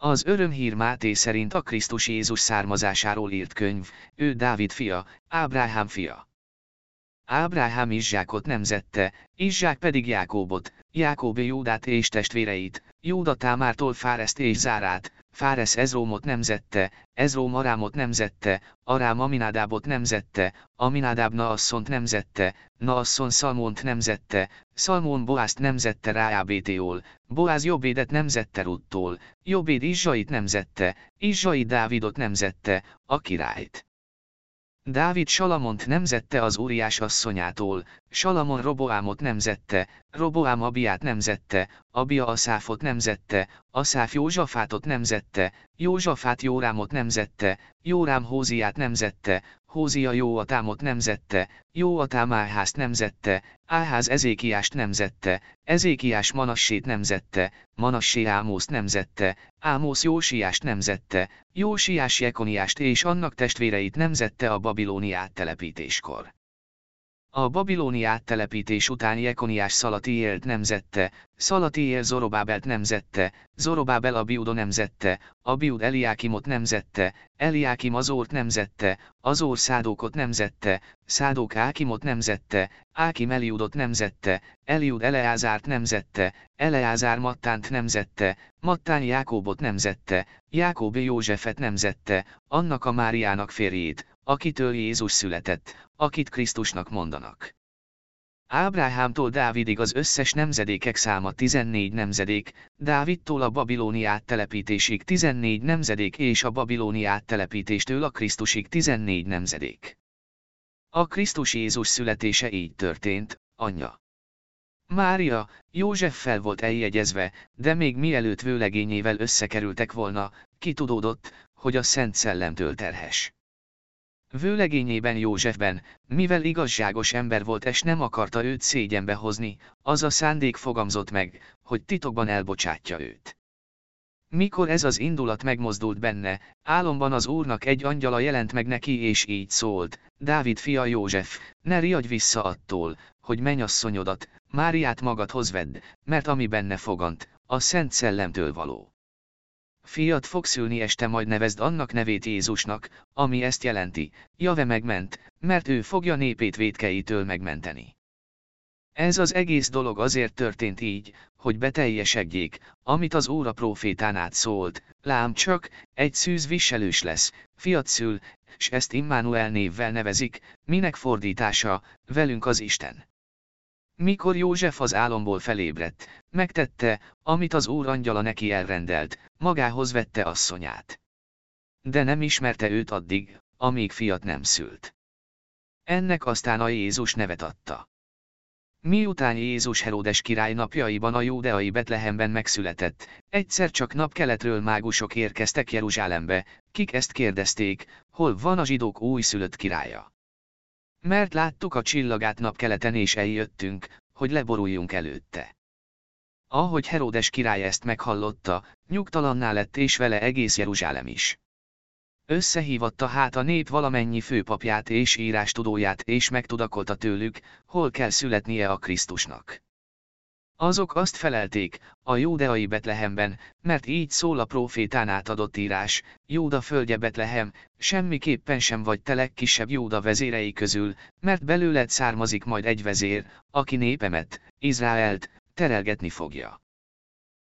Az örömhír Máté szerint a Krisztus Jézus származásáról írt könyv, ő Dávid fia, Ábrahám fia. Ábrahám Izsákot nemzette, Izsák pedig Jákóbot, Jákób Jódát és testvéreit, Jóda Támártól Fáreszt és Zárát, Fáresz Ezrómot nemzette, Ezróm Arámot nemzette, Arám Aminádábot nemzette, Aminádáb Naasszont nemzette, Naasszon Szalmont nemzette, Szalmon Boázt nemzette Rájábétéól, Boáz Jobbédet nemzette Ruttól, Jobbéd Izsait nemzette, Izsai Dávidot nemzette, a királyt. Dávid Salamont nemzette az óriás asszonyától, Salamon Roboámot nemzette, Roboám Abiát nemzette, Abia Aszáfot nemzette, Aszáf Józsafátot nemzette, Józsafát Jórámot nemzette, Jórám Hóziát nemzette, Hózia Jóatámot nemzette, Jóatám Áházt nemzette, Áház Ezékiást nemzette, Ezékiás Manassét nemzette, Manassé Ámószt nemzette, Ámósz Jósiást nemzette, Jósiás Jekoniást és annak testvéreit nemzette a babilóni áttelepítéskor. A babilóni áttelepítés után Jekoniás Szalatiélt nemzette, Szalatiél Zorobábelt nemzette, Zorobábel Abiudo nemzette, Abiud Eliákimot nemzette, Eliákim Azort nemzette, Azor Szádókot nemzette, Szádók Ákimot nemzette, Ákim Eliudot nemzette, Eliud Eleázárt nemzette, Eleázár Mattánt nemzette, Mattán Jákóbot nemzette, Jákob Józsefet nemzette, annak a Máriának férjét, akitől Jézus született, akit Krisztusnak mondanak. Ábrahámtól Dávidig az összes nemzedékek száma 14 nemzedék, Dávidtól a babilóni áttelepítésig 14 nemzedék és a babilóni áttelepítéstől a Krisztusig 14 nemzedék. A Krisztus Jézus születése így történt, anyja. Mária, Józseffel volt eljegyezve, de még mielőtt vőlegényével összekerültek volna, kitudódott, hogy a Szent Szellemtől terhes. Vőlegényében Józsefben, mivel igazságos ember volt és nem akarta őt szégyenbe hozni, az a szándék fogamzott meg, hogy titokban elbocsátja őt. Mikor ez az indulat megmozdult benne, álomban az úrnak egy angyala jelent meg neki és így szólt, Dávid fia József, ne riadj vissza attól, hogy mennyasszonyodat, Máriát magadhoz vedd, mert ami benne fogant, a Szent Szellemtől való. Fiat fog szülni este majd nevezd annak nevét Jézusnak, ami ezt jelenti, Jave megment, mert ő fogja népét védkeitől megmenteni. Ez az egész dolog azért történt így, hogy beteljesedjék, amit az óra profétán át szólt, lám csak, egy szűz viselős lesz, fiat szül, s ezt Immanuel névvel nevezik, minek fordítása, velünk az Isten. Mikor József az álomból felébredt, megtette, amit az úr angyala neki elrendelt, magához vette asszonyát. De nem ismerte őt addig, amíg fiat nem szült. Ennek aztán a Jézus nevet adta. Miután Jézus Heródes király napjaiban a Júdeai Betlehemben megszületett, egyszer csak napkeletről mágusok érkeztek Jeruzsálembe, kik ezt kérdezték, hol van a zsidók újszülött királya. Mert láttuk a csillagát napkeleten és eljöttünk, hogy leboruljunk előtte. Ahogy Heródes király ezt meghallotta, nyugtalanná lett és vele egész Jeruzsálem is. Összehívatta hát a nép valamennyi főpapját és írástudóját és megtudakolta tőlük, hol kell születnie a Krisztusnak. Azok azt felelték, a Júdeai Betlehemben, mert így szól a profétán átadott írás, Júda földje Betlehem, semmiképpen sem vagy te legkisebb Júda vezérei közül, mert belőled származik majd egy vezér, aki népemet, Izraelt, terelgetni fogja.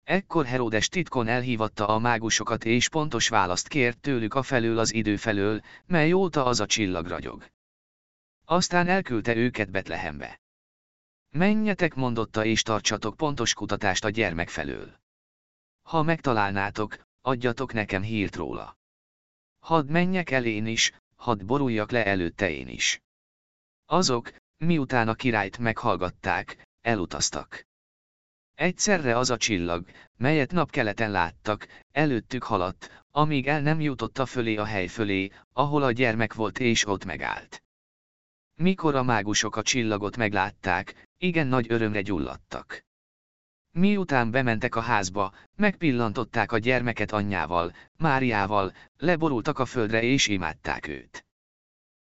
Ekkor Herodes titkon elhívatta a mágusokat és pontos választ kért tőlük a felől az idő felől, mely óta az a csillag ragyog. Aztán elküldte őket Betlehembe. Menjetek mondotta és tartsatok pontos kutatást a gyermek felől. Ha megtalálnátok, adjatok nekem hírt róla. Hadd menjek el én is, hadd boruljak le előtte én is. Azok, miután a királyt meghallgatták, elutaztak. Egyszerre az a csillag, melyet napkeleten láttak, előttük haladt, amíg el nem jutott a fölé a hely fölé, ahol a gyermek volt és ott megállt. Mikor a mágusok a csillagot meglátták, igen nagy örömre gyulladtak. Miután bementek a házba, megpillantották a gyermeket anyjával, Máriával, leborultak a földre és imádták őt.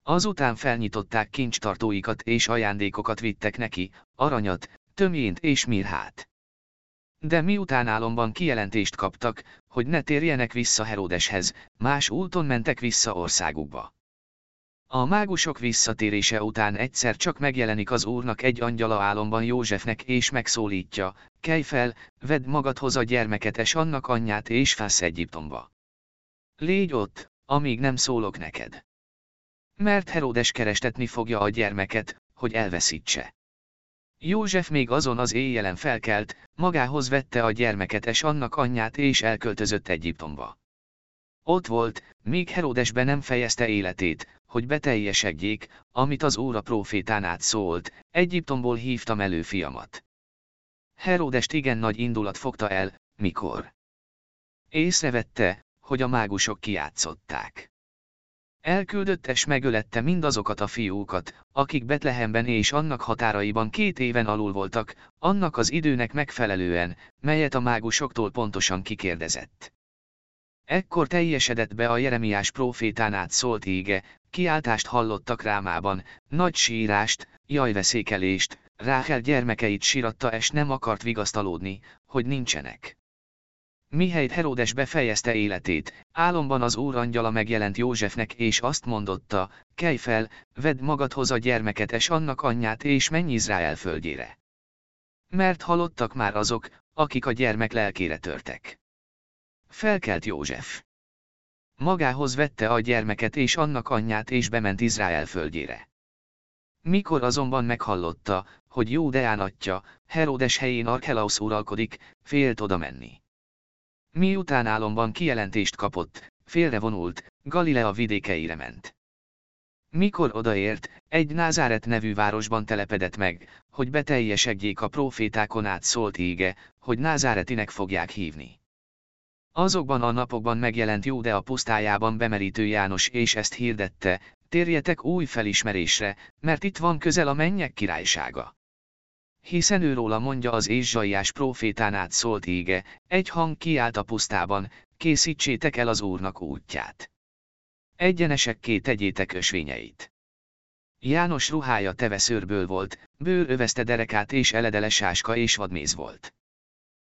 Azután felnyitották kincstartóikat és ajándékokat vittek neki, aranyat, tömjént és mirhát. De miután álomban kijelentést kaptak, hogy ne térjenek vissza Heródeshez, más úton mentek vissza országukba. A mágusok visszatérése után egyszer csak megjelenik az úrnak egy angyala álomban Józsefnek és megszólítja, kelj fel, vedd magadhoz a gyermeket és annak anyját és fász Egyiptomba. Légy ott, amíg nem szólok neked. Mert Heródes kerestetni fogja a gyermeket, hogy elveszítse. József még azon az éjjelen felkelt, magához vette a gyermeket és annak anyját és elköltözött Egyiptomba. Ott volt, még Heródesbe nem fejezte életét, hogy beteljesedjék, amit az óra profétán át szólt, Egyiptomból hívtam elő fiamat. Heródest igen nagy indulat fogta el, mikor. Észrevette, hogy a mágusok kiátszották. Elküldött és megölette mindazokat a fiúkat, akik Betlehemben és annak határaiban két éven alul voltak, annak az időnek megfelelően, melyet a mágusoktól pontosan kikérdezett. Ekkor teljesedett be a Jeremiás prófétán át szólt ége, kiáltást hallottak rámában, nagy sírást, jajveszékelést, Ráhel gyermekeit síratta és nem akart vigasztalódni, hogy nincsenek. Mihelyt Heródes befejezte életét, álomban az úr angyala megjelent Józsefnek és azt mondotta, kelj fel, vedd magadhoz a gyermeket és annak anyját és menj Izrael földjére. Mert halottak már azok, akik a gyermek lelkére törtek. Felkelt József. Magához vette a gyermeket és annak anyját és bement Izrael földjére. Mikor azonban meghallotta, hogy Jódeán atya, Heródes helyén Arkelausz uralkodik, félt oda menni. Miután álomban kijelentést kapott, félrevonult, Galilea vidékeire ment. Mikor odaért, egy Názáret nevű városban telepedett meg, hogy beteljesedjék a profétákon át szólt ége, hogy Názáretinek fogják hívni. Azokban a napokban megjelent Jóde a pusztájában bemerítő János és ezt hirdette, térjetek új felismerésre, mert itt van közel a mennyek királysága. Hiszen őróla mondja az Ézsaiás profétán át szólt ége, egy hang kiállt a pusztában, készítsétek el az Úrnak útját. Egyenesekké tegyétek ösvényeit. János ruhája teveszőrből volt, bőr övezte derekát és eledele sáska és vadméz volt.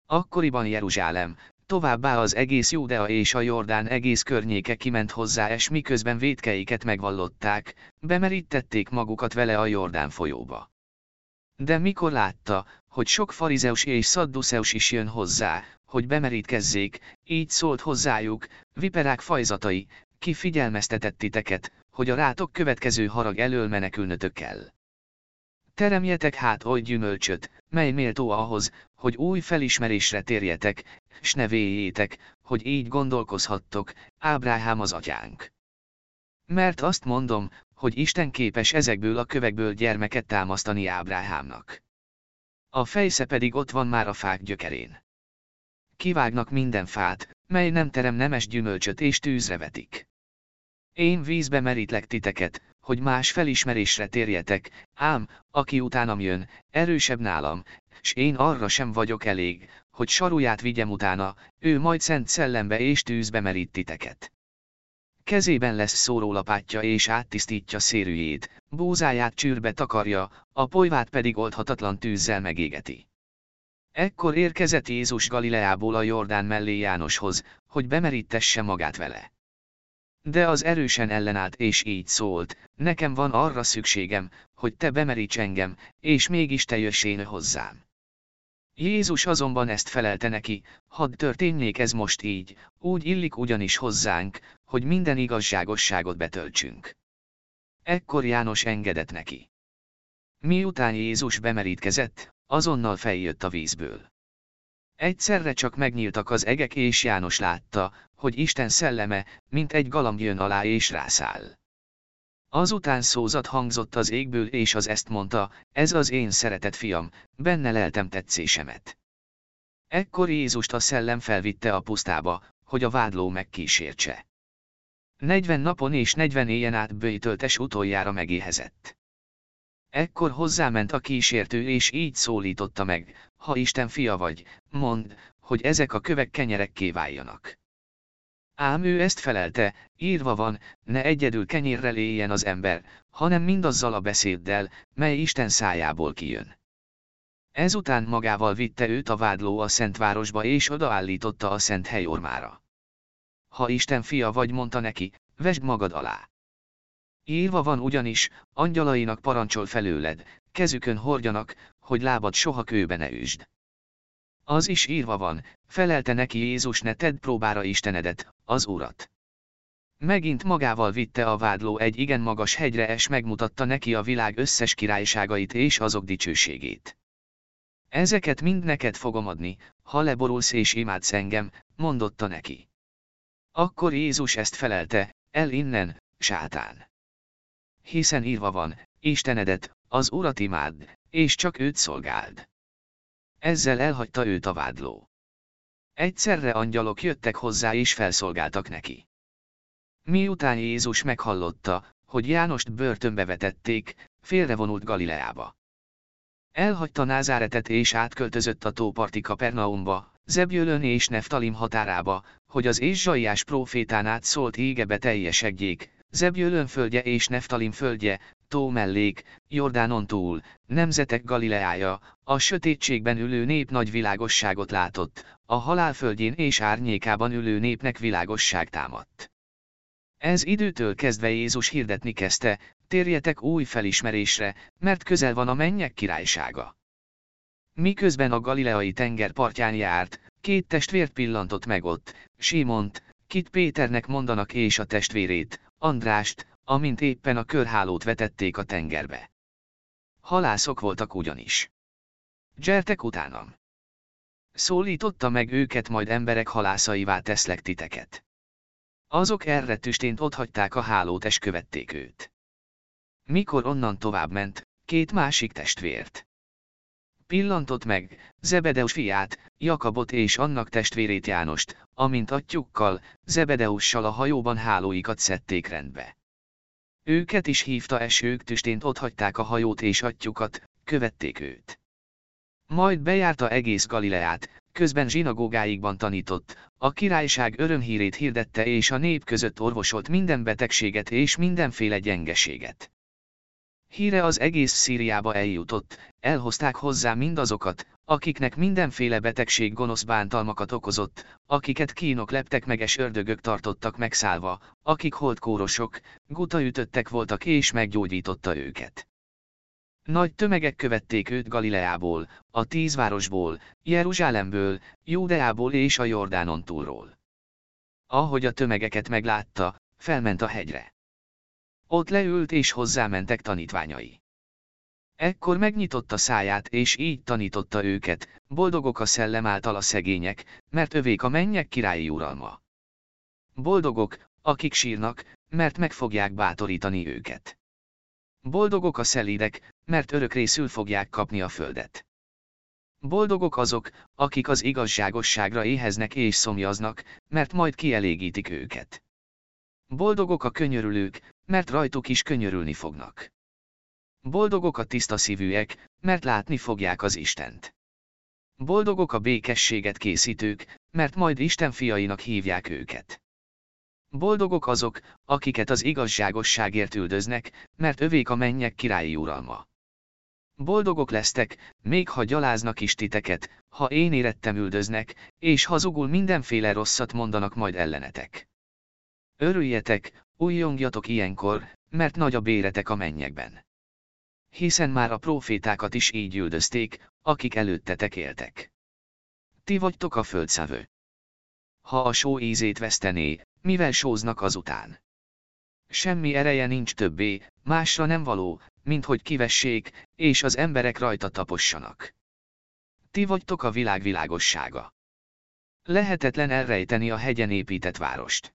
Akkoriban Jeruzsálem, továbbá az egész Júdea és a Jordán egész környéke kiment hozzá és miközben védkeiket megvallották, bemerítették magukat vele a Jordán folyóba. De mikor látta, hogy sok farizeus és szadduceus is jön hozzá, hogy bemerítkezzék, így szólt hozzájuk, viperák fajzatai, ki figyelmeztetett titeket, hogy a rátok következő harag elől menekülnötök kell. Teremjetek hát oly gyümölcsöt, mely méltó ahhoz, hogy új felismerésre térjetek, s ne véljétek, hogy így gondolkozhattok, Ábrahám az atyánk. Mert azt mondom, hogy Isten képes ezekből a kövekből gyermeket támasztani Ábrahámnak. A fejsze pedig ott van már a fák gyökerén. Kivágnak minden fát, mely nem terem nemes gyümölcsöt és tűzre vetik. Én vízbe merítlek titeket, hogy más felismerésre térjetek, ám, aki utánam jön, erősebb nálam, s én arra sem vagyok elég, hogy saruját vigyem utána, ő majd szent szellembe és tűzbe merít titeket. Kezében lesz szórólapátja és áttisztítja szérűjét, búzáját csűrbe takarja, a polyvát pedig oldhatatlan tűzzel megégeti. Ekkor érkezett Jézus Galileából a Jordán mellé Jánoshoz, hogy bemerítesse magát vele. De az erősen ellenállt és így szólt, nekem van arra szükségem, hogy te bemeríts engem, és mégis te jössél hozzám. Jézus azonban ezt felelte neki, hadd történjék ez most így, úgy illik ugyanis hozzánk, hogy minden igazságosságot betöltsünk. Ekkor János engedett neki. Miután Jézus bemerítkezett, azonnal feljött a vízből. Egyszerre csak megnyíltak az egek és János látta, hogy Isten szelleme, mint egy galamb jön alá és rászáll. Azután szózat hangzott az égből és az ezt mondta, ez az én szeretett fiam, benne leltem tetszésemet. Ekkor Jézust a szellem felvitte a pusztába, hogy a vádló megkísértse. Negyven napon és negyven éjen át bőjtöltes utoljára megéhezett. Ekkor hozzáment a kísértő és így szólította meg, ha Isten fia vagy, mondd, hogy ezek a kövek kenyerekké váljanak. Ám ő ezt felelte, írva van, ne egyedül kenyérrel éljen az ember, hanem mindazzal a beszéddel, mely Isten szájából kijön. Ezután magával vitte őt a vádló a Szentvárosba és odaállította a Szent helyormára. Ha Isten fia vagy, mondta neki, vesd magad alá. Írva van ugyanis, angyalainak parancsol felőled, kezükön hordjanak, hogy lábad soha kőbe ne üsd. Az is írva van, felelte neki Jézus ne tedd próbára Istenedet, az Urat. Megint magával vitte a vádló egy igen magas hegyre és megmutatta neki a világ összes királyságait és azok dicsőségét. Ezeket mind neked fogom adni, ha leborulsz és imádsz engem, mondotta neki. Akkor Jézus ezt felelte, el innen, sátán. Hiszen írva van, Istenedet, az Urat imádd, és csak őt szolgáld. Ezzel elhagyta őt a vádló. Egyszerre angyalok jöttek hozzá és felszolgáltak neki. Miután Jézus meghallotta, hogy Jánost börtönbe vetették, félrevonult Galileába. Elhagyta Názáretet és átköltözött a tóparti Kapernaumba, Zebjölön és Neftalim határába, hogy az Ézsaiás profétán át szólt égebe teljesedjék, Zebjölön földje és Neftalim földje, tó mellék, Jordánon túl, nemzetek Galileája, a sötétségben ülő nép nagy világosságot látott, a halálföldjén és árnyékában ülő népnek világosság támadt. Ez időtől kezdve Jézus hirdetni kezdte, térjetek új felismerésre, mert közel van a mennyek királysága. Miközben a galileai tenger partján járt, két testvért pillantott meg ott, Simont, kit Péternek mondanak és a testvérét, Andrást, amint éppen a körhálót vetették a tengerbe. Halászok voltak ugyanis. Gyertek utánam! Szólította meg őket, majd emberek halászaivá teszlek titeket. Azok erre tüstént otthagyták a hálót és követték őt. Mikor onnan tovább ment, két másik testvért. Pillantott meg, Zebedeus fiát, Jakabot és annak testvérét Jánost, amint atyukkal, Zebedeussal a hajóban hálóikat szedték rendbe. Őket is hívta esők tüstént otthagyták a hajót és atyukat, követték őt. Majd bejárta egész Galileát, közben zsinagógáikban tanított, a királyság örömhírét hirdette és a nép között orvosolt minden betegséget és mindenféle gyengeséget. Híre az egész Szíriába eljutott, elhozták hozzá mindazokat, akiknek mindenféle betegség gonosz bántalmakat okozott, akiket kínok leptek meg és ördögök tartottak megszállva, akik holdkórosok, gutaütöttek voltak és meggyógyította őket. Nagy tömegek követték őt Galileából, a tíz városból, Jeruzsálemből, Júdeából és a Jordánon túlról. Ahogy a tömegeket meglátta, felment a hegyre. Ott leült és hozzámentek tanítványai. Ekkor megnyitotta száját és így tanította őket, boldogok a szellem által a szegények, mert övék a mennyek királyi uralma. Boldogok, akik sírnak, mert meg fogják bátorítani őket. Boldogok a szelídek, mert örökrészül fogják kapni a földet. Boldogok azok, akik az igazságosságra éheznek és szomjaznak, mert majd kielégítik őket. Boldogok a könyörülők, mert rajtuk is könyörülni fognak. Boldogok a tiszta szívűek, mert látni fogják az Istent. Boldogok a békességet készítők, mert majd Isten fiainak hívják őket. Boldogok azok, akiket az igazságosságért üldöznek, mert övék a mennyek királyi uralma. Boldogok lesztek, még ha gyaláznak is titeket, ha én érettem üldöznek, és hazugul mindenféle rosszat mondanak majd ellenetek. Örüljetek, újjongjatok ilyenkor, mert nagy a béretek a mennyekben. Hiszen már a profétákat is így üldözték, akik előttetek éltek. Ti vagytok a földszávő. Ha a só ízét vesztené, mivel sóznak azután? Semmi ereje nincs többé, másra nem való, mint hogy kivessék, és az emberek rajta tapossanak. Ti vagytok a világ világossága. Lehetetlen elrejteni a hegyen épített várost.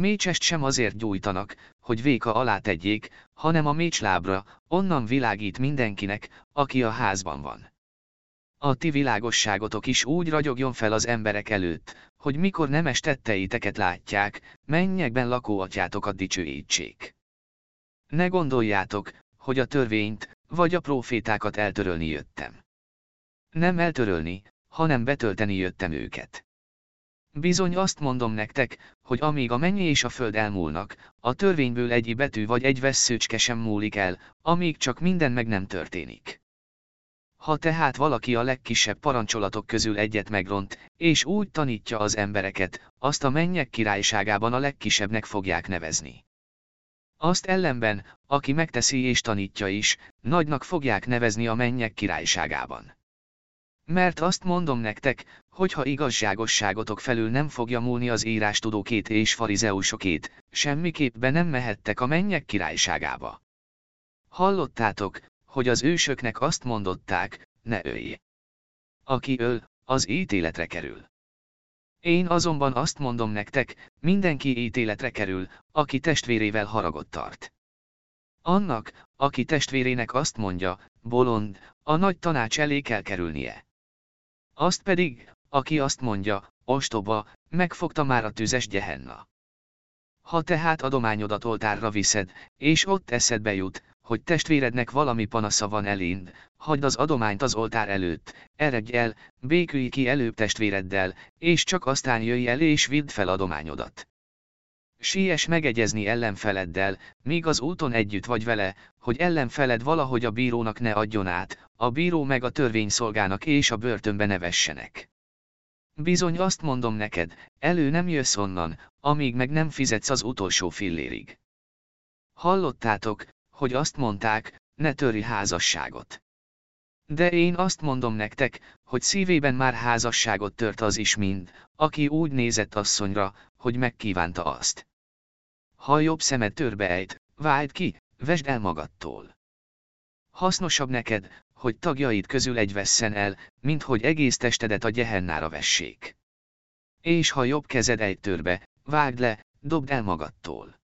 Mécsest sem azért gyújtanak, hogy véka alá tegyék, hanem a mécslábra, onnan világít mindenkinek, aki a házban van. A ti világosságotok is úgy ragyogjon fel az emberek előtt, hogy mikor nemes tetteiteket látják, mennyekben lakó atyátokat dicsőítsék. Ne gondoljátok, hogy a törvényt, vagy a profétákat eltörölni jöttem. Nem eltörölni, hanem betölteni jöttem őket. Bizony azt mondom nektek, hogy amíg a mennyi és a föld elmúlnak, a törvényből egy betű vagy egy vesszőcske sem múlik el, amíg csak minden meg nem történik. Ha tehát valaki a legkisebb parancsolatok közül egyet megront, és úgy tanítja az embereket, azt a mennyek királyságában a legkisebbnek fogják nevezni. Azt ellenben, aki megteszi és tanítja is, nagynak fogják nevezni a mennyek királyságában. Mert azt mondom nektek, hogy ha igazságosságotok felül nem fogja múlni az írástudókét és farizeusokét, semmiképpen nem mehettek a mennyek királyságába. Hallottátok, hogy az ősöknek azt mondották, ne ölj. Aki öl, az ítéletre kerül. Én azonban azt mondom nektek, mindenki ítéletre kerül, aki testvérével haragot tart. Annak, aki testvérének azt mondja, bolond, a nagy tanács elé kell kerülnie. Azt pedig, aki azt mondja, ostoba, megfogta már a tüzes gyehenna. Ha tehát adományodat oltárra viszed, és ott eszedbe jut, hogy testvérednek valami panasza van elénd, hagyd az adományt az oltár előtt, eredj el, békülj ki előbb testvéreddel, és csak aztán jöjj el és vidd fel adományodat. Sies megegyezni ellenfeleddel, míg az úton együtt vagy vele, hogy ellenfeled valahogy a bírónak ne adjon át, a bíró meg a törvényszolgának és a börtönbe nevessenek. Bizony azt mondom neked, elő nem jössz onnan, amíg meg nem fizetsz az utolsó fillérig. Hallottátok, hogy azt mondták, ne töri házasságot. De én azt mondom nektek, hogy szívében már házasságot tört az is mind, aki úgy nézett asszonyra, hogy megkívánta azt. Ha jobb szemed törbe ejt, váld ki, vesd el magadtól. Hasznosabb neked, hogy tagjaid közül egy vesszen el, mint hogy egész testedet a gyehennára vessék. És ha jobb kezed egy törbe, vágd le, dobd el magadtól.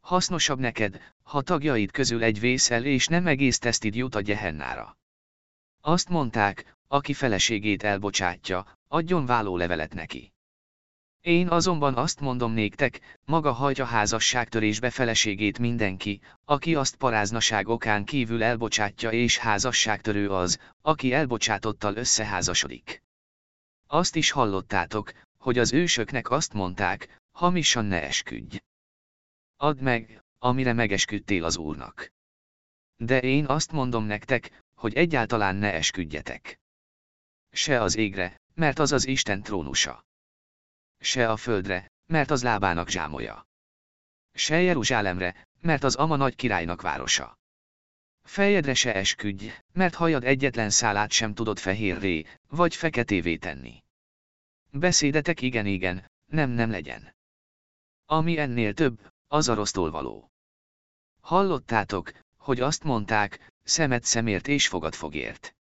Hasznosabb neked, ha tagjaid közül egy vészel és nem egész tesztid jut a gyehennára. Azt mondták, aki feleségét elbocsátja, adjon levelet neki. Én azonban azt mondom néktek, maga hajtja házasságtörésbe feleségét mindenki, aki azt paráznaság okán kívül elbocsátja és házasságtörő az, aki elbocsátottal összeházasodik. Azt is hallottátok, hogy az ősöknek azt mondták, hamisan ne esküdj. Add meg, amire megesküdtél az Úrnak. De én azt mondom nektek, hogy egyáltalán ne esküdjetek. Se az égre, mert az az Isten trónusa. Se a földre, mert az lábának zsámoja. Se Jeruzsálemre, mert az ama nagy királynak városa. Fejedre se esküdj, mert hajad egyetlen szálát sem tudod fehérré, vagy feketévé tenni. Beszédetek igen-igen, nem-nem legyen. Ami ennél több, az a rossztól való. Hallottátok, hogy azt mondták, szemet szemért és fogad fogért.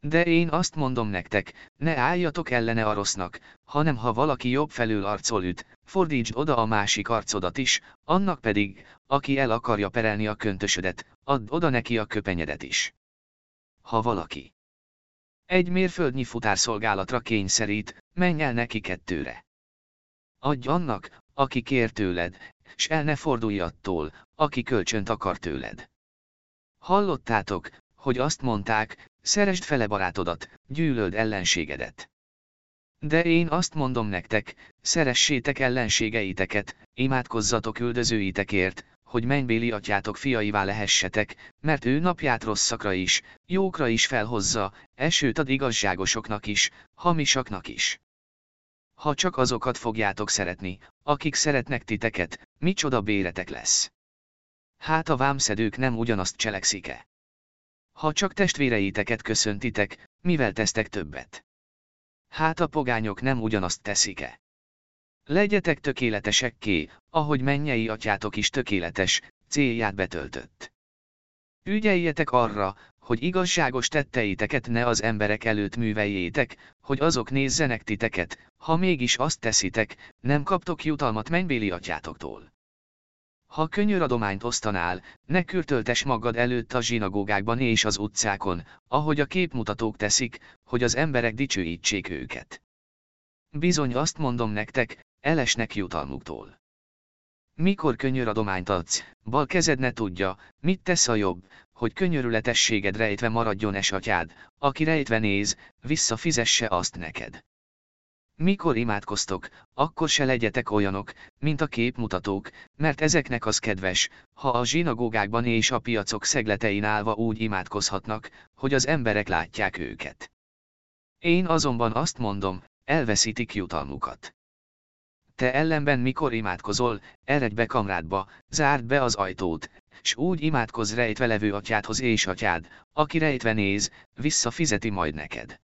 De én azt mondom nektek, ne álljatok ellene a rossznak, hanem ha valaki jobb felül arcol üt, fordítsd oda a másik arcodat is, annak pedig, aki el akarja perelni a köntösödet, add oda neki a köpenyedet is. Ha valaki egy mérföldnyi futárszolgálatra kényszerít, menj el neki kettőre. Adj annak, aki kér tőled, s el ne fordulj attól, aki kölcsönt akar tőled. Hallottátok, hogy azt mondták, szeresd fele barátodat, gyűlöld ellenségedet. De én azt mondom nektek, szeressétek ellenségeiteket, imádkozzatok üldözőitekért, hogy mennybéli atyátok fiaivá lehessetek, mert ő napját rosszakra is, jókra is felhozza, esőt ad igazságosoknak is, hamisaknak is. Ha csak azokat fogjátok szeretni, akik szeretnek titeket, micsoda béretek lesz. Hát a vámszedők nem ugyanazt cselekszik-e? Ha csak testvéreiteket köszöntitek, mivel tesztek többet? Hát a pogányok nem ugyanazt teszik-e? Legyetek tökéletesekké, ahogy mennyei atyátok is tökéletes, célját betöltött. Ügyeljetek arra, hogy igazságos tetteiteket ne az emberek előtt műveljétek, hogy azok nézzenek titeket, ha mégis azt teszitek, nem kaptok jutalmat mennybéli atyátoktól. Ha könyöradományt osztanál, ne kürtöltes magad előtt a zsinagógákban és az utcákon, ahogy a képmutatók teszik, hogy az emberek dicsőítsék őket. Bizony azt mondom nektek, elesnek jutalmuktól. Mikor könyöradományt adsz, bal kezed ne tudja, mit tesz a jobb, hogy könyörületességed rejtve maradjon esatyád, aki rejtve néz, visszafizesse azt neked. Mikor imádkoztok, akkor se legyetek olyanok, mint a képmutatók, mert ezeknek az kedves, ha a zsinagógákban és a piacok szegletein állva úgy imádkozhatnak, hogy az emberek látják őket. Én azonban azt mondom, elveszítik jutalmukat. Te ellenben mikor imádkozol, eredj be kamrádba, zárd be az ajtót, s úgy imádkozz rejtve levő atyádhoz és atyád, aki rejtve néz, visszafizeti majd neked.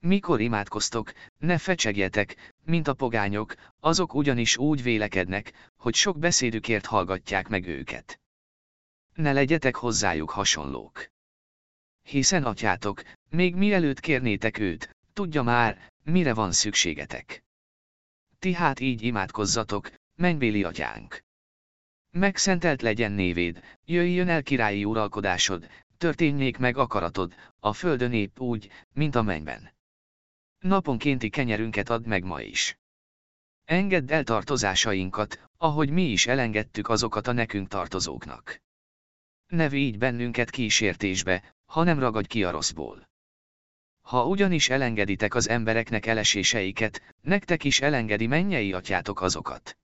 Mikor imádkoztok, ne fecsegjetek, mint a pogányok, azok ugyanis úgy vélekednek, hogy sok beszédükért hallgatják meg őket. Ne legyetek hozzájuk hasonlók. Hiszen atyátok, még mielőtt kérnétek őt, tudja már, mire van szükségetek. Ti hát így imádkozzatok, mennybéli atyánk. Megszentelt legyen névéd, jöjjön el királyi uralkodásod, történjék meg akaratod, a földön épp úgy, mint a mennyben. Naponkénti kenyerünket add meg ma is. Engedd el tartozásainkat, ahogy mi is elengedtük azokat a nekünk tartozóknak. Ne vigy bennünket kísértésbe, hanem ragadj ki a rosszból. Ha ugyanis elengeditek az embereknek eleséseiket, nektek is elengedi mennyei atyátok azokat.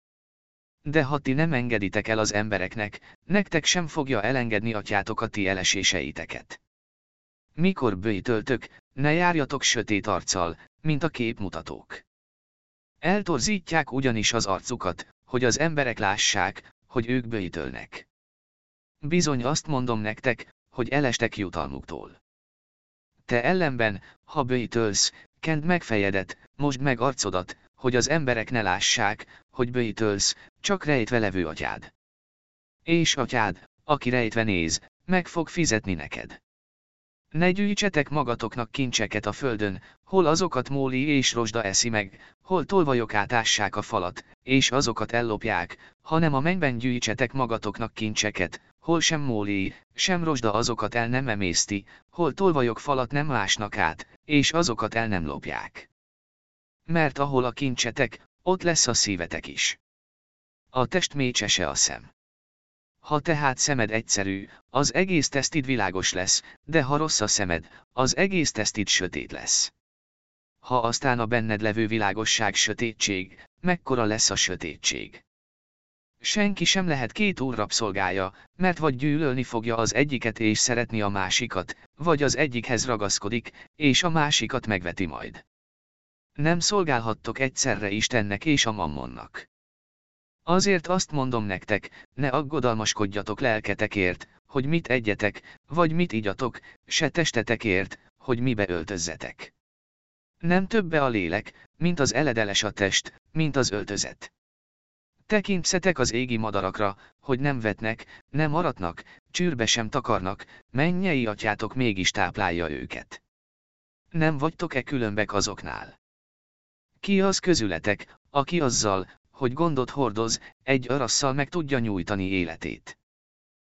De ha ti nem engeditek el az embereknek, nektek sem fogja elengedni atyátok a ti eleséseiteket. Mikor bőjtöltök, ne járjatok sötét arccal, mint a képmutatók. Eltorzítják ugyanis az arcukat, hogy az emberek lássák, hogy ők bőjtölnek. Bizony azt mondom nektek, hogy elestek jutalmuktól. Te ellenben, ha bőjtölsz, kend meg fejedet, mosd meg arcodat, hogy az emberek ne lássák, hogy bőjtölsz, csak rejtve levő atyád. És atyád, aki rejtve néz, meg fog fizetni neked. Ne gyűjtsetek magatoknak kincseket a földön, hol azokat móli és rozsda eszi meg, hol tolvajok átássák a falat, és azokat ellopják, hanem a mennyben gyűjtsetek magatoknak kincseket, hol sem móli, sem rozsda azokat el nem emészti, hol tolvajok falat nem másnak át, és azokat el nem lopják. Mert ahol a kincsetek, ott lesz a szívetek is. A test mécsese a szem. Ha tehát szemed egyszerű, az egész tesztid világos lesz, de ha rossz a szemed, az egész tesztid sötét lesz. Ha aztán a benned levő világosság sötétség, mekkora lesz a sötétség. Senki sem lehet két úr rabszolgája, mert vagy gyűlölni fogja az egyiket és szeretni a másikat, vagy az egyikhez ragaszkodik, és a másikat megveti majd. Nem szolgálhattok egyszerre Istennek és a mammonnak. Azért azt mondom nektek, ne aggodalmaskodjatok lelketekért, hogy mit egyetek, vagy mit igyatok, se testetekért, hogy mibe öltözzetek. Nem többe a lélek, mint az eledeles a test, mint az öltözet. Tekintszetek az égi madarakra, hogy nem vetnek, nem aratnak, csűrbe sem takarnak, mennyei atyátok mégis táplálja őket. Nem vagytok-e különbek azoknál? Ki az közületek, aki azzal, hogy gondot hordoz, egy arasszal meg tudja nyújtani életét.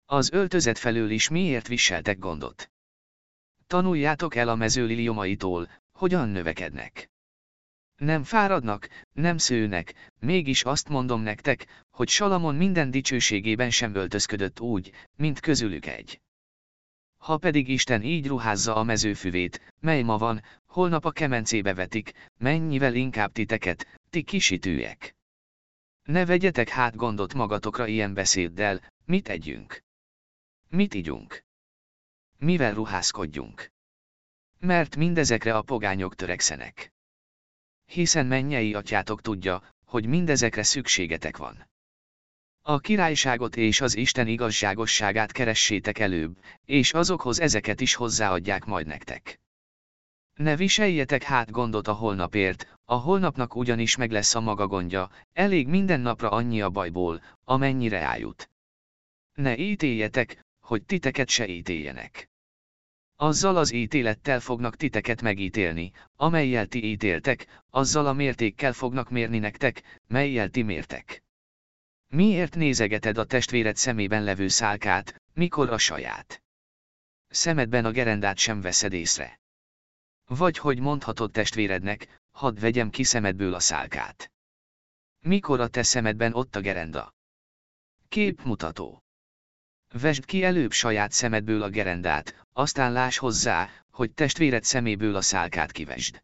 Az öltözet felől is miért viseltek gondot? Tanuljátok el a mezőliliomaitól, hogyan növekednek. Nem fáradnak, nem szőnek, mégis azt mondom nektek, hogy Salamon minden dicsőségében sem öltözködött úgy, mint közülük egy. Ha pedig Isten így ruházza a mezőfüvét, mely ma van, holnap a kemencébe vetik, mennyivel inkább titeket, ti kisítőek. Ne vegyetek hát gondot magatokra ilyen beszéddel, mit együnk? Mit igyunk? Mivel ruházkodjunk? Mert mindezekre a pogányok törekszenek. Hiszen mennyei atyátok tudja, hogy mindezekre szükségetek van. A királyságot és az Isten igazságosságát keressétek előbb, és azokhoz ezeket is hozzáadják majd nektek. Ne viseljetek hát gondot a holnapért, a holnapnak ugyanis meg lesz a maga gondja, elég minden napra annyi a bajból, amennyire ájut. Ne ítéljetek, hogy titeket se ítéljenek. Azzal az ítélettel fognak titeket megítélni, amelyel ti ítéltek, azzal a mértékkel fognak mérni nektek, melyel ti mértek. Miért nézegeted a testvéred szemében levő szálkát, mikor a saját? Szemedben a gerendát sem veszed észre. Vagy hogy mondhatod testvérednek, hadd vegyem ki szemedből a szálkát. Mikor a te szemedben ott a gerenda? Képmutató. Vesd ki előbb saját szemedből a gerendát, aztán láss hozzá, hogy testvéred szeméből a szálkát kivesd.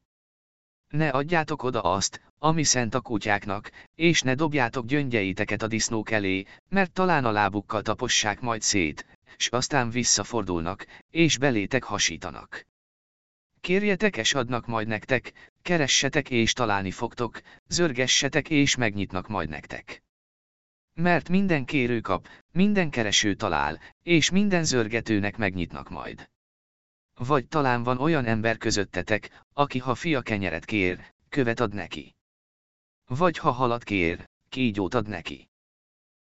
Ne adjátok oda azt, ami szent a kutyáknak, és ne dobjátok gyöngyeiteket a disznók elé, mert talán a lábukkal tapossák majd szét, s aztán visszafordulnak, és belétek hasítanak. Kérjetek és adnak majd nektek, keressetek és találni fogtok, zörgessetek és megnyitnak majd nektek. Mert minden kérő kap, minden kereső talál, és minden zörgetőnek megnyitnak majd. Vagy talán van olyan ember közöttetek, aki ha fia kenyeret kér, követ ad neki. Vagy ha halat kér, kígyót ad neki.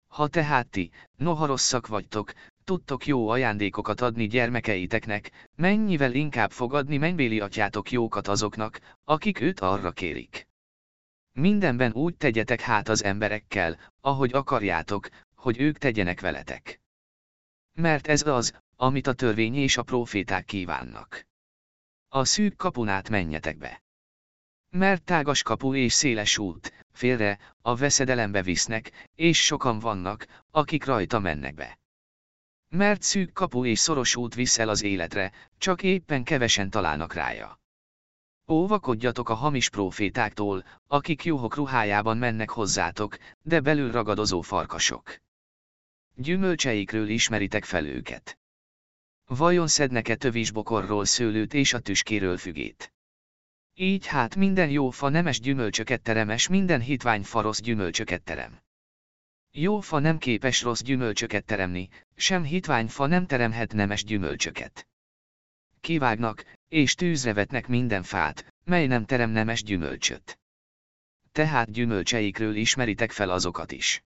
Ha tehát ti, noha rosszak vagytok, tudtok jó ajándékokat adni gyermekeiteknek, mennyivel inkább fogadni mennybéli atyátok jókat azoknak, akik őt arra kérik. Mindenben úgy tegyetek hát az emberekkel, ahogy akarjátok, hogy ők tegyenek veletek. Mert ez az, amit a törvény és a proféták kívánnak. A szűk kapunát menjetek be. Mert tágas kapu és széles út, félre, a veszedelembe visznek, és sokan vannak, akik rajta mennek be. Mert szűk kapu és szoros út visz el az életre, csak éppen kevesen találnak rája. Óvakodjatok a hamis profétáktól, akik juhok ruhájában mennek hozzátok, de belül ragadozó farkasok. Gyümölcseikről ismeritek fel őket. Vajon szednek-e tövisbokorról szőlőt és a tüskéről fügét? Így hát minden jó fa nemes gyümölcsöket teremes minden hitvány fa gyümölcsöket terem. Jó fa nem képes rossz gyümölcsöket teremni, sem hitvány fa nem teremhet nemes gyümölcsöket. Kivágnak, és tűzre vetnek minden fát, mely nem terem nemes gyümölcsöt. Tehát gyümölcseikről ismeritek fel azokat is.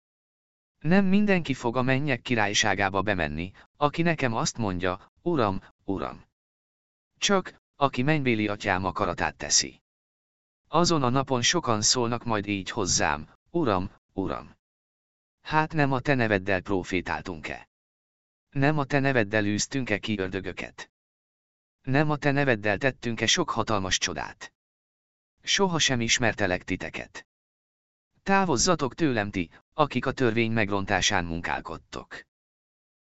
Nem mindenki fog a mennyek királyságába bemenni, aki nekem azt mondja, Uram, Uram. Csak, aki mennybéli atyám akaratát teszi. Azon a napon sokan szólnak majd így hozzám, Uram, Uram. Hát nem a te neveddel profétáltunk-e? Nem a te neveddel űztünk-e ki ördögöket? Nem a te neveddel tettünk-e sok hatalmas csodát? Soha sem ismertelek titeket. Távozzatok tőlem ti, akik a törvény megrontásán munkálkodtok.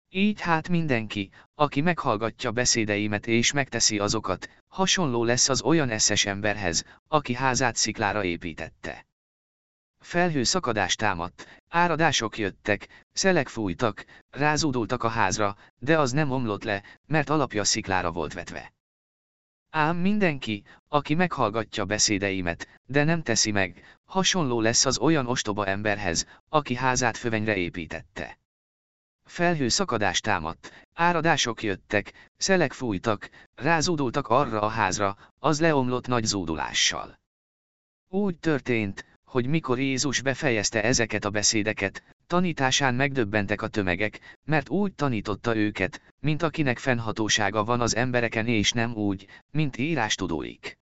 Így hát mindenki, aki meghallgatja beszédeimet és megteszi azokat, hasonló lesz az olyan eszes emberhez, aki házát sziklára építette. Felhő szakadást támadt, áradások jöttek, szelek fújtak, rázódultak a házra, de az nem omlott le, mert alapja sziklára volt vetve. Ám mindenki, aki meghallgatja beszédeimet, de nem teszi meg, hasonló lesz az olyan ostoba emberhez, aki házát fövenyre építette. Felhő szakadás támadt, áradások jöttek, szelek fújtak, rázódultak arra a házra, az leomlott nagy zúdulással. Úgy történt, hogy mikor Jézus befejezte ezeket a beszédeket, tanításán megdöbbentek a tömegek, mert úgy tanította őket, mint akinek fennhatósága van az embereken és nem úgy, mint írástudóik.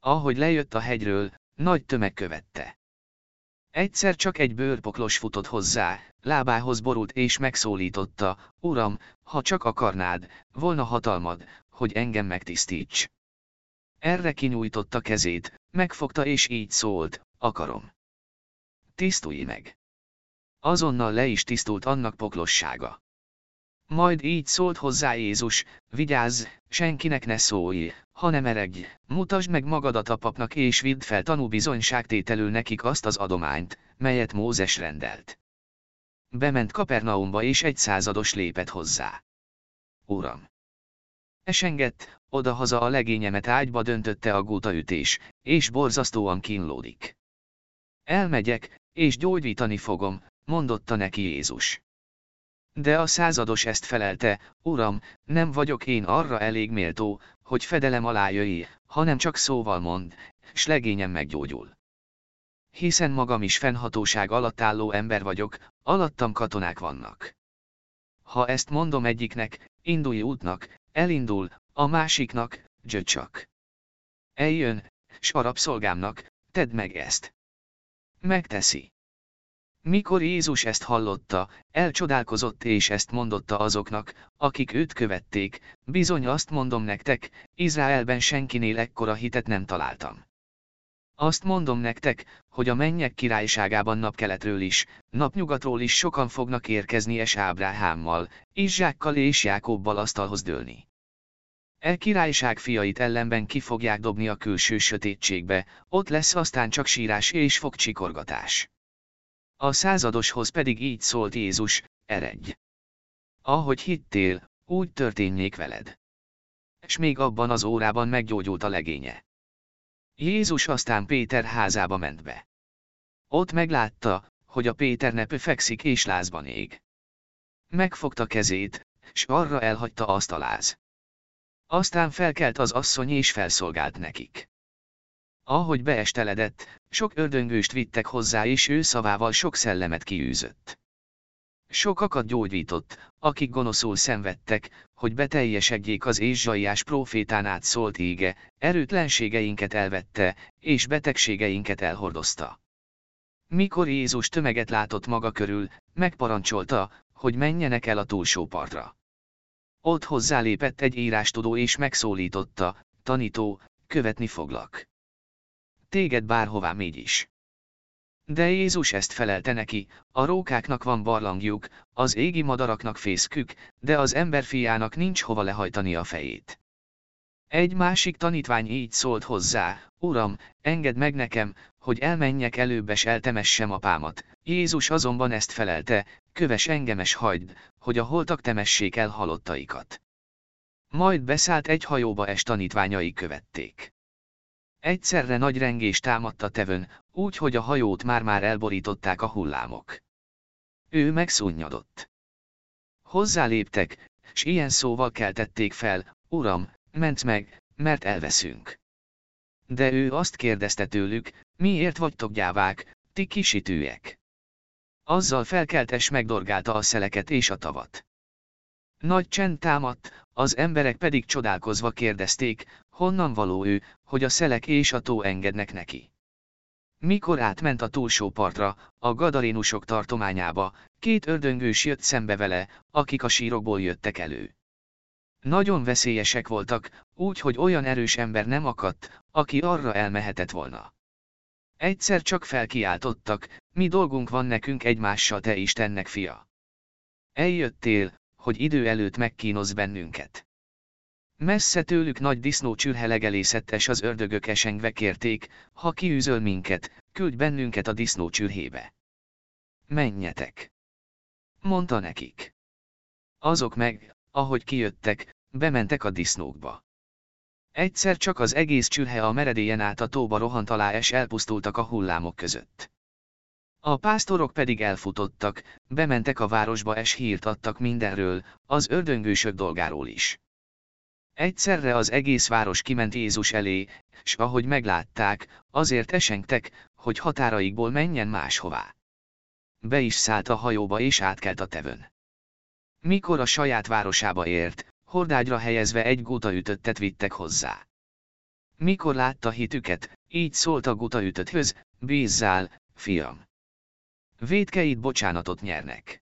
Ahogy lejött a hegyről, nagy tömeg követte. Egyszer csak egy bőrpoklos futott hozzá, lábához borult és megszólította, Uram, ha csak akarnád, volna hatalmad, hogy engem megtisztíts. Erre kinyújtotta kezét, megfogta és így szólt, akarom. Tisztulj meg. Azonnal le is tisztult annak poklossága. Majd így szólt hozzá Jézus, vigyázz, senkinek ne szólj, hanem eregj, mutasd meg magadat a papnak és vidd fel tanúbizonyságtételül nekik azt az adományt, melyet Mózes rendelt. Bement Kapernaumba és egy százados lépett hozzá. Uram! Esengett, odahaza a legényemet ágyba döntötte a gótaütés, és borzasztóan kínlódik. Elmegyek, és gyógyítani fogom, mondotta neki Jézus. De a százados ezt felelte, Uram, nem vagyok én arra elég méltó, hogy fedelem alá jöjj, hanem csak szóval mond, s legényem meggyógyul. Hiszen magam is fennhatóság alatt álló ember vagyok, alattam katonák vannak. Ha ezt mondom egyiknek, indulj útnak, elindul, a másiknak, gyöcsak. Eljön, s a rabszolgámnak, tedd meg ezt. Megteszi. Mikor Jézus ezt hallotta, elcsodálkozott és ezt mondotta azoknak, akik őt követték, bizony azt mondom nektek, Izraelben senkinél ekkora hitet nem találtam. Azt mondom nektek, hogy a mennyek királyságában napkeletről is, napnyugatról is sokan fognak érkezni és Ábráhámmal, Izsákkal és Jákobbal asztalhoz dőlni. E királyság fiait ellenben ki fogják dobni a külső sötétségbe, ott lesz aztán csak sírás és fogcsikorgatás. A századoshoz pedig így szólt Jézus, eredj! Ahogy hittél, úgy történjék veled. És még abban az órában meggyógyult a legénye. Jézus aztán Péter házába ment be. Ott meglátta, hogy a Péter nepő fekszik és lázban ég. Megfogta kezét, s arra elhagyta azt a láz. Aztán felkelt az asszony és felszolgált nekik. Ahogy beesteledett, sok ördöngőst vittek hozzá és ő szavával sok szellemet kiűzött. Sokakat gyógyított, akik gonoszul szenvedtek, hogy beteljesedjék az észsaiás profétán át szólt ége, erőtlenségeinket elvette, és betegségeinket elhordozta. Mikor Jézus tömeget látott maga körül, megparancsolta, hogy menjenek el a túlsó partra. Ott hozzálépett egy írástudó és megszólította, tanító, követni foglak. Téged bárhová is. De Jézus ezt felelte neki, a rókáknak van barlangjuk, az égi madaraknak fészkük, de az emberfiának nincs hova lehajtani a fejét. Egy másik tanítvány így szólt hozzá, Uram, engedd meg nekem, hogy elmenjek előbb és eltemessem apámat. Jézus azonban ezt felelte, köves engemes hagyd, hogy a holtak temessék el halottaikat. Majd beszállt egy hajóba és tanítványai követték. Egyszerre nagy rengés támadta tevön, úgy, hogy a hajót már-már elborították a hullámok. Ő megszunnyadott. Hozzáléptek, s ilyen szóval keltették fel, Uram, ment meg, mert elveszünk. De ő azt kérdezte tőlük, miért vagytok gyávák, ti kisitűek. Azzal felkeltes megdorgálta a szeleket és a tavat. Nagy csend támadt, az emberek pedig csodálkozva kérdezték, honnan való ő, hogy a szelek és a tó engednek neki. Mikor átment a túlsó partra, a gadarénusok tartományába, két ördöngős jött szembe vele, akik a sírokból jöttek elő. Nagyon veszélyesek voltak, úgy, hogy olyan erős ember nem akadt, aki arra elmehetett volna. Egyszer csak felkiáltottak, mi dolgunk van nekünk egymással te Istennek fia. Eljöttél, hogy idő előtt megkínoz bennünket. Messze tőlük nagy disznó csürhe az ördögök esengve kérték, ha kiűzöl minket, küldj bennünket a disznó csürhébe. Menjetek! Mondta nekik. Azok meg, ahogy kijöttek, bementek a disznókba. Egyszer csak az egész csürhe a meredélyen át a tóba rohant alá és elpusztultak a hullámok között. A pásztorok pedig elfutottak, bementek a városba és hírt adtak mindenről, az ördöngősök dolgáról is. Egyszerre az egész város kiment Jézus elé, s ahogy meglátták, azért esengtek, hogy határaikból menjen máshová. Be is szállt a hajóba és átkelt a tevön. Mikor a saját városába ért, hordágyra helyezve egy gutaütöttet vittek hozzá. Mikor látta hitüket, így szólt a gutaütötthöz, bízzál, fiam. Védkeid bocsánatot nyernek.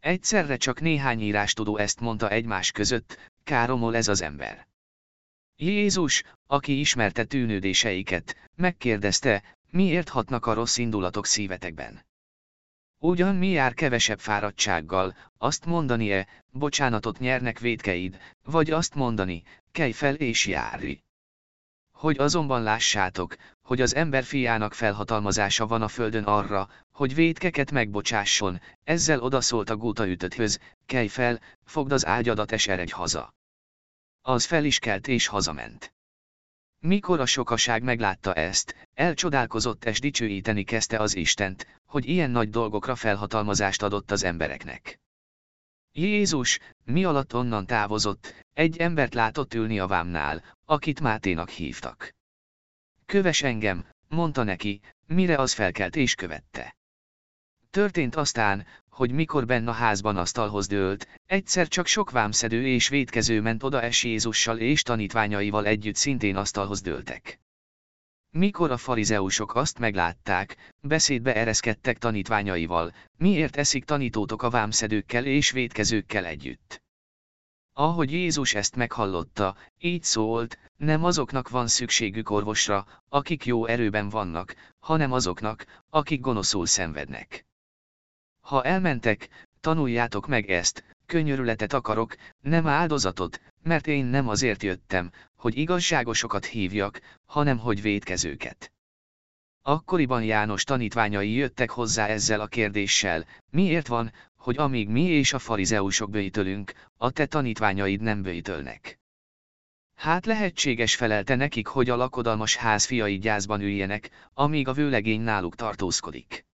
Egyszerre csak néhány írástudó ezt mondta egymás között, káromol ez az ember. Jézus, aki ismerte tűnődéseiket, megkérdezte, miért hatnak a rossz indulatok szívetekben. Ugyan mi jár kevesebb fáradtsággal, azt mondani-e, bocsánatot nyernek védkeid, vagy azt mondani, kelj fel és járj. Hogy azonban lássátok, hogy az ember fiának felhatalmazása van a földön arra, hogy védkeket megbocsásson, ezzel odaszólt a gúta ütöthöz, kelj fel, fogd az ágyadat és eredj haza. Az fel is kelt és hazament. Mikor a sokaság meglátta ezt, elcsodálkozott és dicsőíteni kezdte az Istent, hogy ilyen nagy dolgokra felhatalmazást adott az embereknek. Jézus, mi alatt onnan távozott, egy embert látott ülni a vámnál, akit Máténak hívtak. Köves engem, mondta neki, mire az felkelt és követte. Történt aztán, hogy mikor benn a házban asztalhoz dőlt, egyszer csak sok vámszedő és védkező ment oda es Jézussal és tanítványaival együtt szintén asztalhoz dőltek. Mikor a farizeusok azt meglátták, beszédbe ereszkedtek tanítványaival, miért eszik tanítótok a vámszedőkkel és védkezőkkel együtt. Ahogy Jézus ezt meghallotta, így szólt, nem azoknak van szükségük orvosra, akik jó erőben vannak, hanem azoknak, akik gonoszul szenvednek. Ha elmentek, tanuljátok meg ezt, könyörületet akarok, nem áldozatot, mert én nem azért jöttem, hogy igazságosokat hívjak, hanem hogy védkezőket. Akkoriban János tanítványai jöttek hozzá ezzel a kérdéssel, miért van, hogy amíg mi és a farizeusok bőjtölünk, a te tanítványaid nem bőjtölnek. Hát lehetséges felelte nekik, hogy a lakodalmas ház fiai gyászban üljenek, amíg a vőlegény náluk tartózkodik.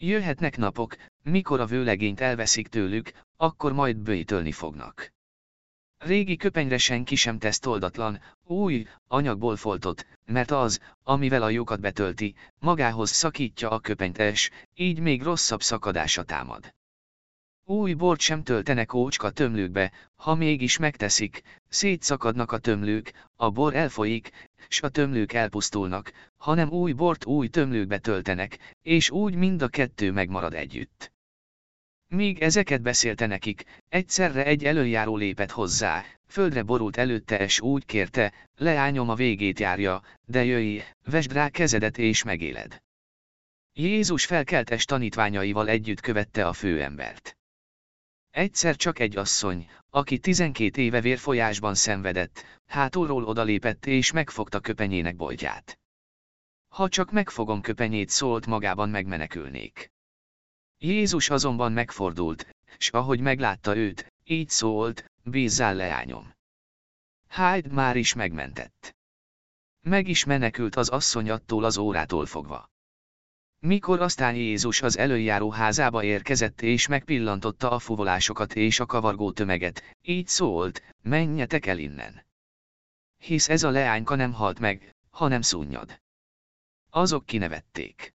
Jöhetnek napok, mikor a vőlegényt elveszik tőlük, akkor majd bőjtölni fognak. Régi köpenyre senki sem tesz toldatlan, új, anyagból foltott, mert az, amivel a lyukat betölti, magához szakítja a köpenyt így még rosszabb szakadása támad. Új bort sem töltenek ócska tömlőkbe, ha mégis megteszik, szétszakadnak a tömlők, a bor elfolyik, s a tömlők elpusztulnak, hanem új bort új tömlőkbe töltenek, és úgy mind a kettő megmarad együtt. Míg ezeket beszélte nekik, egyszerre egy előjáró lépett hozzá, földre borult előtte és úgy kérte, leányom a végét járja, de jöjj, vesd rá kezedet és megéled. Jézus felkeltes tanítványaival együtt követte a főembert. Egyszer csak egy asszony, aki tizenkét éve vérfolyásban szenvedett, hátulról odalépett és megfogta köpenyének boltját. Ha csak megfogom köpenyét szólt magában megmenekülnék. Jézus azonban megfordult, s ahogy meglátta őt, így szólt, bízzál leányom. Hájd már is megmentett. Meg is menekült az asszony attól az órától fogva. Mikor aztán Jézus az előjáró házába érkezett és megpillantotta a fuvolásokat és a kavargó tömeget, így szólt, menjetek el innen. Hisz ez a leányka nem halt meg, hanem szúnyad. Azok kinevették.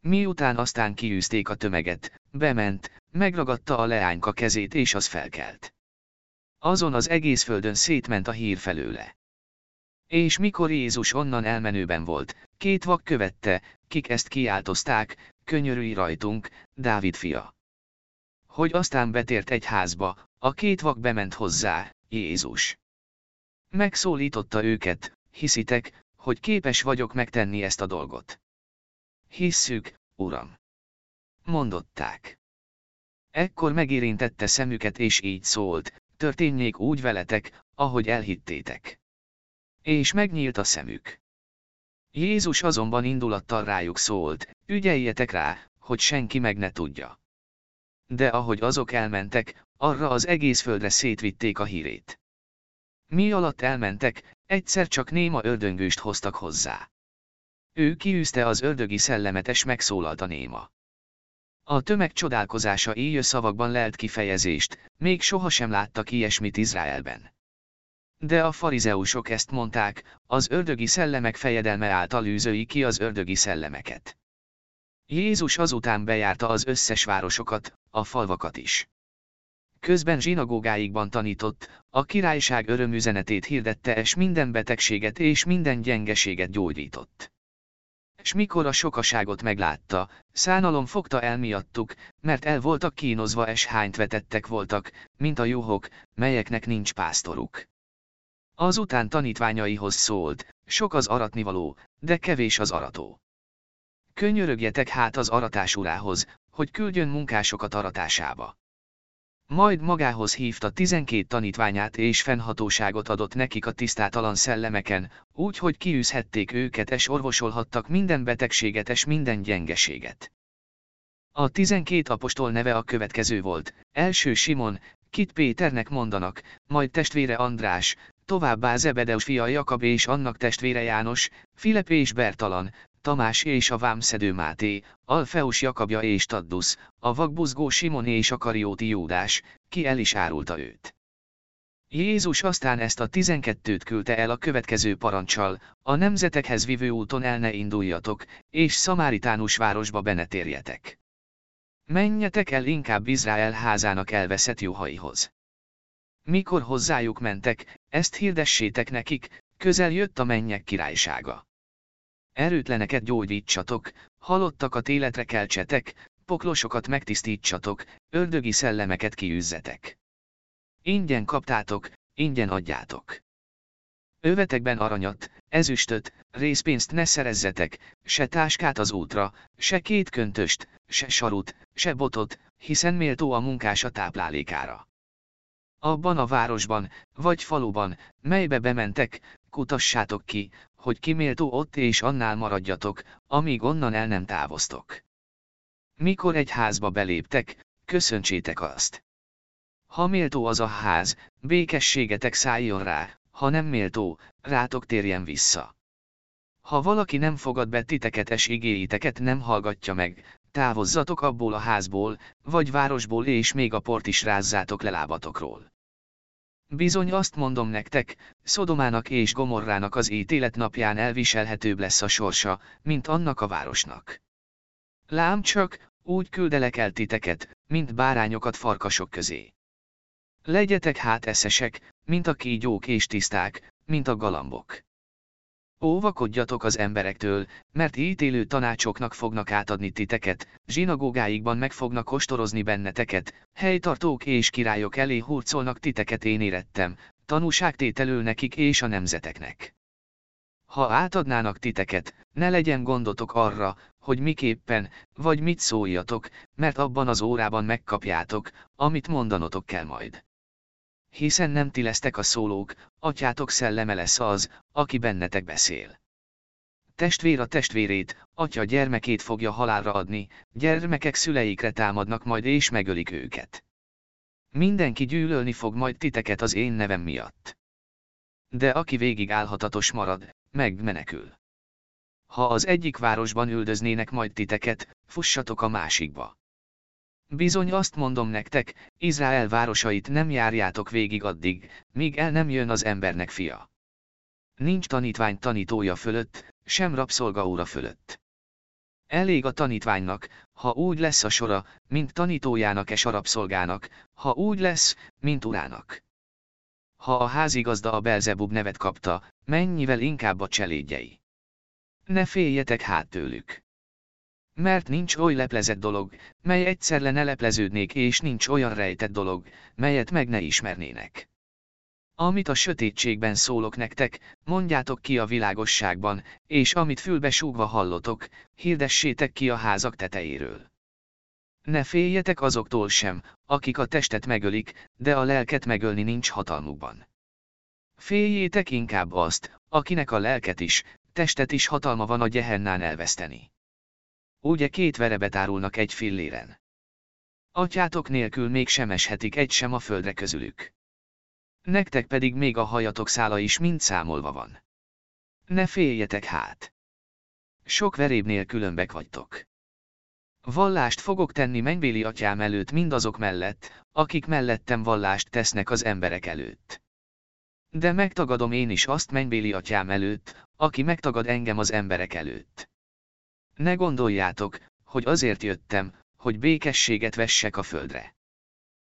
Miután aztán kiűzték a tömeget, bement, megragadta a leányka kezét és az felkelt. Azon az egész földön szétment a hír felőle. És mikor Jézus onnan elmenőben volt, két vak követte, kik ezt kiáltozták, könyörülj rajtunk, Dávid fia. Hogy aztán betért egy házba, a két vak bement hozzá, Jézus. Megszólította őket, hiszitek, hogy képes vagyok megtenni ezt a dolgot. Hisszük, Uram. Mondották. Ekkor megérintette szemüket és így szólt, történjék úgy veletek, ahogy elhittétek. És megnyílt a szemük. Jézus azonban indulattal rájuk szólt, ügyeljetek rá, hogy senki meg ne tudja. De ahogy azok elmentek, arra az egész földre szétvitték a hírét. Mi alatt elmentek, egyszer csak néma ördöngőst hoztak hozzá. Ő kiűzte az ördögi szellemet és megszólalt a néma. A tömeg csodálkozása éjjő szavakban lelt kifejezést, még sohasem láttak ilyesmit Izraelben. De a farizeusok ezt mondták, az ördögi szellemek fejedelme által űzői ki az ördögi szellemeket. Jézus azután bejárta az összes városokat, a falvakat is. Közben zsinagógáikban tanított, a királyság örömüzenetét hirdette és minden betegséget és minden gyengeséget gyógyított. S mikor a sokaságot meglátta, szánalom fogta el miattuk, mert el voltak kínozva és hányt vetettek voltak, mint a juhok, melyeknek nincs pásztoruk. Azután tanítványaihoz szólt, sok az aratnivaló, de kevés az arató. Könyörögjetek hát az aratás urához, hogy küldjön munkásokat aratásába. Majd magához hívta tizenkét tanítványát és fennhatóságot adott nekik a tisztátalan szellemeken, úgy, hogy kiűzhették őket és orvosolhattak minden betegséget és minden gyengeséget. A tizenkét apostol neve a következő volt, első Simon, kit Péternek mondanak, majd testvére András, továbbá Zebedeus fia Jakab és annak testvére János, Filip és Bertalan, Tamás és a vámszedő Máté, Alfeus Jakabja és Taddusz, a vakbuzgó Simon és a Karióti Júdás, ki el is árulta őt. Jézus aztán ezt a tizenkettőt küldte el a következő parancsal, a nemzetekhez vivő úton el ne induljatok, és Szamáritánus városba benetérjetek. Menjetek el inkább Izrael házának elveszett juhaihoz. Mikor hozzájuk mentek, ezt hirdessétek nekik, közel jött a mennyek királysága. Erőtleneket gyógyítsatok, halottakat életre keltsetek, poklosokat megtisztítsatok, ördögi szellemeket kiűzzetek. Ingyen kaptátok, ingyen adjátok. Övetekben aranyat, ezüstöt, részpénzt ne szerezzetek, se táskát az útra, se két köntöst, se sarut, se botot, hiszen méltó a munkás a táplálékára. Abban a városban, vagy faluban, melybe bementek, kutassátok ki, hogy ki méltó ott és annál maradjatok, amíg onnan el nem távoztok. Mikor egy házba beléptek, köszöntsétek azt. Ha méltó az a ház, békességetek szálljon rá, ha nem méltó, rátok térjen vissza. Ha valaki nem fogad be titeket és igéiteket nem hallgatja meg, távozzatok abból a házból, vagy városból és még a port is rázzátok le lábatokról. Bizony azt mondom nektek, Szodomának és Gomorrának az ítélet napján elviselhetőbb lesz a sorsa, mint annak a városnak. Lám csak, úgy küldelek el titeket, mint bárányokat farkasok közé. Legyetek hát eszesek, mint a kígyók és tiszták, mint a galambok. Óvakodjatok az emberektől, mert ítélő tanácsoknak fognak átadni titeket, zsinagógáikban meg fognak kostorozni benneteket, helytartók és királyok elé hurcolnak titeket én érettem, tanúságtételül nekik és a nemzeteknek. Ha átadnának titeket, ne legyen gondotok arra, hogy miképpen, vagy mit szóljatok, mert abban az órában megkapjátok, amit mondanotok kell majd. Hiszen nem ti lesztek a szólók, atyátok szelleme lesz az, aki bennetek beszél. Testvér a testvérét, atya gyermekét fogja halálra adni, gyermekek szüleikre támadnak majd és megölik őket. Mindenki gyűlölni fog majd titeket az én nevem miatt. De aki végig állhatatos marad, megmenekül. Ha az egyik városban üldöznének majd titeket, fussatok a másikba. Bizony azt mondom nektek, Izrael városait nem járjátok végig addig, míg el nem jön az embernek fia. Nincs tanítvány tanítója fölött, sem rabszolgaóra fölött. Elég a tanítványnak, ha úgy lesz a sora, mint tanítójának és a rabszolgának, ha úgy lesz, mint urának. Ha a házigazda a Belzebub nevet kapta, mennyivel inkább a cselédjei. Ne féljetek hát tőlük. Mert nincs oly leplezett dolog, mely egyszer le ne lepleződnék és nincs olyan rejtett dolog, melyet meg ne ismernének. Amit a sötétségben szólok nektek, mondjátok ki a világosságban, és amit fülbe súgva hallotok, hirdessétek ki a házak tetejéről. Ne féljetek azoktól sem, akik a testet megölik, de a lelket megölni nincs hatalmukban. Féljétek inkább azt, akinek a lelket is, testet is hatalma van a gyehennán elveszteni. Ugye két verebet árulnak egy filléren. Atyátok nélkül még sem eshetik egy sem a földre közülük. Nektek pedig még a hajatok szála is mind számolva van. Ne féljetek hát. Sok verébnél különbek vagytok. Vallást fogok tenni mennybéli atyám előtt mindazok mellett, akik mellettem vallást tesznek az emberek előtt. De megtagadom én is azt mennybéli atyám előtt, aki megtagad engem az emberek előtt. Ne gondoljátok, hogy azért jöttem, hogy békességet vessek a földre.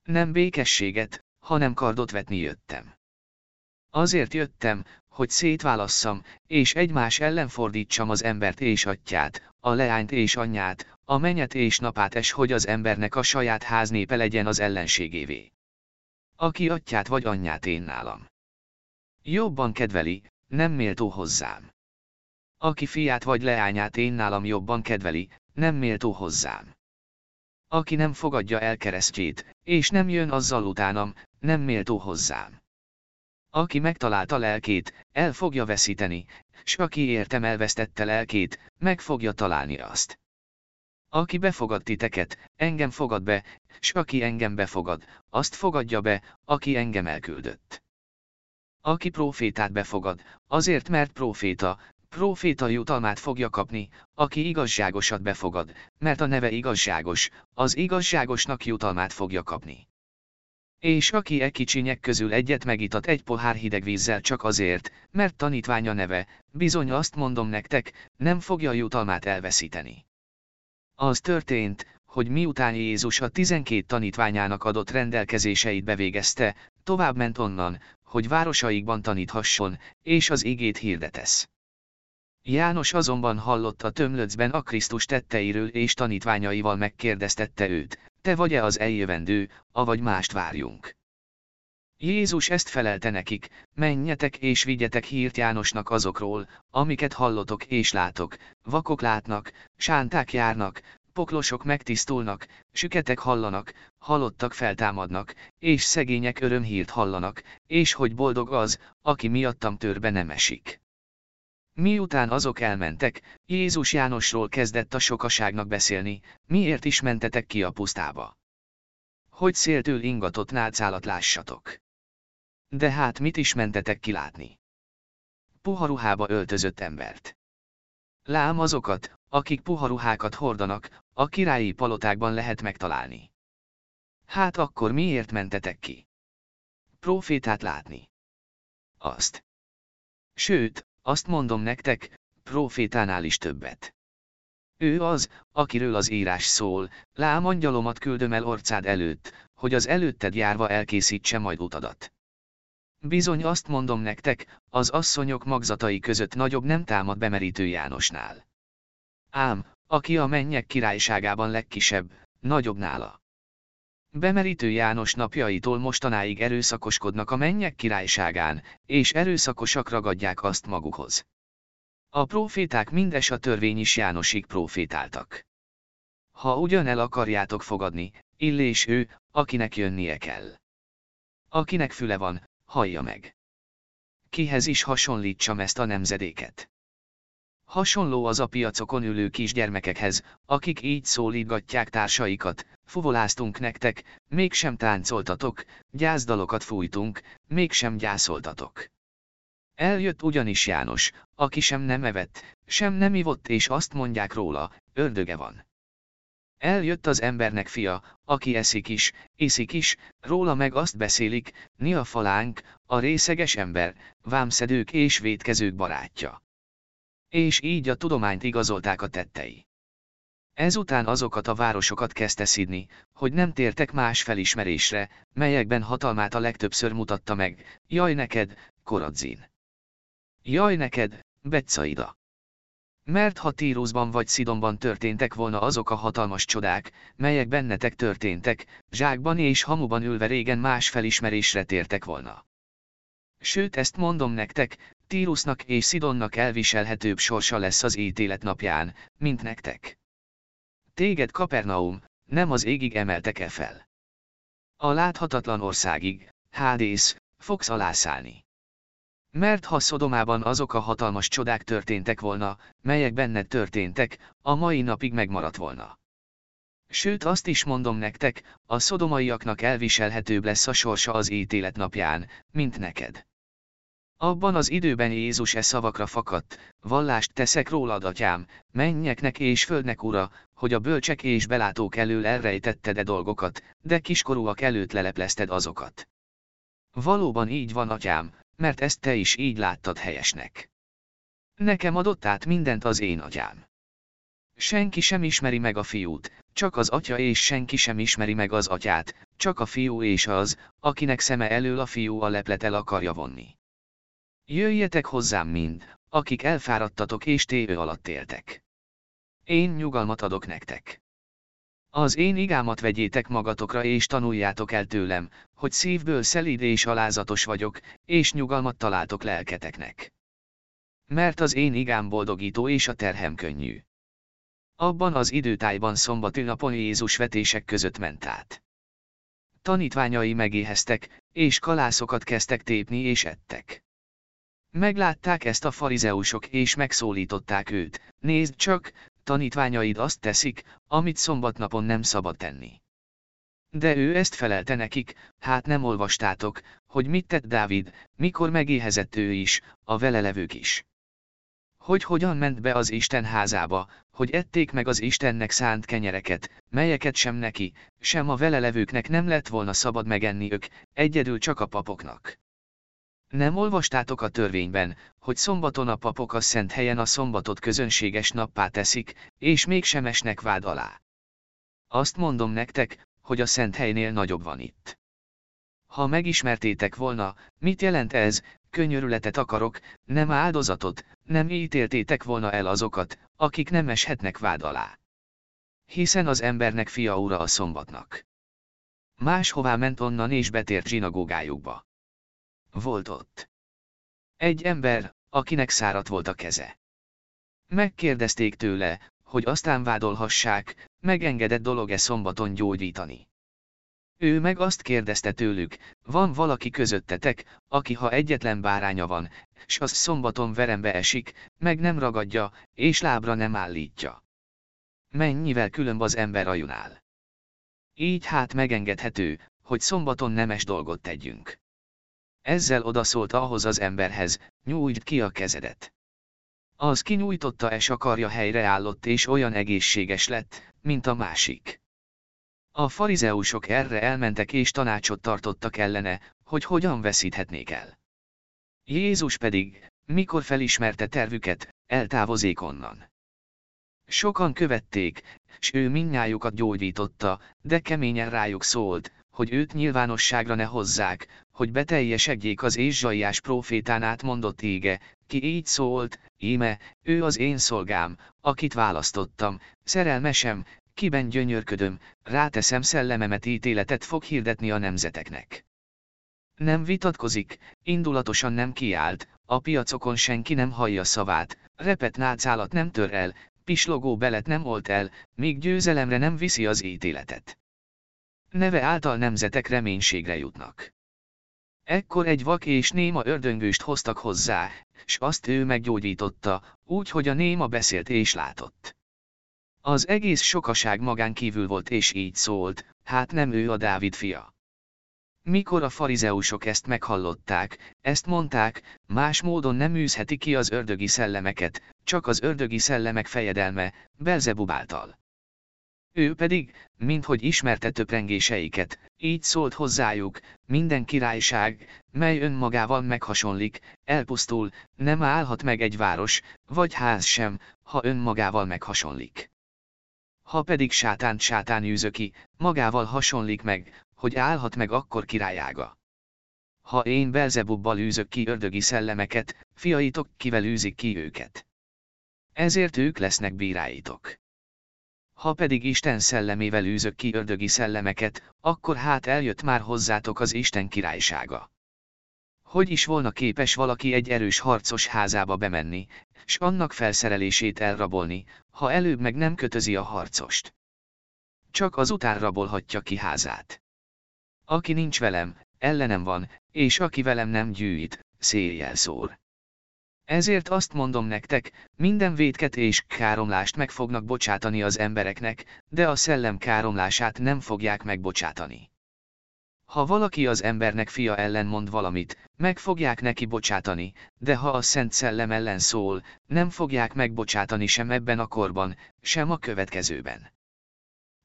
Nem békességet, hanem kardot vetni jöttem. Azért jöttem, hogy szétválasszam, és egymás ellen fordítsam az embert és atyát, a leányt és anyját, a menyet és napát és hogy az embernek a saját háznépe legyen az ellenségévé. Aki atyát vagy anyját én nálam. Jobban kedveli, nem méltó hozzám. Aki fiát vagy leányát én nálam jobban kedveli, nem méltó hozzám. Aki nem fogadja el keresztjét, és nem jön azzal utánam, nem méltó hozzám. Aki megtalálta lelkét, el fogja veszíteni, s aki értem elvesztette lelkét, meg fogja találni azt. Aki befogad titeket, engem fogad be, s aki engem befogad, azt fogadja be, aki engem elküldött. Aki profétát befogad, azért mert proféta, Próféta jutalmát fogja kapni, aki igazságosat befogad, mert a neve igazságos, az igazságosnak jutalmát fogja kapni. És aki e kicsinyek közül egyet megitat egy pohár hideg vízzel csak azért, mert tanítványa neve, bizony azt mondom nektek, nem fogja jutalmát elveszíteni. Az történt, hogy miután Jézus a tizenkét tanítványának adott rendelkezéseit bevégezte, tovább ment onnan, hogy városaikban taníthasson, és az igét hirdetesz. János azonban hallott a tömlöcben a Krisztus tetteiről és tanítványaival megkérdeztette őt, te vagy-e az eljövendő, avagy mást várjunk. Jézus ezt felelte nekik, menjetek és vigyetek hírt Jánosnak azokról, amiket hallotok és látok, vakok látnak, sánták járnak, poklosok megtisztulnak, süketek hallanak, halottak feltámadnak, és szegények örömhírt hallanak, és hogy boldog az, aki miattam törbe nem esik. Miután azok elmentek, Jézus Jánosról kezdett a sokaságnak beszélni, miért is mentetek ki a pusztába? Hogy széltől ingatott nálcálat lássatok. De hát mit is mentetek kilátni? Puha ruhába öltözött embert. Lám azokat, akik puha ruhákat hordanak, a királyi palotákban lehet megtalálni. Hát akkor miért mentetek ki? Profétát látni. Azt. Sőt, azt mondom nektek, profétánál is többet. Ő az, akiről az írás szól, lám angyalomat küldöm el orcád előtt, hogy az előtted járva elkészítse majd utadat. Bizony azt mondom nektek, az asszonyok magzatai között nagyobb nem támad bemerítő Jánosnál. Ám, aki a mennyek királyságában legkisebb, nagyobb nála. Bemerítő János napjaitól mostanáig erőszakoskodnak a mennyek királyságán, és erőszakosak ragadják azt magukhoz. A proféták mindes a törvény is Jánosig profétáltak. Ha ugyan el akarjátok fogadni, illés ő, akinek jönnie kell. Akinek füle van, hallja meg. Kihez is hasonlítsam ezt a nemzedéket? Hasonló az a piacokon ülő kisgyermekekhez, akik így szólítgatják társaikat, fuvoláztunk nektek, mégsem táncoltatok, gyászdalokat fújtunk, mégsem gyászoltatok. Eljött ugyanis János, aki sem nem evett, sem nem ivott és azt mondják róla, ördöge van. Eljött az embernek fia, aki eszik is, iszik is, róla meg azt beszélik, ni a falánk, a részeges ember, vámszedők és vétkezők barátja. És így a tudományt igazolták a tettei. Ezután azokat a városokat kezdte szidni, hogy nem tértek más felismerésre, melyekben hatalmát a legtöbbször mutatta meg, jaj neked, Koradzin. Jaj neked, Betsaida. Mert ha Tíruszban vagy Szidonban történtek volna azok a hatalmas csodák, melyek bennetek történtek, zsákban és hamuban ülve régen más felismerésre tértek volna. Sőt ezt mondom nektek, Tírusnak és Szidonnak elviselhetőbb sorsa lesz az ítélet napján, mint nektek. Téged Kapernaum, nem az égig emeltek-e fel. A láthatatlan országig, Hádész, fogsz alászállni. Mert ha Szodomában azok a hatalmas csodák történtek volna, melyek benned történtek, a mai napig megmaradt volna. Sőt azt is mondom nektek, a szodomaiaknak elviselhetőbb lesz a sorsa az ítélet napján, mint neked. Abban az időben Jézus e szavakra fakadt, vallást teszek rólad, atyám, mennyeknek és földnek ura, hogy a bölcsek és belátók elől elrejtetted e dolgokat, de kiskorúak előtt leleplezted azokat. Valóban így van, atyám, mert ezt te is így láttad helyesnek. Nekem adott át mindent az én atyám. Senki sem ismeri meg a fiút, csak az atya és senki sem ismeri meg az atyát, csak a fiú és az, akinek szeme elől a fiú a leplet el akarja vonni. Jöjjetek hozzám mind, akik elfáradtatok és tévő alatt éltek. Én nyugalmat adok nektek. Az én igámat vegyétek magatokra és tanuljátok el tőlem, hogy szívből szelíd és alázatos vagyok, és nyugalmat találtok lelketeknek. Mert az én igám boldogító és a terhem könnyű. Abban az időtájban szombati napon Jézus vetések között ment át. Tanítványai megéheztek, és kalászokat kezdtek tépni és ettek. Meglátták ezt a farizeusok és megszólították őt, nézd csak, tanítványaid azt teszik, amit szombatnapon nem szabad tenni. De ő ezt felelte nekik, hát nem olvastátok, hogy mit tett Dávid, mikor megéhezett ő is, a velelevők is. Hogy hogyan ment be az Isten házába, hogy ették meg az Istennek szánt kenyereket, melyeket sem neki, sem a velelevőknek nem lett volna szabad megenni ők, egyedül csak a papoknak. Nem olvastátok a törvényben, hogy szombaton a papok a szent helyen a szombatot közönséges nappá teszik, és mégsem esnek vád alá. Azt mondom nektek, hogy a szent helynél nagyobb van itt. Ha megismertétek volna, mit jelent ez, könyörületet akarok, nem áldozatot, nem ítéltétek volna el azokat, akik nem eshetnek vád alá. Hiszen az embernek fia ura a szombatnak. Máshová ment onnan és betért zsinagógájukba. Volt ott. Egy ember, akinek szárat volt a keze. Megkérdezték tőle, hogy aztán vádolhassák, megengedett dolog-e szombaton gyógyítani. Ő meg azt kérdezte tőlük, van valaki közöttetek, aki ha egyetlen báránya van, s az szombaton verembe esik, meg nem ragadja, és lábra nem állítja. Mennyivel különb az ember ajunál. Így hát megengedhető, hogy szombaton nemes dolgot tegyünk. Ezzel odaszólt ahhoz az emberhez, nyújtsd ki a kezedet. Az kinyújtotta és a karja helyreállott és olyan egészséges lett, mint a másik. A farizeusok erre elmentek és tanácsot tartottak ellene, hogy hogyan veszíthetnék el. Jézus pedig, mikor felismerte tervüket, eltávozik onnan. Sokan követték, s ő minnyájukat gyógyította, de keményen rájuk szólt, hogy őt nyilvánosságra ne hozzák, hogy beteljesedjék az Ézsaiás profétán átmondott ége, ki így szólt, íme, ő az én szolgám, akit választottam, szerelmesem, kiben gyönyörködöm, ráteszem szellememet ítéletet fog hirdetni a nemzeteknek. Nem vitatkozik, indulatosan nem kiált, a piacokon senki nem hallja szavát, repet nácálat nem tör el, pislogó belet nem olt el, míg győzelemre nem viszi az ítéletet. Neve által nemzetek reménységre jutnak. Ekkor egy vak és néma ördöngőst hoztak hozzá, s azt ő meggyógyította, úgy, hogy a néma beszélt és látott. Az egész sokaság magán kívül volt és így szólt, hát nem ő a Dávid fia. Mikor a farizeusok ezt meghallották, ezt mondták, más módon nem űzheti ki az ördögi szellemeket, csak az ördögi szellemek fejedelme, Belzebub által. Ő pedig, minthogy ismerte töprengéseiket, így szólt hozzájuk, minden királyság, mely önmagával meghasonlik, elpusztul, nem állhat meg egy város, vagy ház sem, ha önmagával meghasonlik. Ha pedig sátánt sátán űzöki, magával hasonlik meg, hogy állhat meg akkor királyága. Ha én Belzebubbal űzök ki ördögi szellemeket, fiaitok kivel űzik ki őket. Ezért ők lesznek bíráitok. Ha pedig Isten szellemével űzök ki ördögi szellemeket, akkor hát eljött már hozzátok az Isten királysága. Hogy is volna képes valaki egy erős harcos házába bemenni, s annak felszerelését elrabolni, ha előbb meg nem kötözi a harcost. Csak azután rabolhatja ki házát. Aki nincs velem, ellenem van, és aki velem nem gyűjt, széljel szór. Ezért azt mondom nektek, minden védket és káromlást meg fognak bocsátani az embereknek, de a szellem káromlását nem fogják megbocsátani. Ha valaki az embernek fia ellen mond valamit, meg fogják neki bocsátani, de ha a Szent Szellem ellen szól, nem fogják megbocsátani sem ebben a korban, sem a következőben.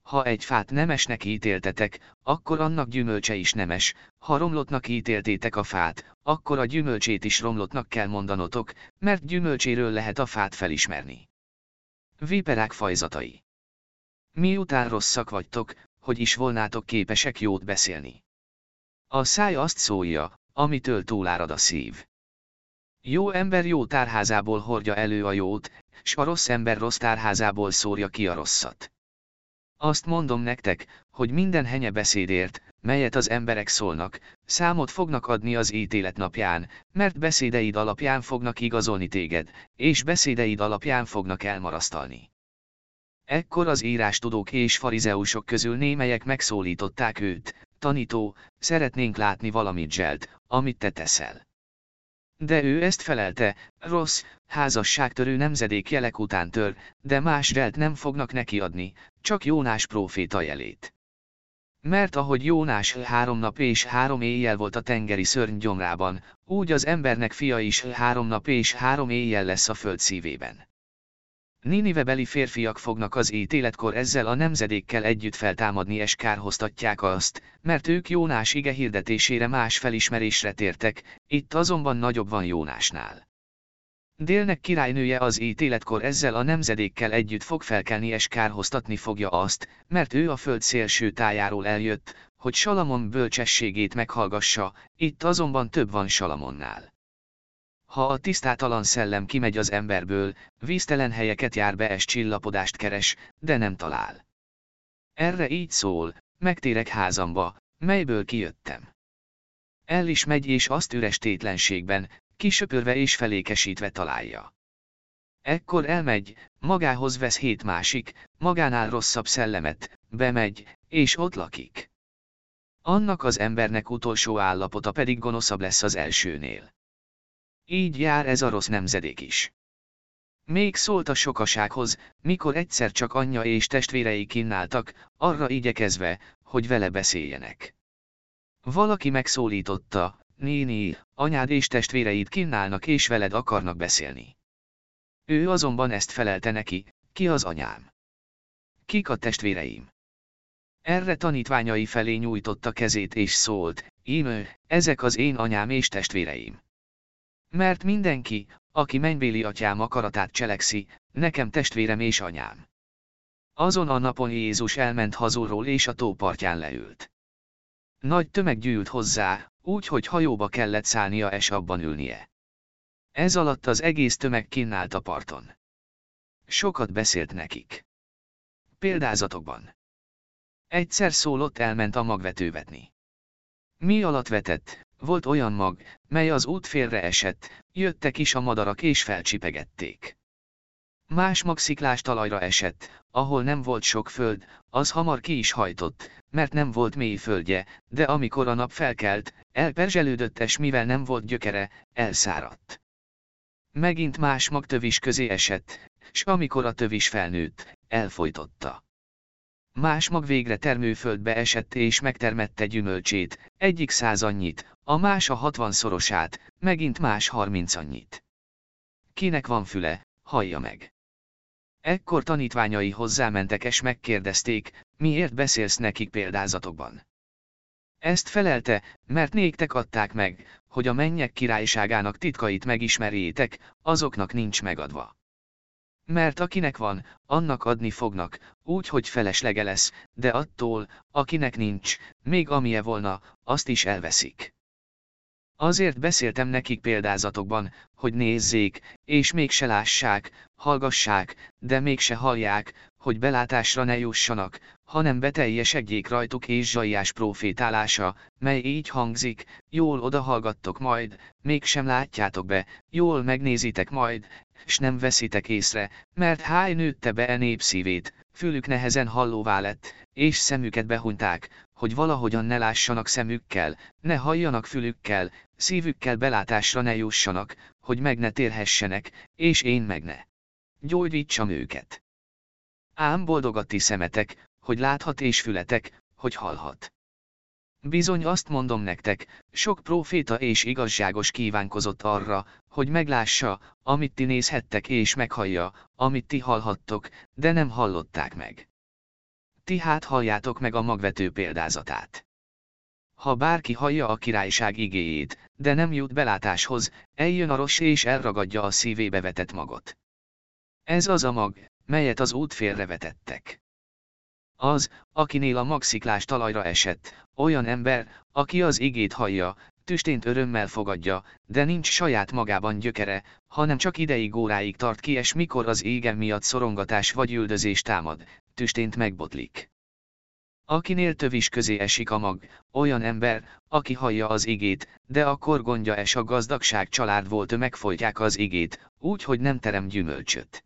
Ha egy fát nemesnek ítéltetek, akkor annak gyümölcse is nemes, ha romlottnak ítéltétek a fát, akkor a gyümölcsét is romlottnak kell mondanotok, mert gyümölcséről lehet a fát felismerni. Viperák fajzatai Miután rosszak vagytok, hogy is volnátok képesek jót beszélni. A száj azt szólja, amitől túlárad a szív. Jó ember jó tárházából hordja elő a jót, s a rossz ember rossz tárházából szórja ki a rosszat. Azt mondom nektek, hogy minden henye beszédért, melyet az emberek szólnak, számot fognak adni az ítélet napján, mert beszédeid alapján fognak igazolni téged, és beszédeid alapján fognak elmarasztalni. Ekkor az írástudók és farizeusok közül némelyek megszólították őt, tanító, szeretnénk látni valamit zselt, amit te teszel. De ő ezt felelte, rossz, házasságtörő nemzedék jelek után tör, de más zselt nem fognak neki adni, csak Jónás próféta jelét. Mert ahogy Jónás három nap és három éjjel volt a tengeri szörny gyomrában, úgy az embernek fia is három nap és három éjjel lesz a föld szívében. Ninive beli férfiak fognak az ítéletkor ezzel a nemzedékkel együtt feltámadni és kárhoztatják azt, mert ők Jónás ige hirdetésére más felismerésre tértek, itt azonban nagyobb van Jónásnál. Délnek királynője az ítéletkor ezzel a nemzedékkel együtt fog felkelni és kárhoztatni fogja azt, mert ő a föld szélső tájáról eljött, hogy Salamon bölcsességét meghallgassa, itt azonban több van Salamonnál. Ha a tisztátalan szellem kimegy az emberből, víztelen helyeket jár be és csillapodást keres, de nem talál. Erre így szól, megtérek házamba, melyből kijöttem. El is megy és azt üres tétlenségben, kisöpörve és felékesítve találja. Ekkor elmegy, magához vesz hét másik, magánál rosszabb szellemet, bemegy, és ott lakik. Annak az embernek utolsó állapota pedig gonoszabb lesz az elsőnél. Így jár ez a rossz nemzedék is. Még szólt a sokasághoz, mikor egyszer csak anyja és testvérei kínáltak, arra igyekezve, hogy vele beszéljenek. Valaki megszólította, néni, anyád és testvéreid kínálnak és veled akarnak beszélni. Ő azonban ezt felelte neki, ki az anyám? Kik a testvéreim? Erre tanítványai felé nyújtotta kezét és szólt, íme, ezek az én anyám és testvéreim. Mert mindenki, aki mennybéli atyám akaratát cselekszi, nekem testvérem és anyám. Azon a napon Jézus elment hazulról és a tópartján leült. Nagy tömeg gyűlt hozzá, úgy, hogy hajóba kellett szállnia és abban ülnie. Ez alatt az egész tömeg kinnált a parton. Sokat beszélt nekik. Példázatokban. Egyszer szólott elment a magvetővetni. Mi alatt vetett, volt olyan mag, mely az út félre esett, jöttek is a madarak és felcsipegették. Más mag sziklás talajra esett, ahol nem volt sok föld, az hamar ki is hajtott, mert nem volt mély földje, de amikor a nap felkelt, elperzselődött és mivel nem volt gyökere, elszáradt. Megint más mag tövis közé esett, s amikor a tövis felnőtt, elfolytotta. Más mag végre termőföldbe esett és megtermette gyümölcsét, egyik száz annyit, a más a hatvanszorosát, megint más harminc annyit. Kinek van füle, hallja meg. Ekkor tanítványai hozzámentek és megkérdezték, miért beszélsz nekik példázatokban. Ezt felelte, mert néktek adták meg, hogy a mennyek királyságának titkait megismerjétek, azoknak nincs megadva. Mert akinek van, annak adni fognak, úgy, hogy feleslege lesz, de attól, akinek nincs, még amilyen volna, azt is elveszik. Azért beszéltem nekik példázatokban, hogy nézzék, és mégse lássák, hallgassák, de mégse hallják, hogy belátásra ne jussanak, hanem beteljesedjék rajtuk és zsajás profétálása, mely így hangzik, jól odahallgattok majd, mégsem látjátok be, jól megnézitek majd, s nem veszitek észre, mert háj nőtte be e nép szívét, fülük nehezen hallóvá lett, és szemüket behunyták, hogy valahogyan ne lássanak szemükkel, ne halljanak fülükkel, szívükkel belátásra ne jussanak, hogy meg ne térhessenek, és én meg ne. Gyógyítsam őket. Ám boldog a ti szemetek, hogy láthat és fületek, hogy hallhat. Bizony azt mondom nektek, sok próféta és igazságos kívánkozott arra, hogy meglássa, amit ti nézhettek és meghallja, amit ti hallhattok, de nem hallották meg. Ti hát halljátok meg a magvető példázatát. Ha bárki hallja a királyság igéjét, de nem jut belátáshoz, eljön a rossz és elragadja a szívébe vetett magot. Ez az a mag, melyet az út félrevetettek. Az, akinél a magsziklás talajra esett, olyan ember, aki az igét hallja, tüstént örömmel fogadja, de nincs saját magában gyökere, hanem csak ideig óráig tart ki és mikor az égen miatt szorongatás vagy üldözés támad, tüstént megbotlik. Akinél tövis közé esik a mag, olyan ember, aki hallja az igét, de akkor gondja es a gazdagság család volt megfolytják az igét, úgy, hogy nem terem gyümölcsöt.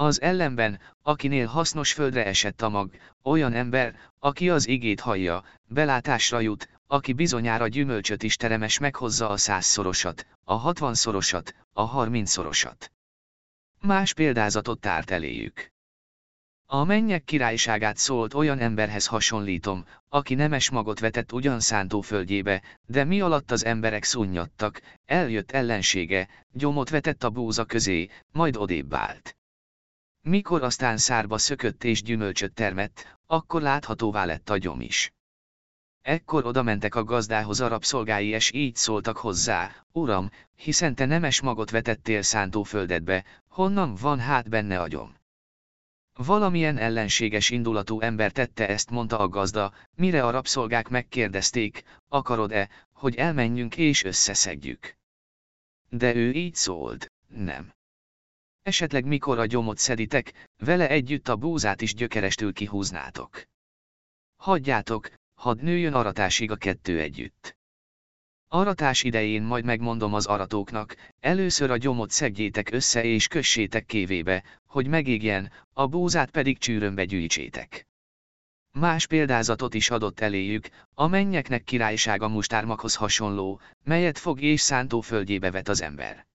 Az ellenben, akinél hasznos földre esett a mag, olyan ember, aki az igét hallja, belátásra jut, aki bizonyára gyümölcsöt is teremes meghozza a százszorosat, a hatvanszorosat, a harmincszorosat. Más példázatot tárt eléjük. A mennyek királyságát szólt olyan emberhez hasonlítom, aki nemes magot vetett ugyan szántóföldjébe, de mi alatt az emberek szunnyadtak, eljött ellensége, gyomot vetett a búza közé, majd odébb állt. Mikor aztán szárba szökött és gyümölcsöt termett, akkor láthatóvá lett a gyom is. Ekkor odamentek a gazdához a rabszolgái és így szóltak hozzá, Uram, hiszen te nemes magot vetettél szántóföldedbe, honnan van hát benne agyom? Valamilyen ellenséges indulatú ember tette ezt mondta a gazda, mire a rabszolgák megkérdezték, akarod-e, hogy elmenjünk és összeszedjük. De ő így szólt, nem. Esetleg mikor a gyomot szeditek, vele együtt a búzát is gyökerestül kihúznátok. Hagyjátok, hadd nőjön aratásig a kettő együtt. Aratás idején majd megmondom az aratóknak, először a gyomot szedjétek össze és kössétek kévébe, hogy megégjen, a búzát pedig csűrömbe gyűjtsétek. Más példázatot is adott eléjük, a mennyeknek királysága mustármaghoz hasonló, melyet fog és szántó földjébe vet az ember.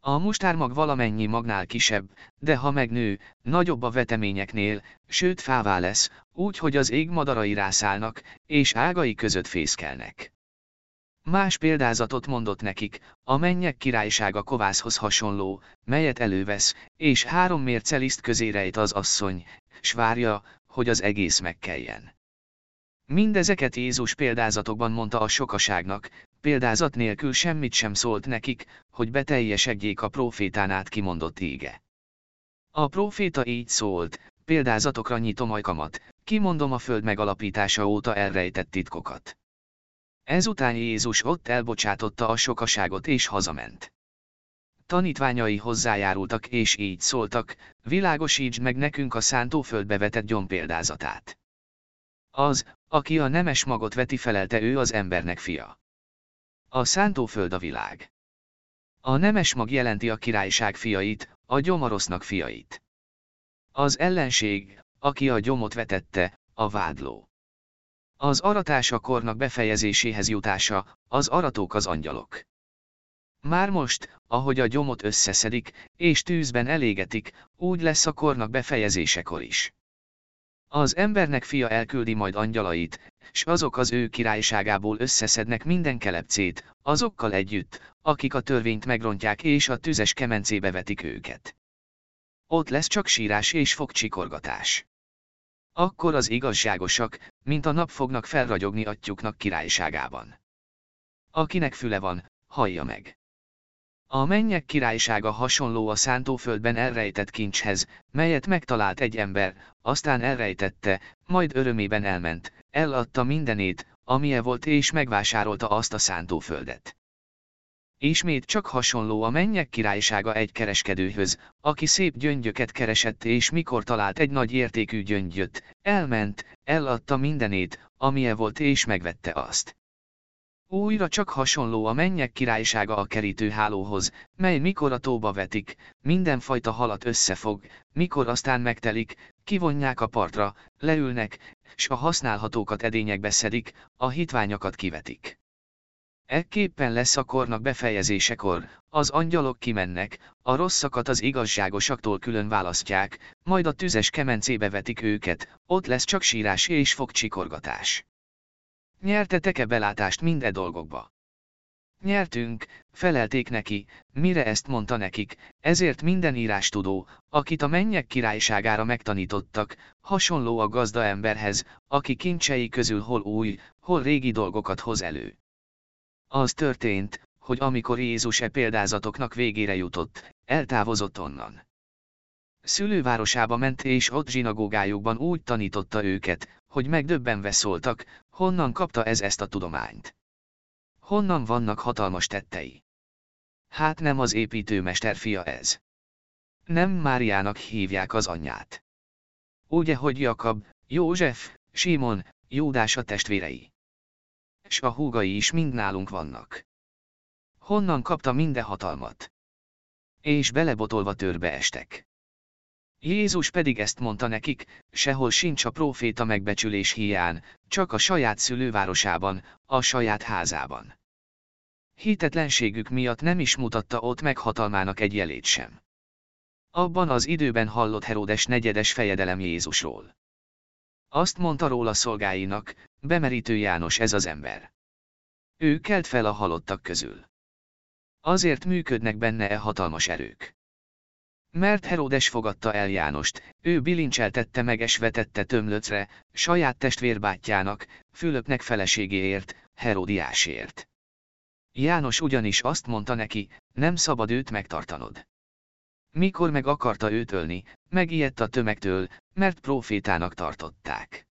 A mustármag valamennyi magnál kisebb, de ha megnő, nagyobb a veteményeknél, sőt fává lesz, úgy, hogy az ég madarai rászállnak, és ágai között fészkelnek. Más példázatot mondott nekik, a mennyek királysága kovászhoz hasonló, melyet elővesz, és három mérce liszt közé rejt az asszony, s várja, hogy az egész megkeljen. Mindezeket Jézus példázatokban mondta a sokaságnak, példázat nélkül semmit sem szólt nekik, hogy beteljesedjék a profétán át kimondott ége. A proféta így szólt, példázatokra nyitom ajkamat, kimondom a föld megalapítása óta elrejtett titkokat. Ezután Jézus ott elbocsátotta a sokaságot és hazament. Tanítványai hozzájárultak és így szóltak, világosítsd meg nekünk a szántóföldbe vetett gyompéldázatát. Az, aki a nemes magot veti felelte ő az embernek fia. A szántóföld a világ. A nemes mag jelenti a királyság fiait, a gyomorosznak fiait. Az ellenség, aki a gyomot vetette, a vádló. Az aratás a kornak befejezéséhez jutása, az aratók az angyalok. Már most, ahogy a gyomot összeszedik, és tűzben elégetik, úgy lesz a kornak befejezésekor is. Az embernek fia elküldi majd angyalait, s azok az ő királyságából összeszednek minden kelepcét, azokkal együtt, akik a törvényt megrontják és a tüzes kemencébe vetik őket. Ott lesz csak sírás és fogcsikorgatás. Akkor az igazságosak, mint a nap fognak felragyogni atyuknak királyságában. Akinek füle van, hallja meg. A mennyek királysága hasonló a szántóföldben elrejtett kincshez, melyet megtalált egy ember, aztán elrejtette, majd örömében elment, eladta mindenét, amilyen volt és megvásárolta azt a szántóföldet. Ismét csak hasonló a mennyek királysága egy kereskedőhöz, aki szép gyöngyöket keresett és mikor talált egy nagy értékű gyöngyöt, elment, eladta mindenét, amilyen volt és megvette azt. Újra csak hasonló a mennyek királysága a kerítőhálóhoz, mely mikor a tóba vetik, mindenfajta halat összefog, mikor aztán megtelik, kivonják a partra, leülnek, s a használhatókat edényekbe szedik, a hitványokat kivetik. Ekképpen lesz a kornak befejezésekor, az angyalok kimennek, a rosszakat az igazságosaktól külön választják, majd a tüzes kemencébe vetik őket, ott lesz csak sírás és fogcsikorgatás. Nyertetek-e belátást minde dolgokba? Nyertünk, felelték neki, mire ezt mondta nekik, ezért minden írástudó, akit a mennyek királyságára megtanítottak, hasonló a gazda emberhez, aki kincsei közül hol új, hol régi dolgokat hoz elő. Az történt, hogy amikor Jézus e példázatoknak végére jutott, eltávozott onnan. Szülővárosába ment és ott zsinagógájukban úgy tanította őket, hogy megdöbbenve szóltak, honnan kapta ez ezt a tudományt. Honnan vannak hatalmas tettei? Hát nem az építőmester fia ez. Nem Máriának hívják az anyját. Ugye, hogy Jakab, József, Simon, Júdás a testvérei s a húgai is mind nálunk vannak. Honnan kapta minden hatalmat? És belebotolva törbe estek. Jézus pedig ezt mondta nekik, sehol sincs a próféta megbecsülés hiány, csak a saját szülővárosában, a saját házában. Hitetlenségük miatt nem is mutatta ott meg hatalmának egy jelét sem. Abban az időben hallott Herodes negyedes fejedelem Jézusról. Azt mondta róla szolgáinak, bemerítő János ez az ember. Ő kelt fel a halottak közül. Azért működnek benne e hatalmas erők. Mert Herodes fogadta el Jánost, ő bilincseltette meg és vetette tömlöcre, saját testvérbátyjának, Fülöpnek feleségéért, Herodiásért. János ugyanis azt mondta neki, nem szabad őt megtartanod. Mikor meg akarta őt ölni, megijedt a tömegtől, mert profétának tartották.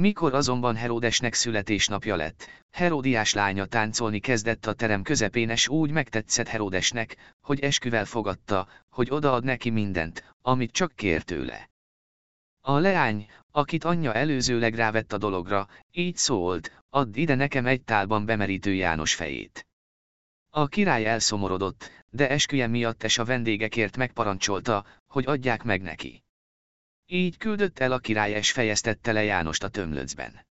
Mikor azonban Heródesnek születésnapja lett, Heródiás lánya táncolni kezdett a terem közepén és úgy megtetszett Heródesnek, hogy esküvel fogadta, hogy odaad neki mindent, amit csak kér tőle. A leány, akit anyja előzőleg rávett a dologra, így szólt, add ide nekem egy tálban bemerítő János fejét. A király elszomorodott, de esküje miatt es a vendégekért megparancsolta, hogy adják meg neki. Így küldött el a király és fejeztette le Jánost a tömlöcben.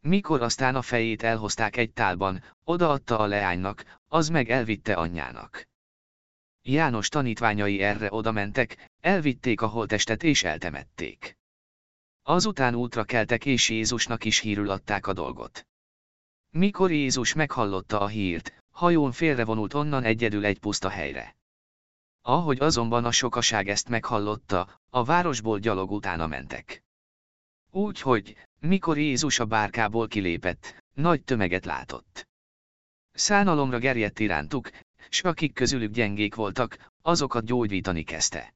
Mikor aztán a fejét elhozták egy tálban, odaadta a leánynak, az meg elvitte anyjának. János tanítványai erre odamentek, elvitték a holtestet és eltemették. Azután útra keltek és Jézusnak is hírül adták a dolgot. Mikor Jézus meghallotta a hírt, hajón félrevonult onnan egyedül egy puszta helyre. Ahogy azonban a sokaság ezt meghallotta, a városból gyalog utána mentek. Úgyhogy, mikor Jézus a bárkából kilépett, nagy tömeget látott. Szánalomra gerjedt irántuk, s akik közülük gyengék voltak, azokat gyógyítani kezdte.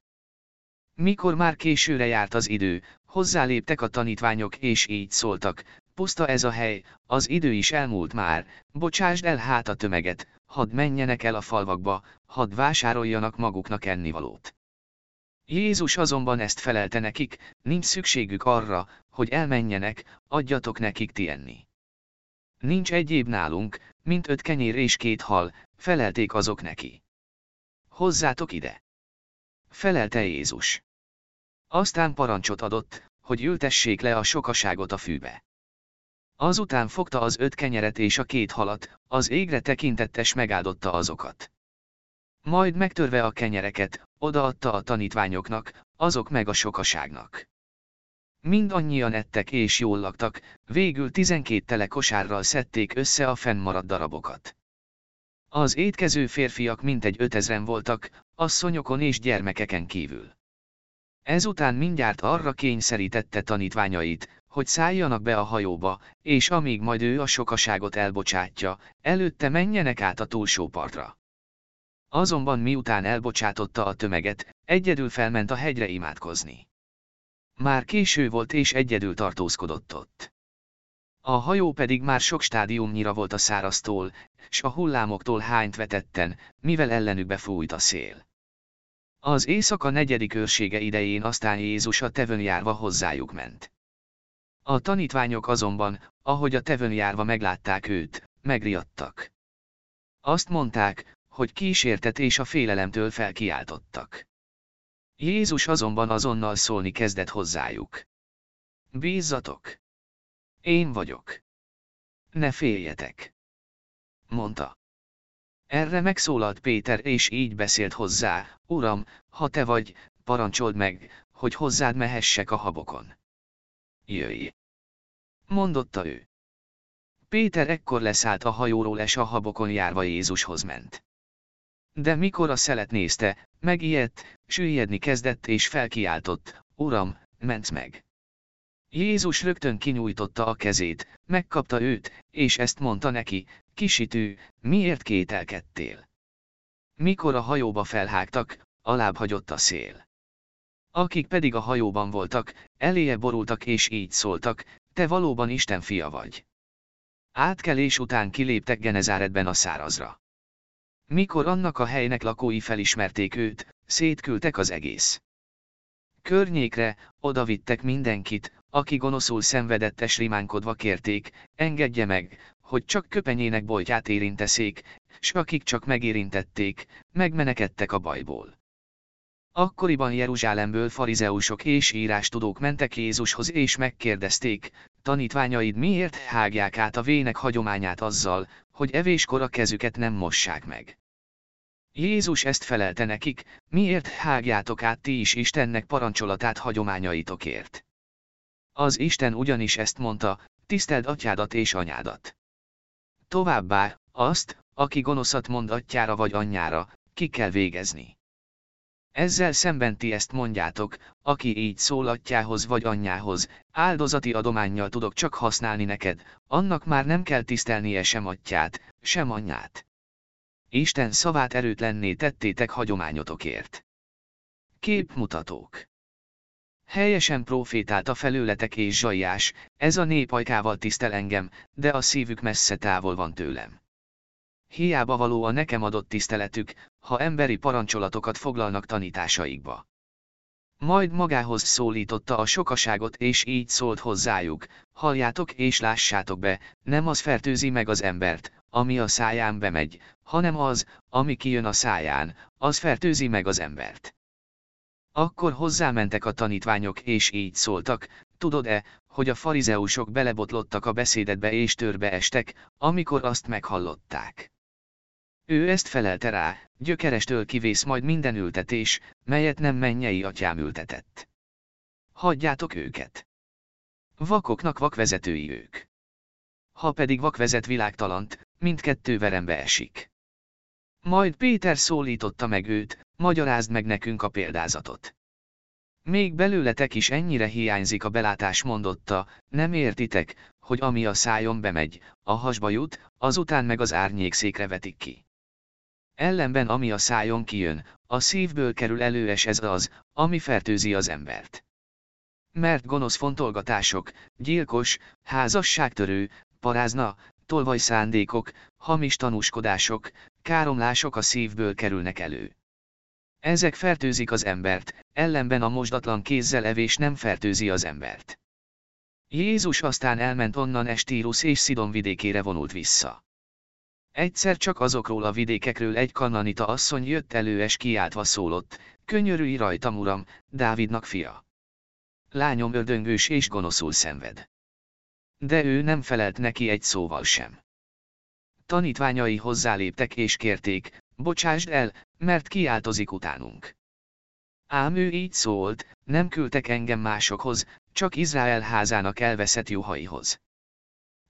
Mikor már későre járt az idő, hozzáléptek a tanítványok és így szóltak, puszta ez a hely, az idő is elmúlt már, bocsásd el hát a tömeget, hadd menjenek el a falvakba, hadd vásároljanak maguknak ennivalót. Jézus azonban ezt felelte nekik, nincs szükségük arra, hogy elmenjenek, adjatok nekik ti enni. Nincs egyéb nálunk, mint öt kenyér és két hal, felelték azok neki. Hozzátok ide! Felelte Jézus. Aztán parancsot adott, hogy ültessék le a sokaságot a fűbe. Azután fogta az öt kenyeret és a két halat, az égre tekintettes megáldotta azokat. Majd megtörve a kenyereket, odaadta a tanítványoknak, azok meg a sokaságnak. Mindannyian ettek és jól laktak, végül tizenkét tele kosárral szedték össze a fennmaradt darabokat. Az étkező férfiak mintegy ötezren voltak, asszonyokon és gyermekeken kívül. Ezután mindjárt arra kényszerítette tanítványait, hogy szálljanak be a hajóba, és amíg majd ő a sokaságot elbocsátja, előtte menjenek át a túlsó partra. Azonban miután elbocsátotta a tömeget, egyedül felment a hegyre imádkozni. Már késő volt és egyedül tartózkodott ott. A hajó pedig már sok stádiumnyira volt a száraztól, s a hullámoktól hányt vetetten, mivel ellenük befújt a szél. Az éjszaka negyedik őrsége idején aztán Jézus a tevön járva hozzájuk ment. A tanítványok azonban, ahogy a tevön járva meglátták őt, megriadtak. Azt mondták, hogy kísértet és a félelemtől felkiáltottak. Jézus azonban azonnal szólni kezdett hozzájuk. Bízzatok! Én vagyok. Ne féljetek! Mondta. Erre megszólalt Péter és így beszélt hozzá, Uram, ha te vagy, parancsold meg, hogy hozzád mehessek a habokon. Jöjj! Mondotta ő. Péter ekkor leszállt a hajóról és a habokon járva Jézushoz ment. De mikor a szelet nézte, megijedt, süllyedni kezdett és felkiáltott, Uram, mentsz meg! Jézus rögtön kinyújtotta a kezét, megkapta őt, és ezt mondta neki, kisitű, miért kételkedtél? Mikor a hajóba felhágtak, alább hagyott a szél. Akik pedig a hajóban voltak, eléje borultak és így szóltak, te valóban Isten fia vagy. Átkelés után kiléptek Genezáretben a szárazra. Mikor annak a helynek lakói felismerték őt, szétküldtek az egész. Környékre, odavittek mindenkit, aki gonoszul szenvedettes rimánkodva kérték, engedje meg, hogy csak köpenyének boltját érinteszék, s akik csak megérintették, megmenekedtek a bajból. Akkoriban Jeruzsálemből farizeusok és írástudók mentek Jézushoz és megkérdezték, tanítványaid miért hágják át a vének hagyományát azzal, hogy evéskor a kezüket nem mossák meg. Jézus ezt felelte nekik, miért hágjátok át ti is Istennek parancsolatát hagyományaitokért. Az Isten ugyanis ezt mondta, tiszteld atyádat és anyádat. Továbbá, azt, aki gonoszat mond atyára vagy anyjára, ki kell végezni. Ezzel szemben ti ezt mondjátok, aki így szól atyához vagy anyjához, áldozati adománnyal tudok csak használni neked, annak már nem kell tisztelnie sem atyát, sem anyját. Isten szavát erőtlenné tettétek hagyományotokért. Képmutatók Helyesen profétálta felőletek és zsajás, ez a nép ajkával tisztel engem, de a szívük messze távol van tőlem. Hiába való a nekem adott tiszteletük, ha emberi parancsolatokat foglalnak tanításaikba. Majd magához szólította a sokaságot és így szólt hozzájuk, halljátok és lássátok be, nem az fertőzi meg az embert, ami a száján bemegy, hanem az, ami kijön a száján, az fertőzi meg az embert. Akkor hozzámentek a tanítványok és így szóltak, tudod-e, hogy a farizeusok belebotlottak a beszédedbe és törbe estek, amikor azt meghallották. Ő ezt felelte rá, gyökerestől kivész majd minden ültetés, melyet nem mennyei atyám ültetett. Hagyjátok őket. Vakoknak vakvezetői ők. Ha pedig vakvezet világtalant, mindkettő verembe esik. Majd Péter szólította meg őt, magyarázd meg nekünk a példázatot. Még belőletek is ennyire hiányzik a belátás mondotta, nem értitek, hogy ami a szájon bemegy, a hasba jut, azután meg az árnyékszékre vetik ki. Ellenben ami a szájon kijön, a szívből kerül előes ez az, ami fertőzi az embert. Mert gonosz fontolgatások, gyilkos, házasságtörő, parázna, tolvaj szándékok, hamis tanúskodások, káromlások a szívből kerülnek elő. Ezek fertőzik az embert, ellenben a mosdatlan kézzel evés nem fertőzi az embert. Jézus aztán elment onnan Estírus és Szidon vidékére vonult vissza. Egyszer csak azokról a vidékekről egy kannanita asszony jött elő és kiáltva szólott, könyörülj rajtam uram, Dávidnak fia. Lányom ördöngős és gonoszul szenved. De ő nem felelt neki egy szóval sem. Tanítványai hozzáléptek és kérték, bocsásd el, mert kiáltozik utánunk. Ám ő így szólt, nem küldtek engem másokhoz, csak Izrael házának elveszett juhaihoz.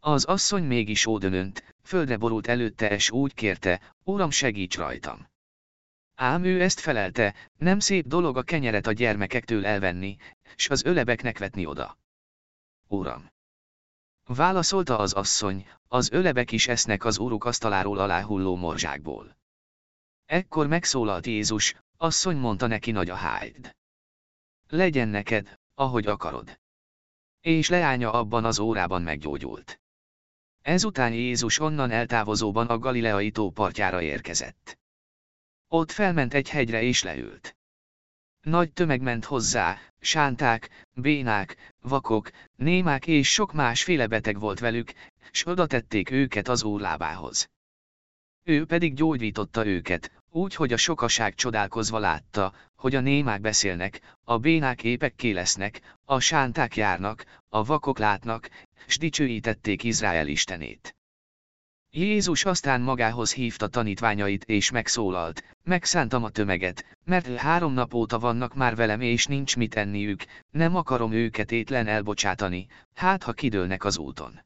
Az asszony mégis ódönönt, földre borult előtte és úgy kérte, Uram segíts rajtam. Ám ő ezt felelte, nem szép dolog a kenyeret a gyermekektől elvenni, s az ölebeknek vetni oda. Uram! Válaszolta az asszony, az ölebek is esznek az uruk asztaláról aláhulló morzsákból. Ekkor megszólalt Jézus, asszony mondta neki nagy a hájd. Legyen neked, ahogy akarod. És leánya abban az órában meggyógyult. Ezután Jézus onnan eltávozóban a Galileai tó partjára érkezett. Ott felment egy hegyre és leült. Nagy tömeg ment hozzá, sánták, bénák, vakok, némák és sok másféle beteg volt velük, s oda tették őket az úr lábához. Ő pedig gyógyította őket, úgy, hogy a sokaság csodálkozva látta, hogy a némák beszélnek, a bénák épekké lesznek, a sánták járnak, a vakok látnak, s dicsőítették Izrael istenét. Jézus aztán magához hívta tanítványait és megszólalt, megszántam a tömeget, mert három nap óta vannak már velem és nincs mit enniük, nem akarom őket étlen elbocsátani, hát ha kidőlnek az úton.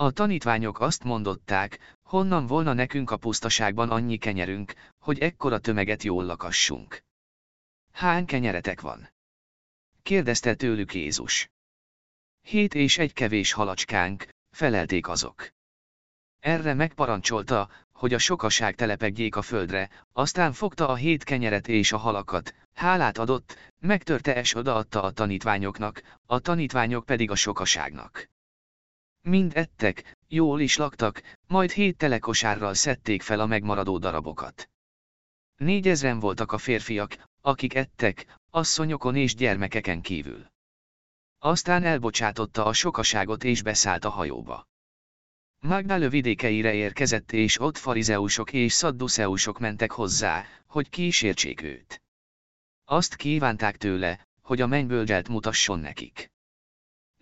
A tanítványok azt mondották, honnan volna nekünk a pusztaságban annyi kenyerünk, hogy ekkora tömeget jól lakassunk. Hány kenyeretek van? kérdezte tőlük Jézus. Hét és egy kevés halacskánk, felelték azok. Erre megparancsolta, hogy a sokaság telepedjék a földre, aztán fogta a hét kenyeret és a halakat, hálát adott, megtörte és odaadta a tanítványoknak, a tanítványok pedig a sokaságnak. Mind ettek, jól is laktak, majd hét telekosárral szedték fel a megmaradó darabokat. Négyezren voltak a férfiak, akik ettek, asszonyokon és gyermekeken kívül. Aztán elbocsátotta a sokaságot és beszállt a hajóba. Magdalő vidékeire érkezett és ott farizeusok és szadduceusok mentek hozzá, hogy kísértsék őt. Azt kívánták tőle, hogy a mennybölgyelt mutasson nekik.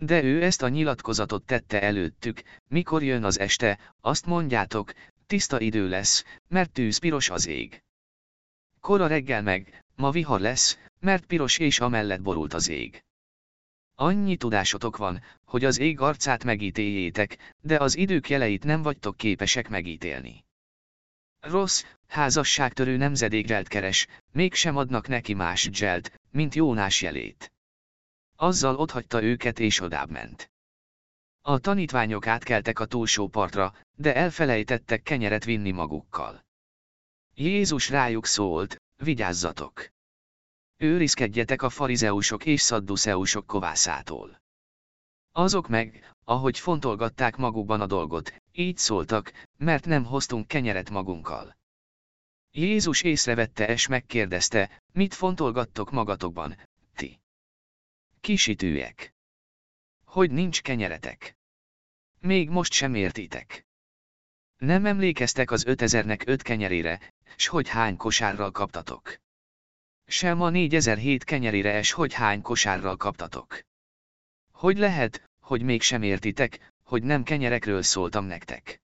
De ő ezt a nyilatkozatot tette előttük, mikor jön az este, azt mondjátok, tiszta idő lesz, mert tűz piros az ég. Kora reggel meg, ma vihar lesz, mert piros és amellett borult az ég. Annyi tudásotok van, hogy az ég arcát megítéljétek, de az idők jeleit nem vagytok képesek megítélni. Rossz, házasságtörő nemzedék keres, mégsem adnak neki más zselt, mint Jónás jelét. Azzal otthagyta őket és odább ment. A tanítványok átkeltek a túlsó partra, de elfelejtettek kenyeret vinni magukkal. Jézus rájuk szólt, vigyázzatok! Őrizkedjetek a farizeusok és szadduceusok kovászától. Azok meg, ahogy fontolgatták magukban a dolgot, így szóltak, mert nem hoztunk kenyeret magunkkal. Jézus észrevette és megkérdezte, mit fontolgattok magatokban, kisitűek. Hogy nincs kenyeretek. Még most sem értitek. Nem emlékeztek az ötezernek öt kenyerére, s hogy hány kosárral kaptatok. Sem a négyezer kenyerére s hogy hány kosárral kaptatok. Hogy lehet, hogy mégsem értitek, hogy nem kenyerekről szóltam nektek.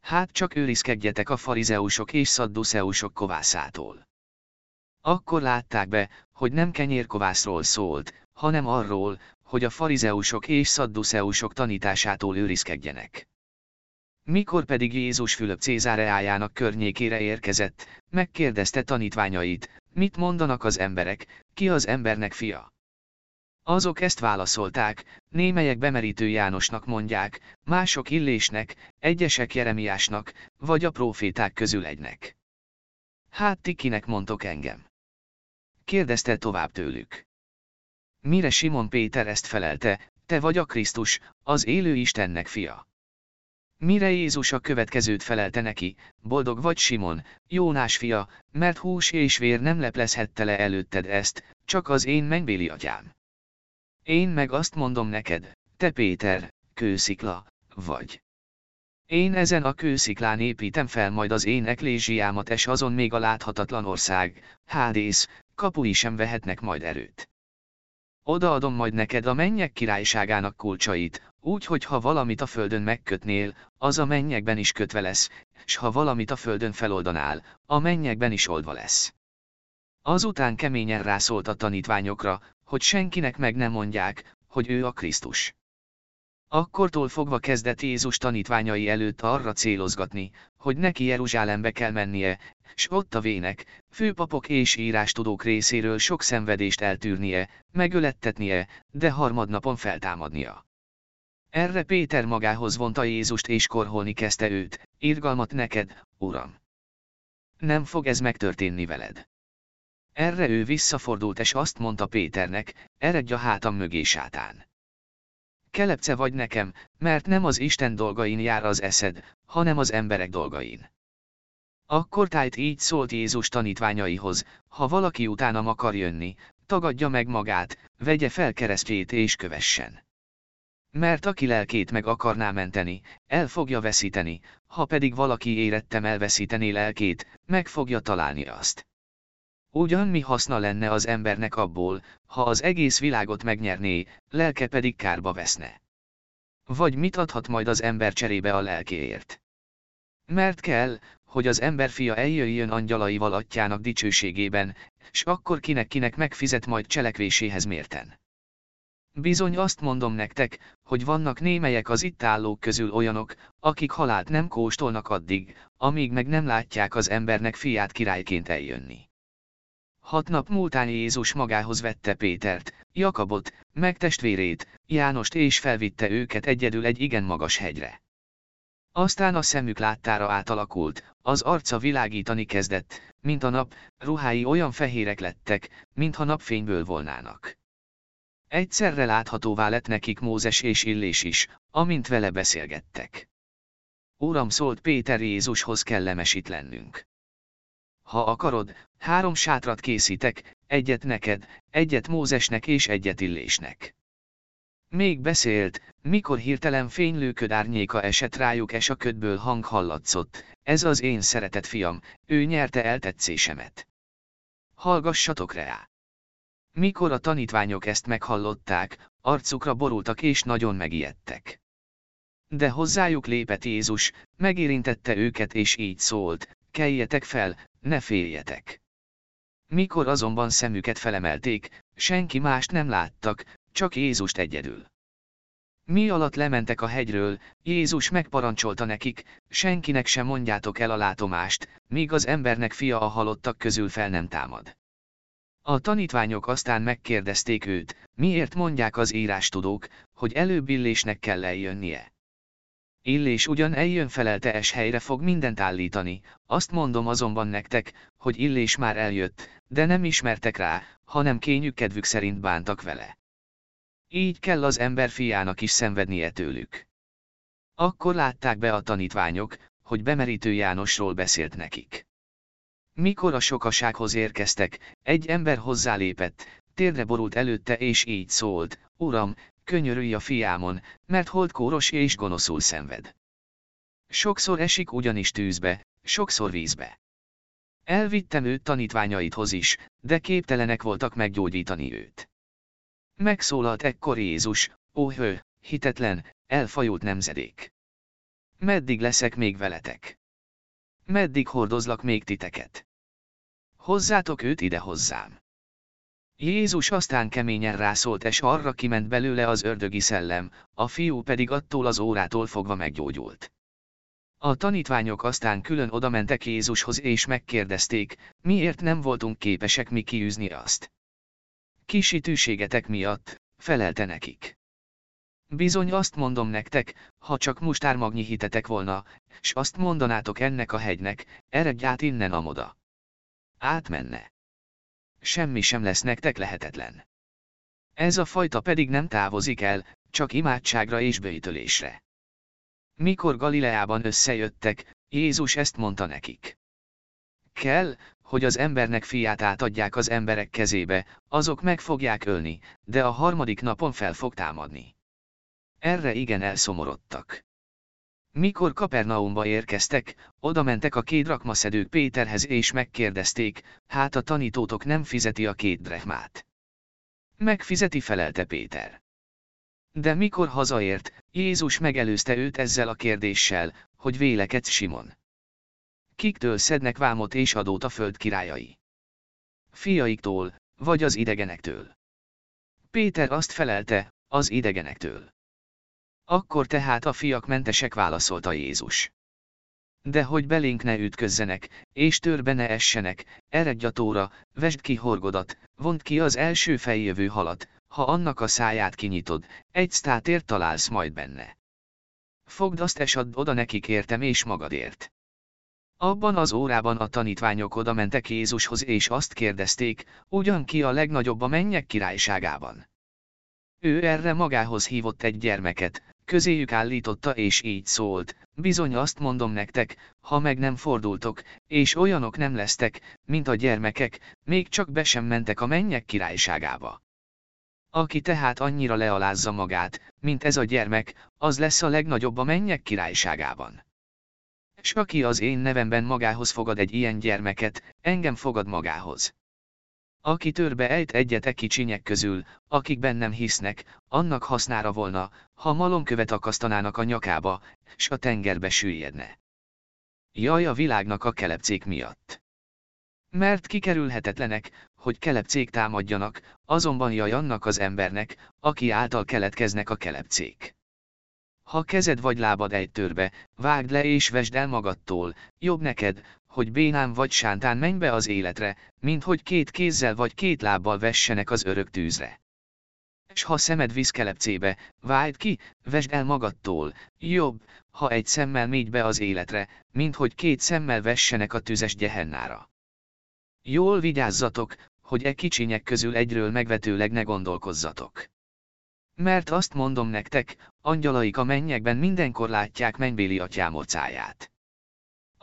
Hát csak őrizkedjetek a farizeusok és szadduceusok kovászától. Akkor látták be, hogy nem kenyérkovászról szólt, hanem arról, hogy a farizeusok és szadduceusok tanításától őrizkedjenek. Mikor pedig Jézus Fülöp Cézáreájának környékére érkezett, megkérdezte tanítványait, mit mondanak az emberek, ki az embernek fia. Azok ezt válaszolták, némelyek bemerítő Jánosnak mondják, mások Illésnek, egyesek Jeremiásnak, vagy a proféták közül egynek. Hát ti kinek mondtok engem? Kérdezte tovább tőlük. Mire Simon Péter ezt felelte, te vagy a Krisztus, az élő Istennek fia. Mire Jézus a következőt felelte neki, boldog vagy Simon, Jónás fia, mert hús és vér nem leplezhette le előtted ezt, csak az én mennybéli atyám. Én meg azt mondom neked, te Péter, kőszikla, vagy. Én ezen a kősziklán építem fel majd az én eklézsiámat és azon még a láthatatlan ország, Hádész, kapui sem vehetnek majd erőt. Odaadom majd neked a mennyek királyságának kulcsait, úgy, hogy ha valamit a földön megkötnél, az a mennyekben is kötve lesz, s ha valamit a földön feloldanál, a mennyekben is oldva lesz. Azután keményen rászólt a tanítványokra, hogy senkinek meg nem mondják, hogy ő a Krisztus. Akkortól fogva kezdett Jézus tanítványai előtt arra célozgatni, hogy neki Jeruzsálembe kell mennie, s ott a vének, főpapok és írástudók részéről sok szenvedést eltűrnie, megölettetnie, de harmadnapon feltámadnia. Erre Péter magához vonta Jézust és korholni kezdte őt, irgalmat neked, Uram! Nem fog ez megtörténni veled. Erre ő visszafordult és azt mondta Péternek, eredj a hátam mögé sátán. Kelepce vagy nekem, mert nem az Isten dolgain jár az eszed, hanem az emberek dolgain. Akkor tájt így szólt Jézus tanítványaihoz, ha valaki utánam akar jönni, tagadja meg magát, vegye fel keresztjét és kövessen. Mert aki lelkét meg akarná menteni, el fogja veszíteni, ha pedig valaki érettem elveszíteni lelkét, meg fogja találni azt. Ugyan mi haszna lenne az embernek abból, ha az egész világot megnyerné, lelke pedig kárba veszne. Vagy mit adhat majd az ember cserébe a lelkéért? Mert kell, hogy az ember fia eljöjjön angyalaival atyának dicsőségében, s akkor kinek-kinek megfizet majd cselekvéséhez mérten. Bizony azt mondom nektek, hogy vannak némelyek az itt állók közül olyanok, akik halált nem kóstolnak addig, amíg meg nem látják az embernek fiát királyként eljönni. Hat nap múltán Jézus magához vette Pétert, Jakabot, meg testvérét, Jánost és felvitte őket egyedül egy igen magas hegyre. Aztán a szemük láttára átalakult, az arca világítani kezdett, mint a nap, ruhái olyan fehérek lettek, mintha napfényből volnának. Egyszerre láthatóvá lett nekik Mózes és Illés is, amint vele beszélgettek. Uram szólt Péter Jézushoz kellemesít lennünk. Ha akarod, három sátrat készítek, egyet neked, egyet Mózesnek és egyet Illésnek. Még beszélt, mikor hirtelen fénylőköd árnyéka esett rájuk és a ködből hang hallatszott, ez az én szeretett fiam, ő nyerte eltetszésemet. Hallgassatok rá! Mikor a tanítványok ezt meghallották, arcukra borultak és nagyon megijedtek. De hozzájuk lépett Jézus, megérintette őket és így szólt, keljetek fel, ne féljetek. Mikor azonban szemüket felemelték, senki mást nem láttak, csak Jézust egyedül. Mi alatt lementek a hegyről, Jézus megparancsolta nekik, senkinek sem mondjátok el a látomást, míg az embernek fia a halottak közül fel nem támad. A tanítványok aztán megkérdezték őt, miért mondják az írástudók, hogy előbb illésnek kell eljönnie. Illés ugyan eljön felelte es helyre fog mindent állítani, azt mondom azonban nektek, hogy Illés már eljött, de nem ismertek rá, hanem kényük kedvük szerint bántak vele. Így kell az ember fiának is szenvednie tőlük. Akkor látták be a tanítványok, hogy bemerítő Jánosról beszélt nekik. Mikor a sokasághoz érkeztek, egy ember hozzálépett, térdre borult előtte és így szólt, Uram, könyörülj a fiámon, mert holdkóros és gonoszul szenved. Sokszor esik ugyanis tűzbe, sokszor vízbe. Elvittem őt tanítványaidhoz is, de képtelenek voltak meggyógyítani őt. Megszólalt ekkor Jézus, ó hitetlen, elfajult nemzedék. Meddig leszek még veletek? Meddig hordozlak még titeket? Hozzátok őt ide hozzám. Jézus aztán keményen rászólt és arra kiment belőle az ördögi szellem, a fiú pedig attól az órától fogva meggyógyult. A tanítványok aztán külön odamentek Jézushoz és megkérdezték, miért nem voltunk képesek mi kiűzni azt. Kisi tűségetek miatt, felelte nekik. Bizony azt mondom nektek, ha csak mustármagnyi hitetek volna, s azt mondanátok ennek a hegynek, eredj át innen amoda. Átmenne. Semmi sem lesz nektek lehetetlen. Ez a fajta pedig nem távozik el, csak imádságra és bőjtölésre. Mikor Galileában összejöttek, Jézus ezt mondta nekik. Kell, hogy az embernek fiát átadják az emberek kezébe, azok meg fogják ölni, de a harmadik napon fel fog támadni. Erre igen elszomorodtak. Mikor Kapernaumba érkeztek, oda mentek a két rakmaszedők Péterhez és megkérdezték, hát a tanítótok nem fizeti a két drechmát. Megfizeti felelte Péter. De mikor hazaért, Jézus megelőzte őt ezzel a kérdéssel, hogy véleket Simon. Kiktől szednek vámot és adót a föld királyai? Fiaiktól, vagy az idegenektől? Péter azt felelte, az idegenektől. Akkor tehát a fiak mentesek válaszolta Jézus. De hogy belénk ne ütközzenek, és törbe ne essenek, eredj a tóra, vesd ki horgodat, vond ki az első feljövő halat, ha annak a száját kinyitod, egy sztátért találsz majd benne. Fogd azt és add oda nekik értem és magadért. Abban az órában a tanítványok oda mentek Jézushoz és azt kérdezték, ugyan ki a legnagyobb a mennyek királyságában. Ő erre magához hívott egy gyermeket, közéjük állította és így szólt, bizony azt mondom nektek, ha meg nem fordultok, és olyanok nem lesztek, mint a gyermekek, még csak be sem mentek a mennyek királyságába. Aki tehát annyira lealázza magát, mint ez a gyermek, az lesz a legnagyobb a mennyek királyságában. S aki az én nevemben magához fogad egy ilyen gyermeket, engem fogad magához. Aki törbe ejt egyet e kicsinyek közül, akik bennem hisznek, annak hasznára volna, ha malomkövet akasztanának a nyakába, s a tengerbe süllyedne. Jaj a világnak a kelepcék miatt. Mert kikerülhetetlenek, hogy kelepcék támadjanak, azonban jaj annak az embernek, aki által keletkeznek a kelepcék. Ha kezed vagy lábad egy törbe, vágd le és vesd el magadtól, jobb neked, hogy bénán vagy sántán menj be az életre, mint hogy két kézzel vagy két lábbal vessenek az örök tűzre. És ha szemed visz kelepcébe, vágd ki, vesd el magadtól, jobb, ha egy szemmel mégy be az életre, mint hogy két szemmel vessenek a tüzes gyehennára. Jól vigyázzatok, hogy e kicsinyek közül egyről megvetőleg ne gondolkozzatok. Mert azt mondom nektek, angyalaik a mennyekben mindenkor látják mennybéli atyám orcáját.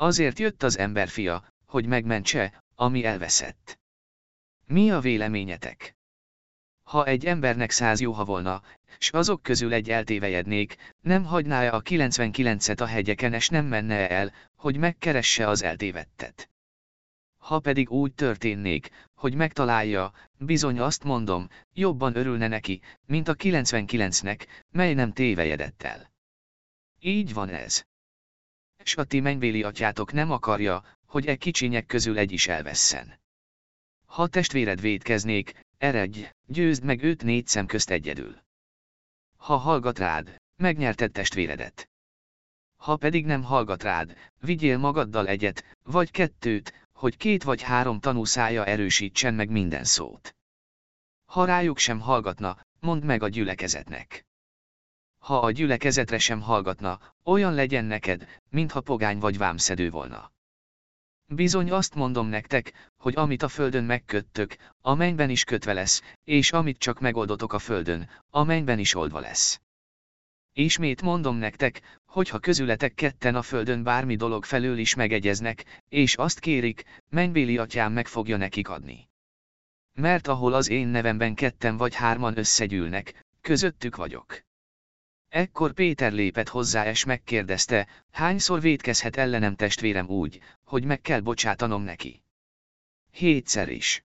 Azért jött az emberfia, hogy megmentse, ami elveszett. Mi a véleményetek? Ha egy embernek száz jóha volna, s azok közül egy eltévejednék, nem hagyná-e a 99-et a hegyeken és nem menne el, hogy megkeresse az eltévettet. Ha pedig úgy történnék, hogy megtalálja, bizony azt mondom, jobban örülne neki, mint a 99-nek, mely nem tévejedett el. Így van ez. S a ti mennyvéli atyátok nem akarja, hogy e kicsinyek közül egy is elvesszen. Ha testvéred védkeznék, eredj, győzd meg őt négy szem közt egyedül. Ha hallgat rád, megnyerted testvéredet. Ha pedig nem hallgat rád, vigyél magaddal egyet, vagy kettőt, hogy két vagy három tanú szája erősítsen meg minden szót. Ha rájuk sem hallgatna, mondd meg a gyülekezetnek. Ha a gyülekezetre sem hallgatna, olyan legyen neked, mintha pogány vagy vámszedő volna. Bizony azt mondom nektek, hogy amit a földön megköttök, a is kötve lesz, és amit csak megoldotok a földön, a is oldva lesz. Ismét mondom nektek, hogy ha közületek ketten a földön bármi dolog felől is megegyeznek, és azt kérik, mennybéli atyám meg fogja nekik adni. Mert ahol az én nevemben ketten vagy hárman összegyűlnek, közöttük vagyok. Ekkor Péter lépett hozzá és megkérdezte, hányszor védkezhet ellenem testvérem úgy, hogy meg kell bocsátanom neki. Hétszer is.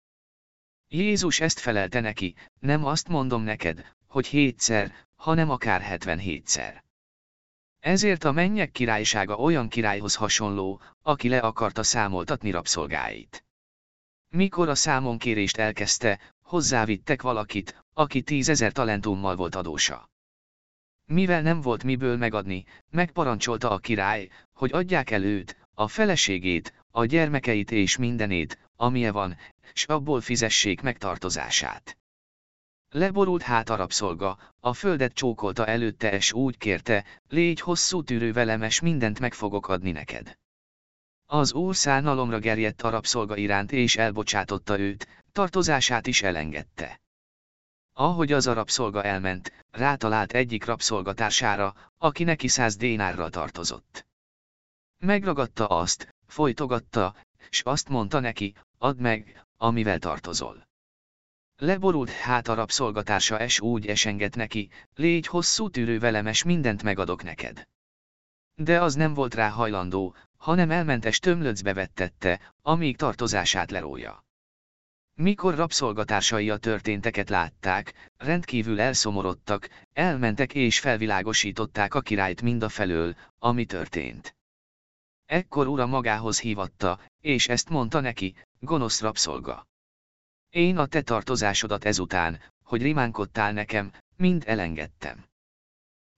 Jézus ezt felelte neki, nem azt mondom neked, hogy hétszer, hanem akár hetvenhétszer. Ezért a mennyek királysága olyan királyhoz hasonló, aki le akarta számoltatni rabszolgáit. Mikor a számonkérést elkezdte, hozzávittek valakit, aki tízezer talentummal volt adósa. Mivel nem volt miből megadni, megparancsolta a király, hogy adják el őt, a feleségét, a gyermekeit és mindenét, amilyen van, s abból fizessék meg tartozását. Leborult hát a rabszolga, a földet csókolta előtte és úgy kérte, légy hosszú tűrő velem és mindent meg fogok adni neked. Az úr szánalomra gerjedt a rabszolga iránt és elbocsátotta őt, tartozását is elengedte. Ahogy az a rabszolga elment, rátalált egyik rabszolgatársára, aki neki száz dénárra tartozott. Megragadta azt, folytogatta, s azt mondta neki, add meg, amivel tartozol. Leborult hát a rabszolgatársa es úgy esengett neki, légy hosszú tűrő velem és mindent megadok neked. De az nem volt rá hajlandó, hanem elmentes tömlöcbe vettette, amíg tartozását lerója. Mikor rabszolgatársai a történteket látták, rendkívül elszomorodtak, elmentek és felvilágosították a királyt mind a felől, ami történt. Ekkor ura magához hívatta, és ezt mondta neki, gonosz rabszolga. Én a te tartozásodat ezután, hogy rimánkodtál nekem, mind elengedtem.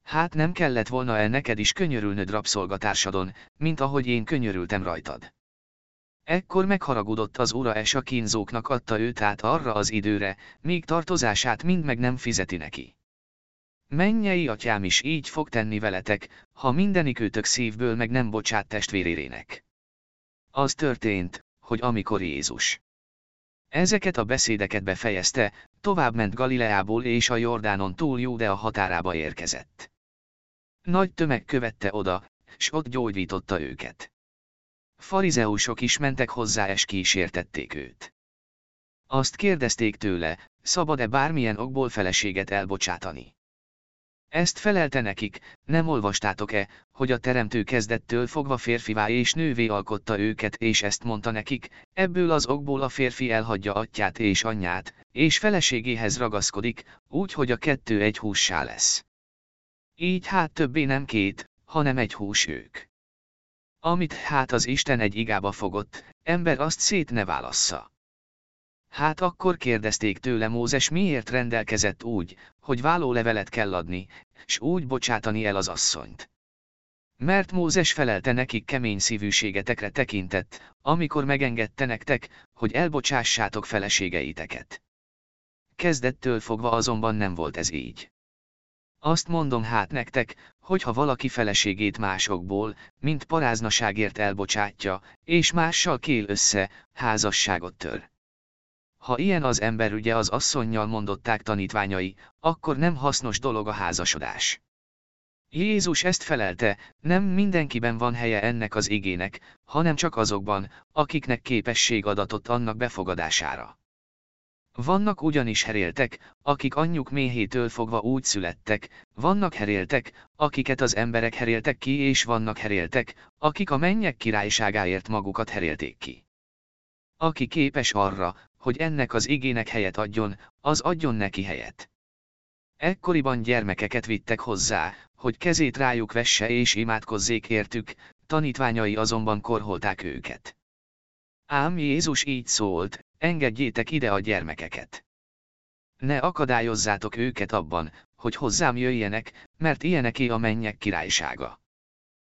Hát nem kellett volna el neked is könyörülnöd rabszolgatársadon, mint ahogy én könyörültem rajtad. Ekkor megharagudott az ura és a kínzóknak adta őt át arra az időre, míg tartozását mind meg nem fizeti neki. Mennyei atyám is így fog tenni veletek, ha mindenikőtök szívből meg nem bocsát testvérérének. Az történt, hogy amikor Jézus Ezeket a beszédeket befejezte, továbbment Galileából és a Jordánon túl Júdea határába érkezett. Nagy tömeg követte oda, s ott gyógyította őket. Farizeusok is mentek hozzá és kísértették őt. Azt kérdezték tőle, szabad-e bármilyen okból feleséget elbocsátani. Ezt felelte nekik, nem olvastátok-e, hogy a teremtő kezdettől fogva férfivá és nővé alkotta őket és ezt mondta nekik, ebből az okból a férfi elhagyja atyát és anyját, és feleségéhez ragaszkodik, úgy hogy a kettő egy hússá lesz. Így hát többé nem két, hanem egy hús ők. Amit hát az Isten egy igába fogott, ember azt szét ne válassza. Hát akkor kérdezték tőle Mózes miért rendelkezett úgy, hogy vállólevelet kell adni, s úgy bocsátani el az asszonyt. Mert Mózes felelte nekik kemény szívűségetekre tekintett, amikor megengedte nektek, hogy elbocsássátok feleségeiteket. Kezdettől fogva azonban nem volt ez így. Azt mondom hát nektek, hogy ha valaki feleségét másokból, mint paráznaságért elbocsátja, és mással kél össze, házasságot tör. Ha ilyen az ember ugye az asszonynal mondották tanítványai, akkor nem hasznos dolog a házasodás. Jézus ezt felelte, nem mindenkiben van helye ennek az igének, hanem csak azokban, akiknek képesség adatott annak befogadására. Vannak ugyanis heréltek, akik anyjuk méhétől fogva úgy születtek, vannak heréltek, akiket az emberek heréltek ki és vannak heréltek, akik a mennyek királyságáért magukat herélték ki. Aki képes arra, hogy ennek az igének helyet adjon, az adjon neki helyet. Ekkoriban gyermekeket vittek hozzá, hogy kezét rájuk vesse és imádkozzék értük, tanítványai azonban korholták őket. Ám Jézus így szólt, engedjétek ide a gyermekeket. Ne akadályozzátok őket abban, hogy hozzám jöjjenek, mert ilyeneké a mennyek királysága.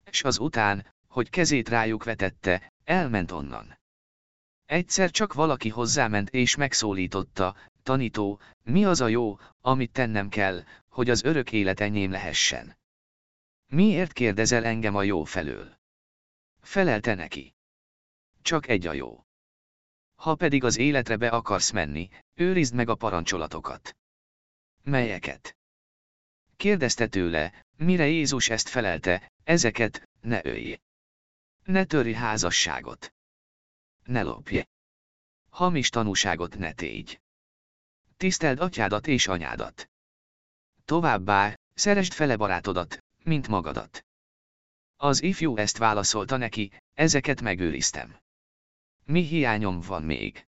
És az után, hogy kezét rájuk vetette, elment onnan. Egyszer csak valaki hozzáment és megszólította, tanító, mi az a jó, amit tennem kell, hogy az örök élet enyém lehessen. Miért kérdezel engem a jó felől? Felelte neki. Csak egy a jó. Ha pedig az életre be akarsz menni, őrizd meg a parancsolatokat. Melyeket? Kérdezte tőle, mire Jézus ezt felelte, ezeket, ne ölj. Ne törj házasságot ne lopj. hamis tanúságot ne tégy. Tiszteld atyádat és anyádat. Továbbá, szeresd fele barátodat, mint magadat. Az ifjú ezt válaszolta neki, ezeket megőriztem. Mi hiányom van még?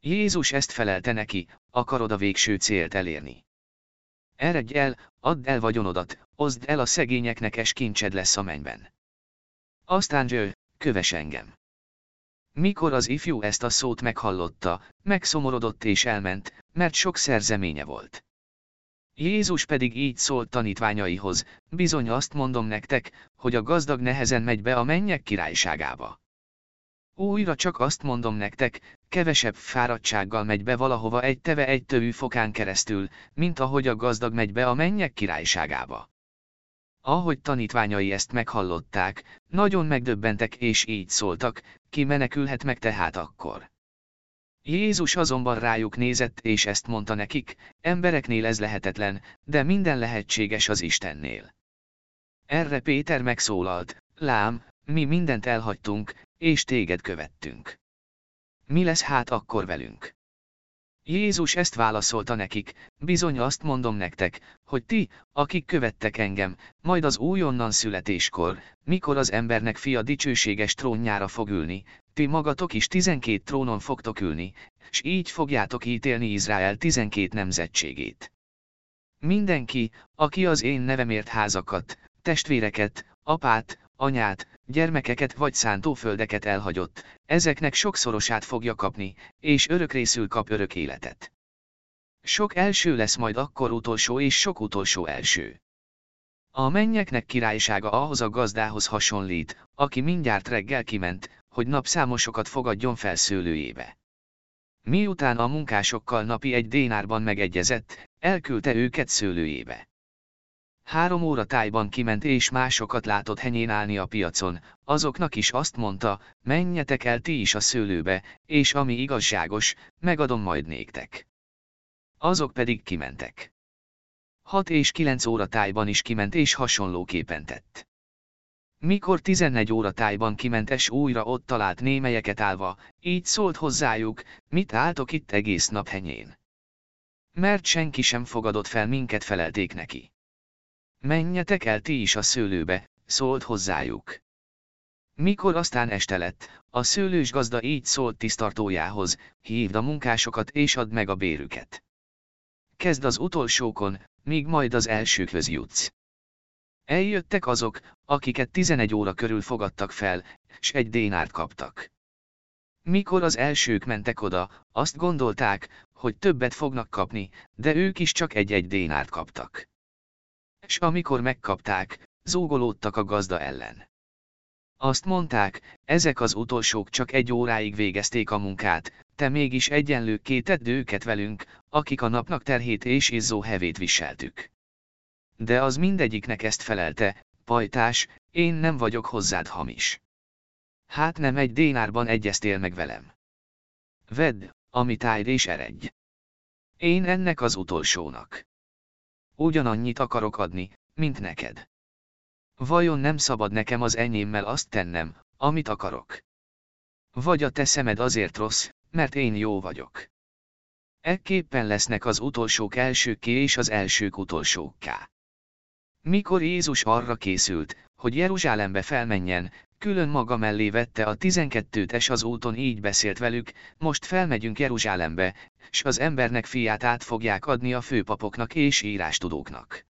Jézus ezt felelte neki, akarod a végső célt elérni. Eredj el, add el vagyonodat, oszd el a szegényeknek és kincsed lesz a mennyben. Aztán győ, köves engem. Mikor az ifjú ezt a szót meghallotta, megszomorodott és elment, mert sok szerzeménye volt. Jézus pedig így szólt tanítványaihoz, bizony azt mondom nektek, hogy a gazdag nehezen megy be a mennyek királyságába. Újra csak azt mondom nektek, kevesebb fáradtsággal megy be valahova egy teve egy tövű fokán keresztül, mint ahogy a gazdag megy be a mennyek királyságába. Ahogy tanítványai ezt meghallották, nagyon megdöbbentek és így szóltak, ki menekülhet meg tehát akkor. Jézus azonban rájuk nézett és ezt mondta nekik, embereknél ez lehetetlen, de minden lehetséges az Istennél. Erre Péter megszólalt, lám, mi mindent elhagytunk, és téged követtünk. Mi lesz hát akkor velünk? Jézus ezt válaszolta nekik, bizony azt mondom nektek, hogy ti, akik követtek engem, majd az újonnan születéskor, mikor az embernek fia dicsőséges trónjára fog ülni, ti magatok is tizenkét trónon fogtok ülni, s így fogjátok ítélni Izrael tizenkét nemzetségét. Mindenki, aki az én nevemért házakat, testvéreket, apát, anyát, gyermekeket vagy szántóföldeket elhagyott, ezeknek sokszorosát fogja kapni, és örökrészül kap örök életet. Sok első lesz majd akkor utolsó és sok utolsó első. A mennyeknek királysága ahhoz a gazdához hasonlít, aki mindjárt reggel kiment, hogy napszámosokat fogadjon fel szőlőjébe. Miután a munkásokkal napi egy dénárban megegyezett, elküldte őket szőlőjébe. Három óra tájban kiment és másokat látott henyén állni a piacon, azoknak is azt mondta, menjetek el ti is a szőlőbe, és ami igazságos, megadom majd néktek. Azok pedig kimentek. Hat és kilenc óra tájban is kiment és hasonlóképpen tett. Mikor 14 óra tájban kiment és újra ott talált némelyeket állva, így szólt hozzájuk, mit álltok itt egész nap henyén. Mert senki sem fogadott fel minket felelték neki. Menjetek el ti is a szőlőbe, szólt hozzájuk. Mikor aztán este lett, a szőlős gazda így szólt tisztartójához, hívd a munkásokat és add meg a bérüket. Kezd az utolsókon, míg majd az elsőkhöz jutsz. Eljöttek azok, akiket 11 óra körül fogadtak fel, s egy dénárt kaptak. Mikor az elsők mentek oda, azt gondolták, hogy többet fognak kapni, de ők is csak egy-egy dénárt kaptak s amikor megkapták, zúgolódtak a gazda ellen. Azt mondták, ezek az utolsók csak egy óráig végezték a munkát, te mégis egyenlőkké tedd őket velünk, akik a napnak terhét és izzó hevét viseltük. De az mindegyiknek ezt felelte, pajtás, én nem vagyok hozzád hamis. Hát nem egy dénárban egyeztél meg velem. Vedd, amit állj és eredj. Én ennek az utolsónak. Ugyanannyit akarok adni, mint neked. Vajon nem szabad nekem az enyémmel azt tennem, amit akarok? Vagy a te szemed azért rossz, mert én jó vagyok. Ekképpen lesznek az utolsók elsőkké és az elsők utolsókká. Mikor Jézus arra készült, hogy Jeruzsálembe felmenjen, külön maga mellé vette a tizenkettőt és az úton így beszélt velük, most felmegyünk Jeruzsálembe, s az embernek fiát át fogják adni a főpapoknak és írástudóknak.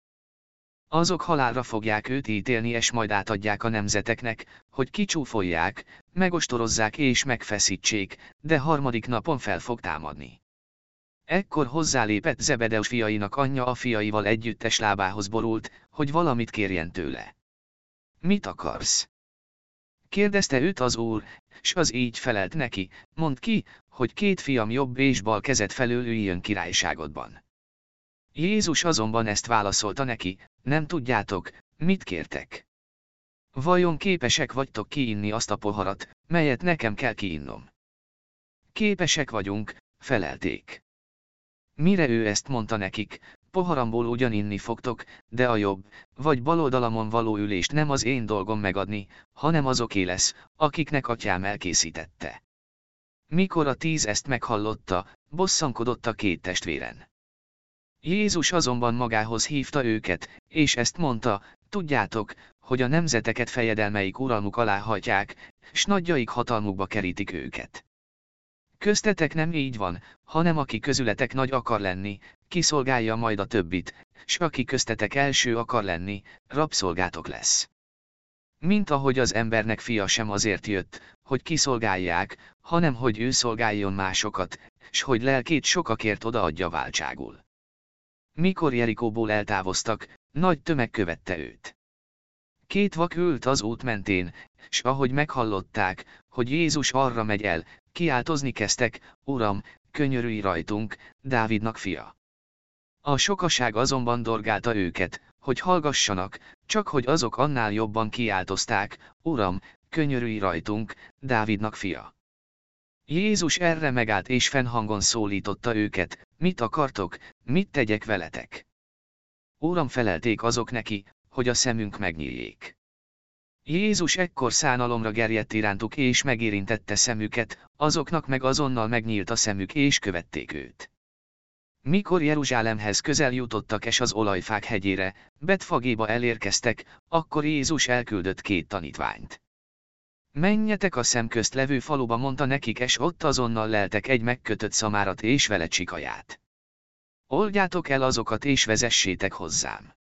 Azok halálra fogják őt ítélni és majd átadják a nemzeteknek, hogy kicsúfolják, megostorozzák és megfeszítsék, de harmadik napon fel fog támadni. Ekkor hozzálépett Zebedeus fiainak anyja a fiaival együttes lábához borult, hogy valamit kérjen tőle. Mit akarsz? Kérdezte őt az úr, s az így felelt neki, mondd ki, hogy két fiam jobb és bal kezet felől üljön királyságodban. Jézus azonban ezt válaszolta neki, nem tudjátok, mit kértek. Vajon képesek vagytok kiinni azt a poharat, melyet nekem kell kiinnom? Képesek vagyunk, felelték. Mire ő ezt mondta nekik, poharamból ugyan inni fogtok, de a jobb, vagy baloldalamon való ülést nem az én dolgom megadni, hanem azoké lesz, akiknek atyám elkészítette. Mikor a tíz ezt meghallotta, bosszankodott a két testvéren. Jézus azonban magához hívta őket, és ezt mondta, tudjátok, hogy a nemzeteket fejedelmeik uralmuk alá hagyják, s nagyjaik hatalmukba kerítik őket. Köztetek nem így van, hanem aki közületek nagy akar lenni, kiszolgálja majd a többit, s aki köztetek első akar lenni, rabszolgátok lesz. Mint ahogy az embernek fia sem azért jött, hogy kiszolgálják, hanem hogy ő szolgáljon másokat, s hogy lelkét sokakért odaadja váltságul. Mikor Jerikóból eltávoztak, nagy tömeg követte őt. Két vak ült az út mentén, s ahogy meghallották, hogy Jézus arra megy el, kiáltozni kezdtek, Uram, könyörülj rajtunk, Dávidnak fia. A sokaság azonban dorgálta őket, hogy hallgassanak, csak hogy azok annál jobban kiáltozták, Uram, könyörülj rajtunk, Dávidnak fia. Jézus erre megállt és fennhangon szólította őket, mit akartok, mit tegyek veletek? Uram felelték azok neki, hogy a szemünk megnyíljék. Jézus ekkor szánalomra gerjedt irántuk és megérintette szemüket, azoknak meg azonnal megnyílt a szemük és követték őt. Mikor Jeruzsálemhez közel jutottak és az olajfák hegyére, Betfagéba elérkeztek, akkor Jézus elküldött két tanítványt. Menjetek a szemközt levő faluba mondta nekik és ott azonnal leltek egy megkötött szamárat és vele csikaját. Oldjátok el azokat és vezessétek hozzám.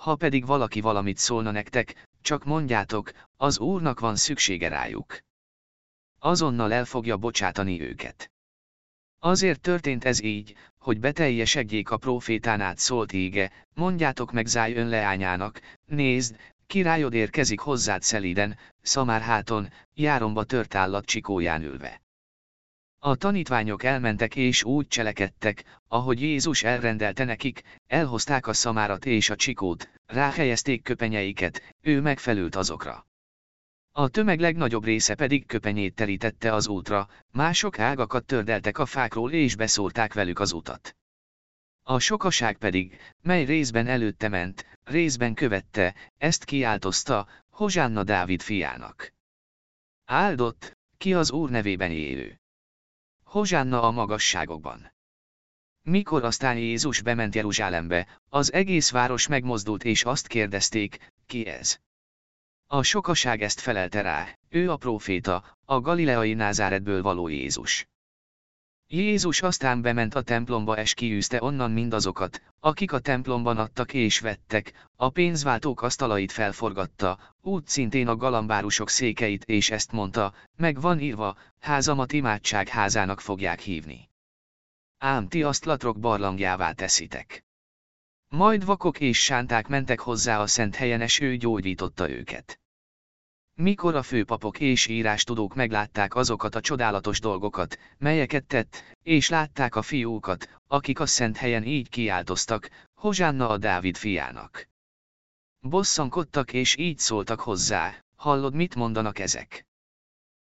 Ha pedig valaki valamit szólna nektek, csak mondjátok, az Úrnak van szüksége rájuk. Azonnal el fogja bocsátani őket. Azért történt ez így, hogy beteljesedjék a profétán át szólt ége, mondjátok meg Záj leányának, nézd, királyod érkezik hozzád szelíden, szamárháton, járomba tört állat csikóján ülve. A tanítványok elmentek és úgy cselekedtek, ahogy Jézus elrendelte nekik, elhozták a szamárat és a csikót, ráhelyezték köpenyeiket, ő megfelült azokra. A tömeg legnagyobb része pedig köpenyét terítette az útra, mások ágakat tördeltek a fákról és beszórták velük az utat. A sokaság pedig, mely részben előtte ment, részben követte, ezt kiáltozta, Hozsánna Dávid fiának. Áldott, ki az Úr nevében élő. Hozsánna a magasságokban. Mikor aztán Jézus bement Jeruzsálembe, az egész város megmozdult és azt kérdezték, ki ez? A sokaság ezt felelte rá, ő a próféta, a galileai Názáretből való Jézus. Jézus aztán bement a templomba és kiűzte onnan mindazokat, akik a templomban adtak és vettek, a pénzváltók asztalait felforgatta, úgy szintén a galambárusok székeit és ezt mondta, meg van írva, házamat imádság házának fogják hívni. Ám ti azt latrok barlangjává teszitek. Majd vakok és sánták mentek hozzá a szent helyen és ő gyógyította őket. Mikor a főpapok és írástudók meglátták azokat a csodálatos dolgokat, melyeket tett, és látták a fiúkat, akik a szent helyen így kiáltoztak, Hozsánna a Dávid fiának. Bosszankodtak és így szóltak hozzá, hallod mit mondanak ezek?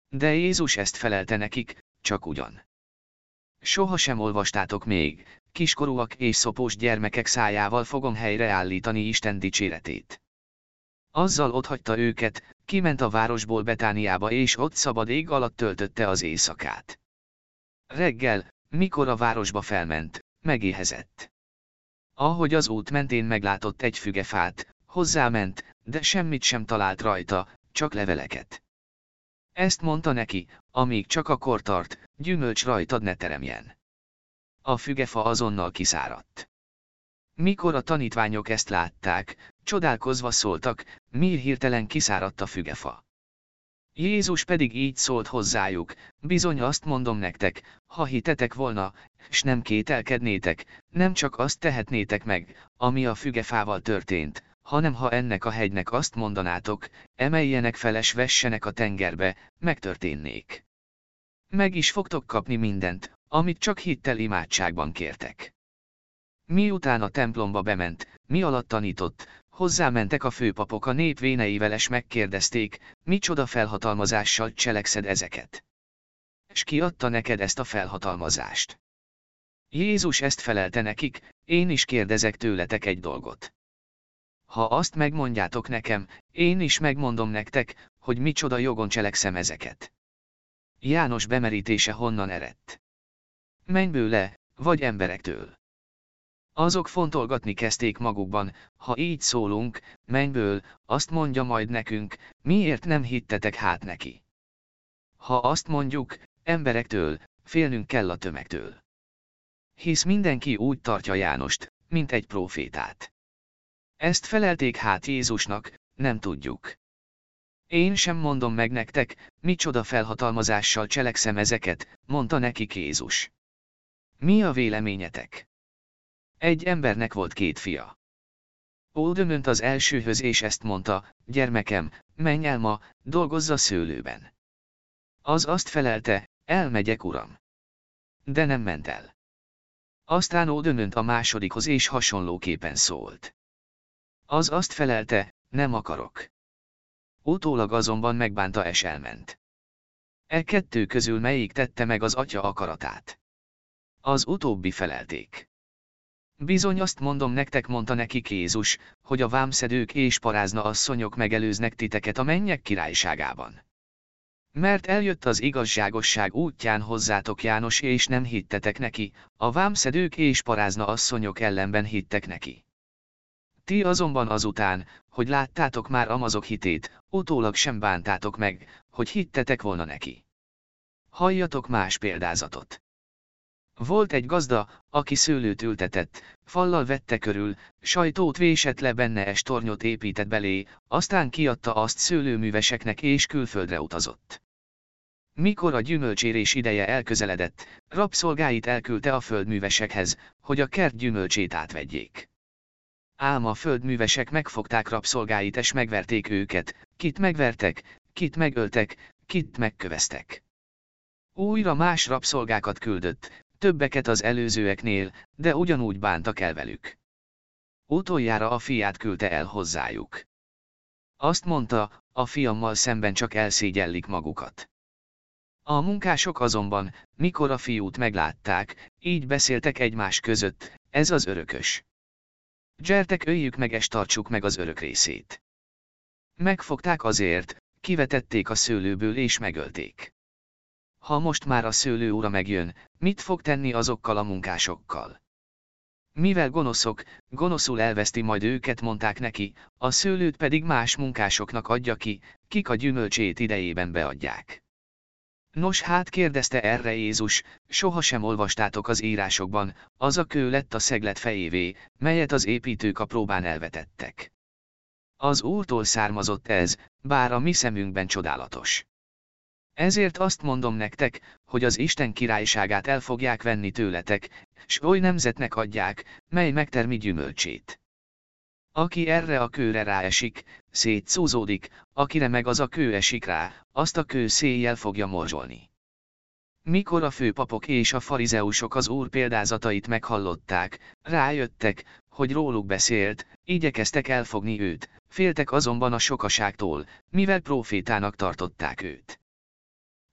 De Jézus ezt felelte nekik, csak ugyan. Soha sem olvastátok még, kiskorúak és szopós gyermekek szájával fogom helyreállítani Isten dicséretét. Azzal otthagyta őket, kiment a városból Betániába és ott szabad ég alatt töltötte az éjszakát. Reggel, mikor a városba felment, megéhezett. Ahogy az út mentén meglátott egy fügefát, hozzáment, de semmit sem talált rajta, csak leveleket. Ezt mondta neki, amíg csak akkor tart, gyümölcs rajtad ne teremjen. A fügefa azonnal kiszáradt. Mikor a tanítványok ezt látták, csodálkozva szóltak, mi hirtelen kiszáradt a fügefa. Jézus pedig így szólt hozzájuk, bizony azt mondom nektek, ha hitetek volna, s nem kételkednétek, nem csak azt tehetnétek meg, ami a fügefával történt, hanem ha ennek a hegynek azt mondanátok, emeljenek feles vessenek a tengerbe, megtörténnék. Meg is fogtok kapni mindent, amit csak hittel imádságban kértek. Miután a templomba bement, mi alatt tanított, hozzámentek a főpapok a nép véneivel és megkérdezték, micsoda felhatalmazással cselekszed ezeket. És ki adta neked ezt a felhatalmazást? Jézus ezt felelte nekik, én is kérdezek tőletek egy dolgot. Ha azt megmondjátok nekem, én is megmondom nektek, hogy micsoda jogon cselekszem ezeket. János bemerítése honnan eredt? Mennyből le, vagy emberektől? Azok fontolgatni kezdték magukban, ha így szólunk, mennyből, azt mondja majd nekünk, miért nem hittetek hát neki? Ha azt mondjuk, emberektől, félnünk kell a tömegtől. Hisz mindenki úgy tartja Jánost, mint egy profétát. Ezt felelték hát Jézusnak, nem tudjuk. Én sem mondom meg nektek, micsoda felhatalmazással cselekszem ezeket, mondta neki Jézus. Mi a véleményetek? Egy embernek volt két fia. Oldömönt az elsőhöz és ezt mondta, gyermekem, menj el ma, dolgozz a szőlőben. Az azt felelte, elmegyek uram. De nem ment el. Aztán ódömönt a másodikhoz és hasonlóképpen szólt. Az azt felelte, nem akarok. Utólag azonban megbánta és elment. E kettő közül melyik tette meg az atya akaratát? Az utóbbi felelték. Bizony azt mondom nektek mondta neki Jézus, hogy a vámszedők és parázna asszonyok megelőznek titeket a mennyek királyságában. Mert eljött az igazságosság útján hozzátok János és nem hittetek neki, a vámszedők és parázna asszonyok ellenben hittek neki. Ti azonban azután, hogy láttátok már Amazok hitét, utólag sem bántátok meg, hogy hittetek volna neki. Halljatok más példázatot. Volt egy gazda, aki szőlőt ültetett, fallal vette körül, sajtót vésett le benne és tornyot épített belé, aztán kiadta azt szőlőműveseknek és külföldre utazott. Mikor a gyümölcsérés ideje elközeledett, rabszolgáit elküldte a földművesekhez, hogy a kert gyümölcsét átvegyék. Ám a földművesek megfogták rabszolgáit és megverték őket, kit megvertek, kit megöltek, kit megköveztek. Újra más rabszolgákat küldött, többeket az előzőeknél, de ugyanúgy bántak el velük. Utoljára a fiát küldte el hozzájuk. Azt mondta, a fiammal szemben csak elszégyellik magukat. A munkások azonban, mikor a fiút meglátták, így beszéltek egymás között, ez az örökös. Gyertek öljük meg és tartsuk meg az örök részét. Megfogták azért, kivetették a szőlőből és megölték. Ha most már a szőlő ura megjön, mit fog tenni azokkal a munkásokkal? Mivel gonoszok, gonoszul elveszti majd őket mondták neki, a szőlőt pedig más munkásoknak adja ki, kik a gyümölcsét idejében beadják. Nos hát kérdezte erre Jézus, sohasem olvastátok az írásokban, az a kő lett a szeglet fejévé, melyet az építők a próbán elvetettek. Az Úrtól származott ez, bár a mi szemünkben csodálatos. Ezért azt mondom nektek, hogy az Isten királyságát el fogják venni tőletek, s oly nemzetnek adják, mely megtermi gyümölcsét. Aki erre a kőre ráesik, szétszúzódik, akire meg az a kő esik rá, azt a kő széjjel fogja morzsolni. Mikor a főpapok és a farizeusok az úr példázatait meghallották, rájöttek, hogy róluk beszélt, igyekeztek elfogni őt, féltek azonban a sokaságtól, mivel profétának tartották őt.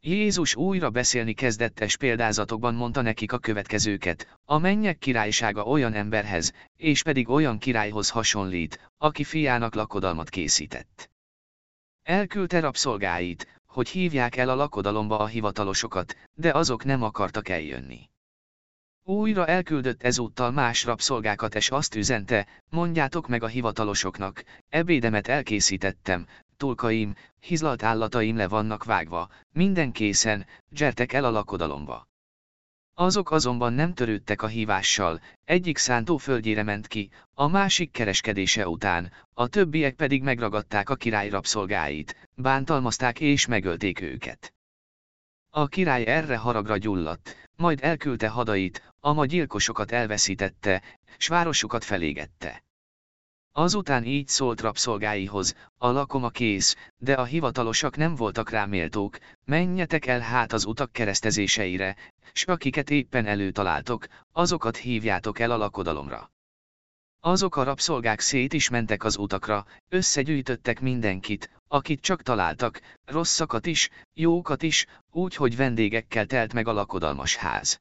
Jézus újra beszélni kezdettes példázatokban mondta nekik a következőket, a mennyek királysága olyan emberhez, és pedig olyan királyhoz hasonlít, aki fiának lakodalmat készített. Elküldte rabszolgáit, hogy hívják el a lakodalomba a hivatalosokat, de azok nem akartak eljönni. Újra elküldött ezúttal más rabszolgákat és azt üzente, mondjátok meg a hivatalosoknak, ebédemet elkészítettem, tulkaim, hizlalt állataim le vannak vágva, minden készen, gyertek el a lakodalomba. Azok azonban nem törődtek a hívással, egyik szántó földjére ment ki, a másik kereskedése után, a többiek pedig megragadták a király rabszolgáit, bántalmazták és megölték őket. A király erre haragra gyulladt, majd elküldte hadait, a gyilkosokat elveszítette, s városukat felégette. Azután így szólt rabszolgáihoz, a lakoma kész, de a hivatalosak nem voltak rá méltók, menjetek el hát az utak keresztezéseire, s akiket éppen előtaláltok, azokat hívjátok el a lakodalomra. Azok a rabszolgák szét is mentek az utakra, összegyűjtöttek mindenkit, akit csak találtak, rosszakat is, jókat is, úgy, hogy vendégekkel telt meg a lakodalmas ház.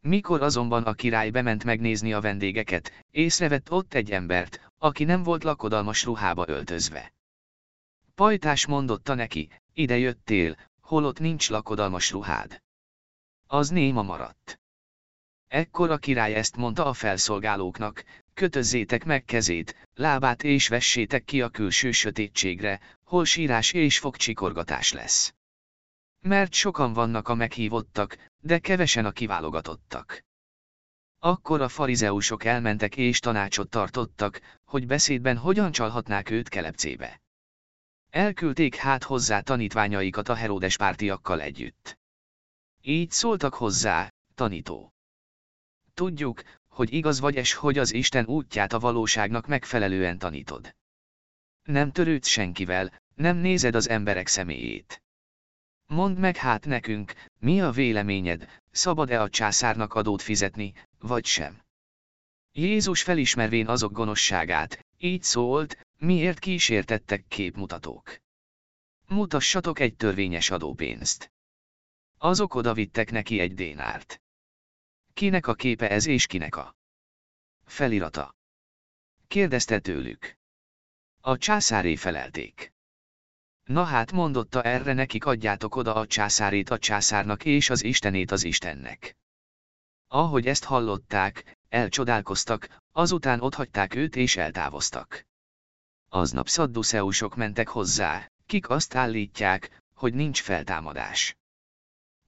Mikor azonban a király bement megnézni a vendégeket, észrevett ott egy embert, aki nem volt lakodalmas ruhába öltözve. Pajtás mondotta neki, ide jöttél, holott nincs lakodalmas ruhád. Az néma maradt. Ekkor a király ezt mondta a felszolgálóknak, kötözzétek meg kezét, lábát és vessétek ki a külső sötétségre, hol sírás és fogcsikorgatás lesz. Mert sokan vannak a meghívottak, de kevesen a kiválogatottak. Akkor a farizeusok elmentek és tanácsot tartottak, hogy beszédben hogyan csalhatnák őt kelepcébe. Elküldték hát hozzá tanítványaikat a Heródes pártiakkal együtt. Így szóltak hozzá, tanító. Tudjuk, hogy igaz vagy és hogy az Isten útját a valóságnak megfelelően tanítod. Nem törődsz senkivel, nem nézed az emberek személyét. Mondd meg hát nekünk, mi a véleményed, szabad-e a császárnak adót fizetni, vagy sem? Jézus felismervén azok gonoszságát, így szólt, miért kísértettek képmutatók. Mutassatok egy törvényes adópénzt. Azok odavittek neki egy dénárt. Kinek a képe ez és kinek a felirata? Kérdezte tőlük. A császáré felelték. Na hát mondotta erre nekik adjátok oda a császárét a császárnak és az istenét az istennek. Ahogy ezt hallották, elcsodálkoztak, azután otthagyták őt és eltávoztak. Aznap szadduceusok mentek hozzá, kik azt állítják, hogy nincs feltámadás.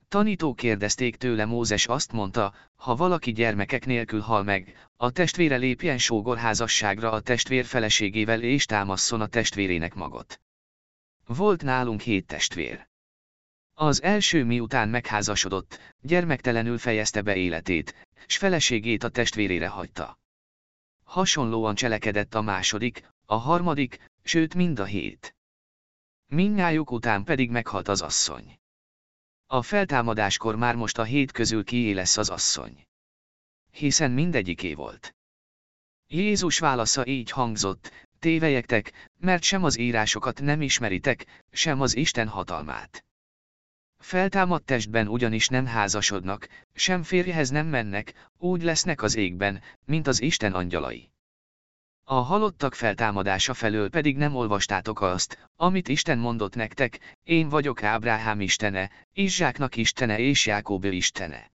Tanító kérdezték tőle Mózes azt mondta, ha valaki gyermekek nélkül hal meg, a testvére lépjen sógorházasságra a testvér feleségével és támasszon a testvérének magot. Volt nálunk hét testvér. Az első miután megházasodott, gyermektelenül fejezte be életét, s feleségét a testvérére hagyta. Hasonlóan cselekedett a második, a harmadik, sőt mind a hét. Mindnyájuk után pedig meghalt az asszony. A feltámadáskor már most a hét közül kié lesz az asszony. Hiszen mindegyiké volt. Jézus válasza így hangzott, tévejektek, mert sem az írásokat nem ismeritek, sem az Isten hatalmát. Feltámadt testben ugyanis nem házasodnak, sem férjhez nem mennek, úgy lesznek az égben, mint az Isten angyalai. A halottak feltámadása felől pedig nem olvastátok azt, amit Isten mondott nektek, én vagyok Ábrahám istene, Izsáknak istene és Jákob istene.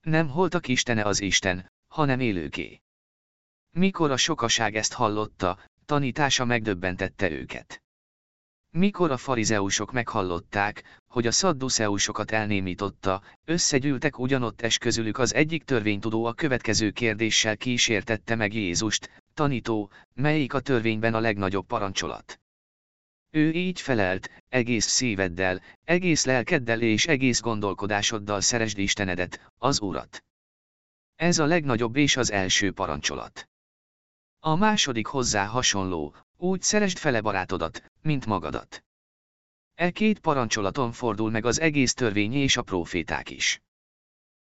Nem holtak istene az Isten, hanem élőké. Mikor a sokaság ezt hallotta, tanítása megdöbbentette őket. Mikor a farizeusok meghallották, hogy a szadduszeusokat elnémította, összegyűltek ugyanott es közülük az egyik törvénytudó a következő kérdéssel kísértette meg Jézust, tanító, melyik a törvényben a legnagyobb parancsolat. Ő így felelt, egész szíveddel, egész lelkeddel és egész gondolkodásoddal szeresd Istenedet, az Urat. Ez a legnagyobb és az első parancsolat. A második hozzá hasonló, úgy szeresd fele barátodat, mint magadat. E két parancsolaton fordul meg az egész törvény és a proféták is.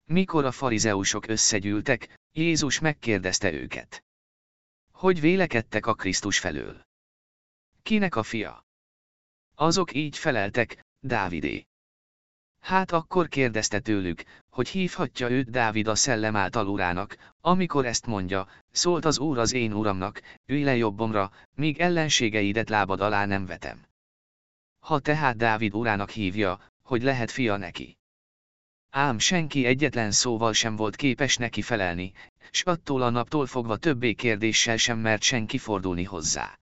Mikor a farizeusok összegyűltek, Jézus megkérdezte őket. Hogy vélekedtek a Krisztus felől? Kinek a fia? Azok így feleltek, Dávidé. Hát akkor kérdezte tőlük, hogy hívhatja őt Dávid a szellem által urának, amikor ezt mondja, szólt az úr az én uramnak, ülj le jobbomra, míg ellenségeidet lábad alá nem vetem. Ha tehát Dávid urának hívja, hogy lehet fia neki. Ám senki egyetlen szóval sem volt képes neki felelni, s attól a naptól fogva többé kérdéssel sem mert senki fordulni hozzá.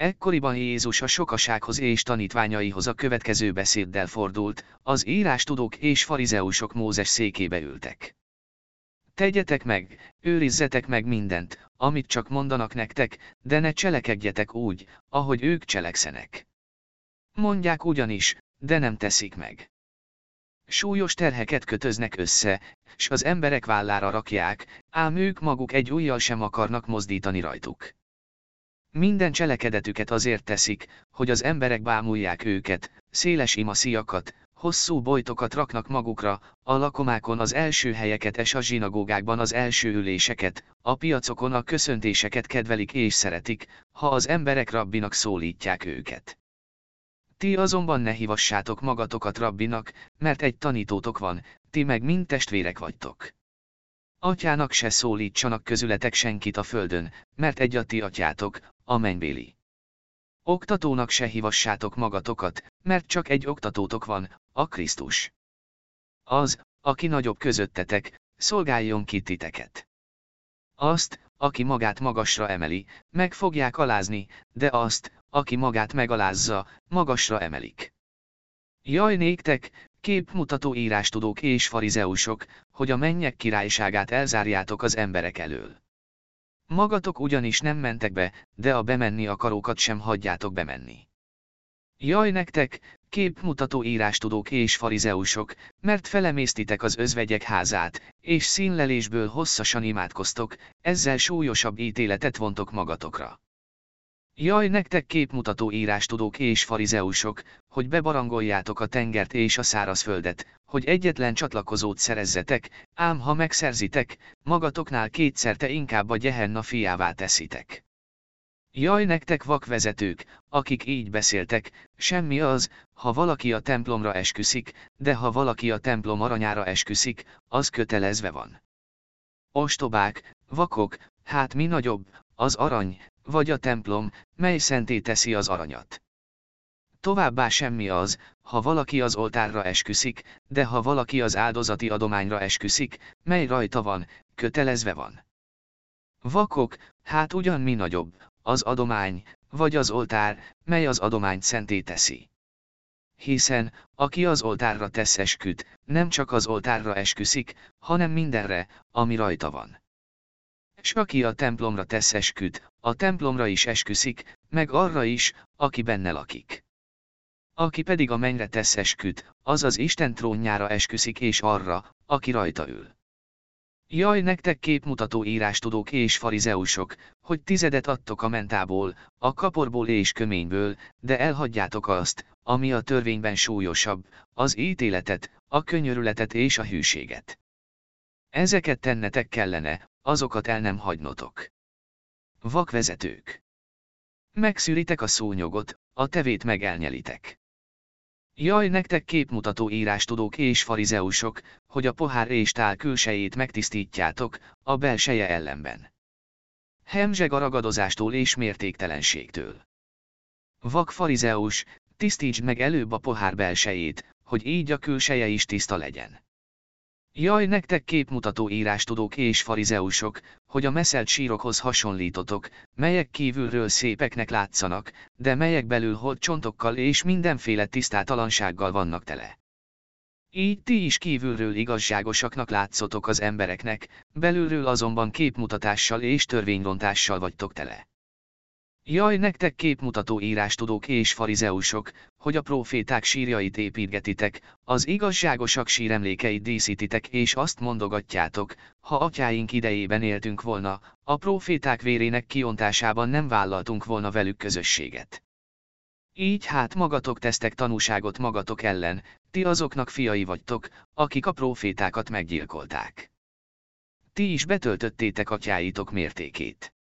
Ekkoriban Jézus a sokasághoz és tanítványaihoz a következő beszéddel fordult, az írástudók és farizeusok Mózes székébe ültek. Tegyetek meg, őrizzetek meg mindent, amit csak mondanak nektek, de ne cselekedjetek úgy, ahogy ők cselekszenek. Mondják ugyanis, de nem teszik meg. Súlyos terheket kötöznek össze, s az emberek vállára rakják, ám ők maguk egy ujjal sem akarnak mozdítani rajtuk. Minden cselekedetüket azért teszik, hogy az emberek bámulják őket, széles imasziakat, hosszú bojtokat raknak magukra, a lakomákon az első helyeket és a zsinagógákban az első üléseket, a piacokon a köszöntéseket kedvelik és szeretik, ha az emberek rabbinak szólítják őket. Ti azonban ne hívassátok magatokat rabbinak, mert egy tanítótok van, ti meg mind testvérek vagytok. Atyának se szólítsanak közületek senkit a földön, mert egy a ti atyátok, a mennybéli. oktatónak se hívassátok magatokat, mert csak egy oktatótok van, a Krisztus. Az, aki nagyobb közöttetek, szolgáljon ki titeket. Azt, aki magát magasra emeli, meg fogják alázni, de azt, aki magát megalázza, magasra emelik. Jaj néktek, képmutató írástudók és farizeusok, hogy a mennyek királyságát elzárjátok az emberek elől. Magatok ugyanis nem mentek be, de a bemenni akarókat sem hagyjátok bemenni. Jaj nektek, képmutató írástudók és farizeusok, mert felemésztitek az özvegyek házát, és színlelésből hosszasan imádkoztok, ezzel súlyosabb ítéletet vontok magatokra. Jaj nektek képmutató írástudók és farizeusok, hogy bebarangoljátok a tengert és a szárazföldet, hogy egyetlen csatlakozót szerezzetek, ám ha megszerzitek, magatoknál kétszerte inkább a gyehenna fiává teszitek. Jaj nektek vakvezetők, akik így beszéltek, semmi az, ha valaki a templomra esküszik, de ha valaki a templom aranyára esküszik, az kötelezve van. Ostobák, vakok, hát mi nagyobb, az arany, vagy a templom, mely szenté teszi az aranyat. Továbbá semmi az, ha valaki az oltárra esküszik, de ha valaki az áldozati adományra esküszik, mely rajta van, kötelezve van. Vakok, hát ugyan mi nagyobb, az adomány, vagy az oltár, mely az adományt szenté teszi. Hiszen, aki az oltárra tesz esküt, nem csak az oltárra esküszik, hanem mindenre, ami rajta van. S aki a templomra tesz esküt, a templomra is esküszik, meg arra is, aki benne lakik. Aki pedig a mennyre tesz esküt, az az Isten trónjára esküszik és arra, aki rajta ül. Jaj nektek képmutató írástudók és farizeusok, hogy tizedet adtok a mentából, a kaporból és köményből, de elhagyjátok azt, ami a törvényben súlyosabb, az ítéletet, a könyörületet és a hűséget. Ezeket tennetek kellene, azokat el nem hagynotok. Vakvezetők. Megszűritek a szónyogot, a tevét meg elnyelitek. Jaj nektek képmutató írástudók és farizeusok, hogy a pohár és tál külsejét megtisztítjátok, a belseje ellenben. Hemzseg a ragadozástól és mértéktelenségtől. Vak farizeus, tisztítsd meg előbb a pohár belsejét, hogy így a külseje is tiszta legyen. Jaj nektek képmutató írástudók és farizeusok, hogy a meszelt sírokhoz hasonlítotok, melyek kívülről szépeknek látszanak, de melyek belül holt csontokkal és mindenféle tisztátalansággal vannak tele. Így ti is kívülről igazságosaknak látszotok az embereknek, belülről azonban képmutatással és törvényrontással vagytok tele. Jaj nektek képmutató írástudók és farizeusok, hogy a proféták sírjait építgetitek, az igazságosak síremlékeit díszítitek és azt mondogatjátok, ha atyáink idejében éltünk volna, a proféták vérének kiontásában nem vállaltunk volna velük közösséget. Így hát magatok tesztek tanúságot magatok ellen, ti azoknak fiai vagytok, akik a profétákat meggyilkolták. Ti is betöltöttétek atyáitok mértékét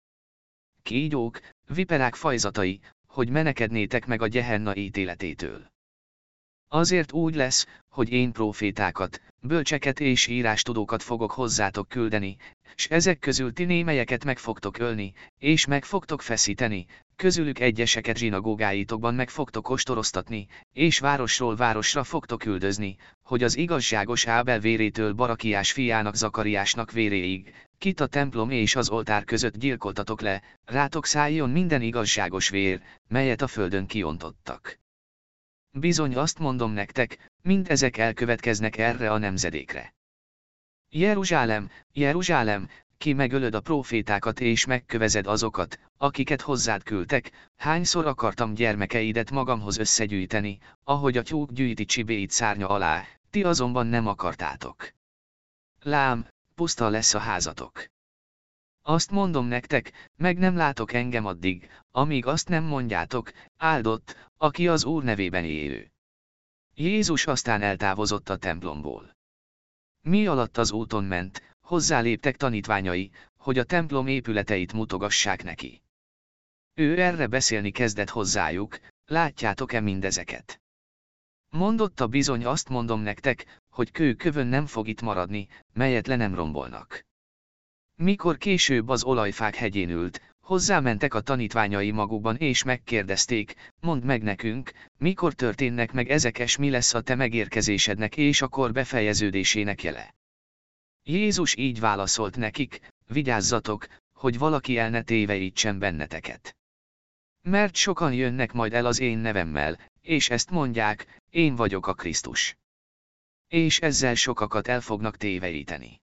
kígyók, viperák fajzatai, hogy menekednétek meg a gyehenna ítéletétől. Azért úgy lesz, hogy én profétákat, bölcseket és írástudókat fogok hozzátok küldeni, s ezek közül ti némelyeket meg fogtok ölni, és meg fogtok feszíteni, közülük egyeseket zsinagógáitokban meg fogtok ostoroztatni, és városról városra fogtok üldözni, hogy az igazságos Ábel vérétől Barakiás fiának Zakariásnak véréig, kit a templom és az oltár között gyilkoltatok le, rátok szálljon minden igazságos vér, melyet a földön kiontottak. Bizony azt mondom nektek, mind ezek elkövetkeznek erre a nemzedékre. Jeruzsálem, Jeruzsálem, ki megölöd a profétákat és megkövezed azokat, akiket hozzád küldtek, hányszor akartam gyermekeidet magamhoz összegyűjteni, ahogy a tyúk gyűjti csibéit szárnya alá, ti azonban nem akartátok. Lám, puszta lesz a házatok. Azt mondom nektek, meg nem látok engem addig, amíg azt nem mondjátok, áldott, aki az Úr nevében élő. Jézus aztán eltávozott a templomból. Mi alatt az úton ment, hozzáléptek tanítványai, hogy a templom épületeit mutogassák neki. Ő erre beszélni kezdett hozzájuk, látjátok-e mindezeket? Mondotta bizony azt mondom nektek, hogy kő nem fog itt maradni, melyet le nem rombolnak. Mikor később az olajfák hegyén ült, Hozzámentek a tanítványai magukban és megkérdezték, mondd meg nekünk, mikor történnek meg ezek és mi lesz a te megérkezésednek és a kor befejeződésének jele. Jézus így válaszolt nekik, vigyázzatok, hogy valaki el ne téveítsen benneteket. Mert sokan jönnek majd el az én nevemmel, és ezt mondják, én vagyok a Krisztus. És ezzel sokakat el fognak téveíteni.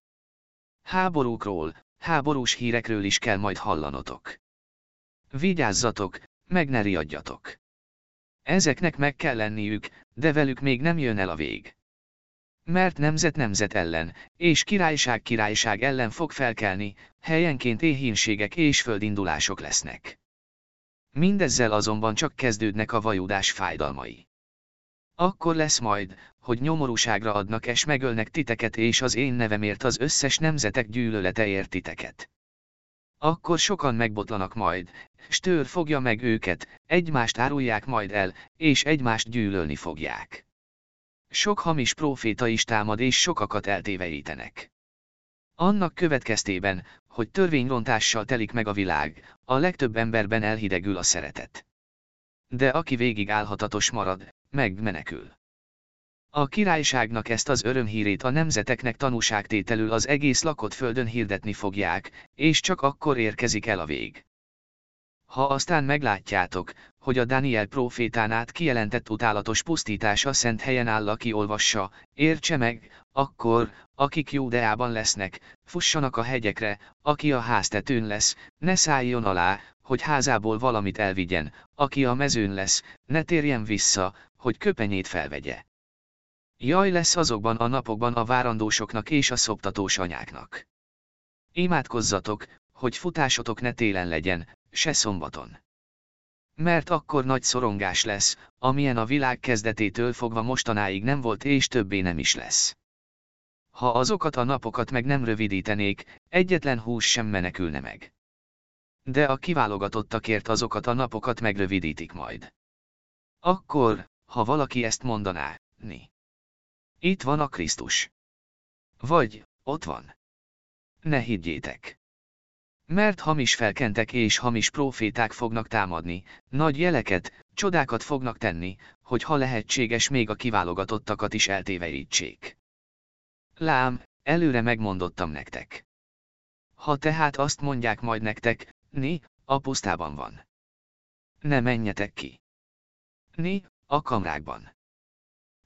Háborúkról, háborús hírekről is kell majd hallanotok. Vigyázzatok, meg ne riadjatok. Ezeknek meg kell lenniük, de velük még nem jön el a vég. Mert nemzet nemzet ellen, és királyság királyság ellen fog felkelni, helyenként éhínségek és földindulások lesznek. Mindezzel azonban csak kezdődnek a vajudás fájdalmai. Akkor lesz majd, hogy nyomorúságra adnak és megölnek titeket és az én nevemért az összes nemzetek gyűlölete ért titeket. Akkor sokan megbotlanak majd, s tör fogja meg őket, egymást árulják majd el, és egymást gyűlölni fogják. Sok hamis próféta is támad és sokakat eltéveítenek. Annak következtében, hogy törvényrontással telik meg a világ, a legtöbb emberben elhidegül a szeretet. De aki végig állhatatos marad, megmenekül. A királyságnak ezt az örömhírét a nemzeteknek tanúságtételül az egész lakott földön hirdetni fogják, és csak akkor érkezik el a vég. Ha aztán meglátjátok, hogy a Daniel profétán át kijelentett utálatos pusztítása szent helyen áll aki olvassa, értse meg, akkor, akik Júdeában lesznek, fussanak a hegyekre, aki a háztetőn lesz, ne szálljon alá, hogy házából valamit elvigyen, aki a mezőn lesz, ne térjen vissza, hogy köpenyét felvegye. Jaj lesz azokban a napokban a várandósoknak és a szoptatós anyáknak. Imádkozzatok, hogy futásotok ne télen legyen, se szombaton. Mert akkor nagy szorongás lesz, amilyen a világ kezdetétől fogva mostanáig nem volt és többé nem is lesz. Ha azokat a napokat meg nem rövidítenék, egyetlen hús sem menekülne meg. De a kiválogatottakért azokat a napokat megrövidítik majd. Akkor, ha valaki ezt mondaná, ni. Itt van a Krisztus. Vagy, ott van. Ne higgyétek. Mert hamis felkentek és hamis proféták fognak támadni, nagy jeleket, csodákat fognak tenni, hogy ha lehetséges még a kiválogatottakat is eltéveítsék. Lám, előre megmondottam nektek. Ha tehát azt mondják majd nektek, ni, a pusztában van. Ne menjetek ki. Ni, a kamrákban.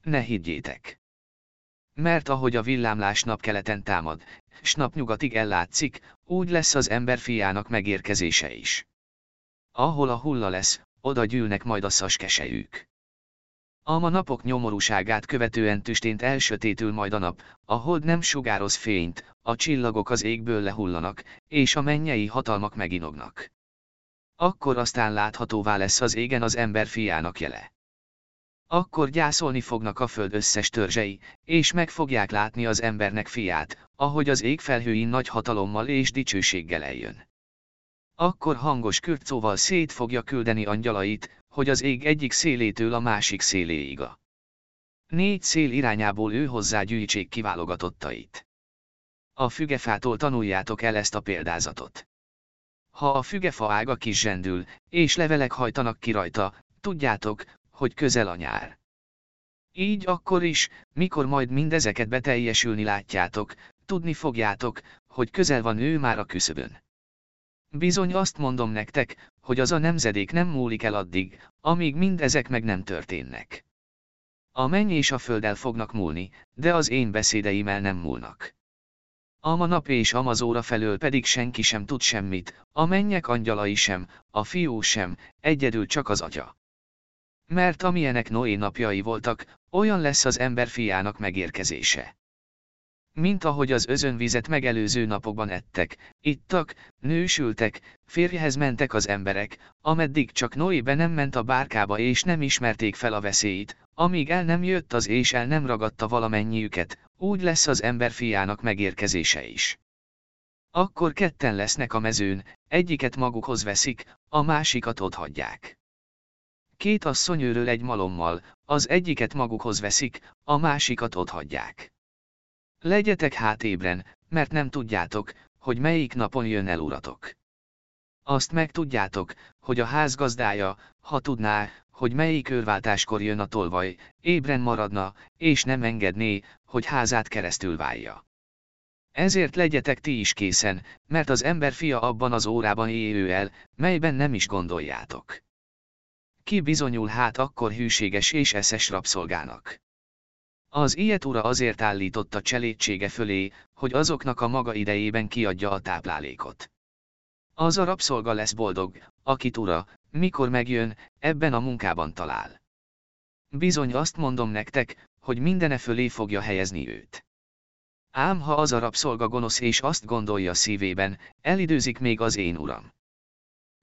Ne higgyétek. Mert ahogy a villámlás napkeleten támad, s napnyugatig ellátszik, úgy lesz az ember fiának megérkezése is. Ahol a hulla lesz, oda gyűlnek majd a szaskesejük. Alma napok nyomorúságát követően tüstént elsötétül majd a nap, a hold nem sugároz fényt, a csillagok az égből lehullanak, és a mennyei hatalmak meginognak. Akkor aztán láthatóvá lesz az égen az ember fiának jele. Akkor gyászolni fognak a föld összes törzsei, és meg fogják látni az embernek fiát, ahogy az ég felhőin nagy hatalommal és dicsőséggel eljön. Akkor hangos kürtszóval szét fogja küldeni angyalait, hogy az ég egyik szélétől a másik széléig a négy szél irányából ő hozzá gyűjtsék kiválogatottait. A fügefától tanuljátok el ezt a példázatot. Ha a fügefa ága kis zsendül, és levelek hajtanak ki rajta, tudjátok, hogy közel a nyár. Így akkor is, mikor majd mindezeket beteljesülni látjátok, tudni fogjátok, hogy közel van ő már a küszöbön. Bizony azt mondom nektek, hogy az a nemzedék nem múlik el addig, amíg mindezek meg nem történnek. A menny és a föld el fognak múlni, de az én beszédeim el nem múlnak. Ama nap és amazóra felől pedig senki sem tud semmit, a mennyek angyalai sem, a fiú sem, egyedül csak az atya. Mert amilyenek Noé napjai voltak, olyan lesz az ember fiának megérkezése. Mint ahogy az özönvizet megelőző napokban ettek, ittak, nősültek, férjehez mentek az emberek, ameddig csak Noébe nem ment a bárkába és nem ismerték fel a veszélyt, amíg el nem jött az és el nem ragadta valamennyiüket, úgy lesz az ember fiának megérkezése is. Akkor ketten lesznek a mezőn, egyiket magukhoz veszik, a másikat otthagyják. Két asszony őről egy malommal, az egyiket magukhoz veszik, a másikat otthagyják. Legyetek hát ébren, mert nem tudjátok, hogy melyik napon jön el uratok. Azt meg tudjátok, hogy a házgazdája, ha tudná, hogy melyik őrváltáskor jön a tolvaj, ébren maradna, és nem engedné, hogy házát keresztül válja. Ezért legyetek ti is készen, mert az ember fia abban az órában élő el, melyben nem is gondoljátok. Ki bizonyul hát akkor hűséges és eszes rabszolgának. Az ilyet ura azért állította cselédsége fölé, hogy azoknak a maga idejében kiadja a táplálékot. Az a rabszolga lesz boldog, akit ura, mikor megjön, ebben a munkában talál. Bizony azt mondom nektek, hogy mindene fölé fogja helyezni őt. Ám ha az a rabszolga gonosz és azt gondolja szívében, elidőzik még az én uram.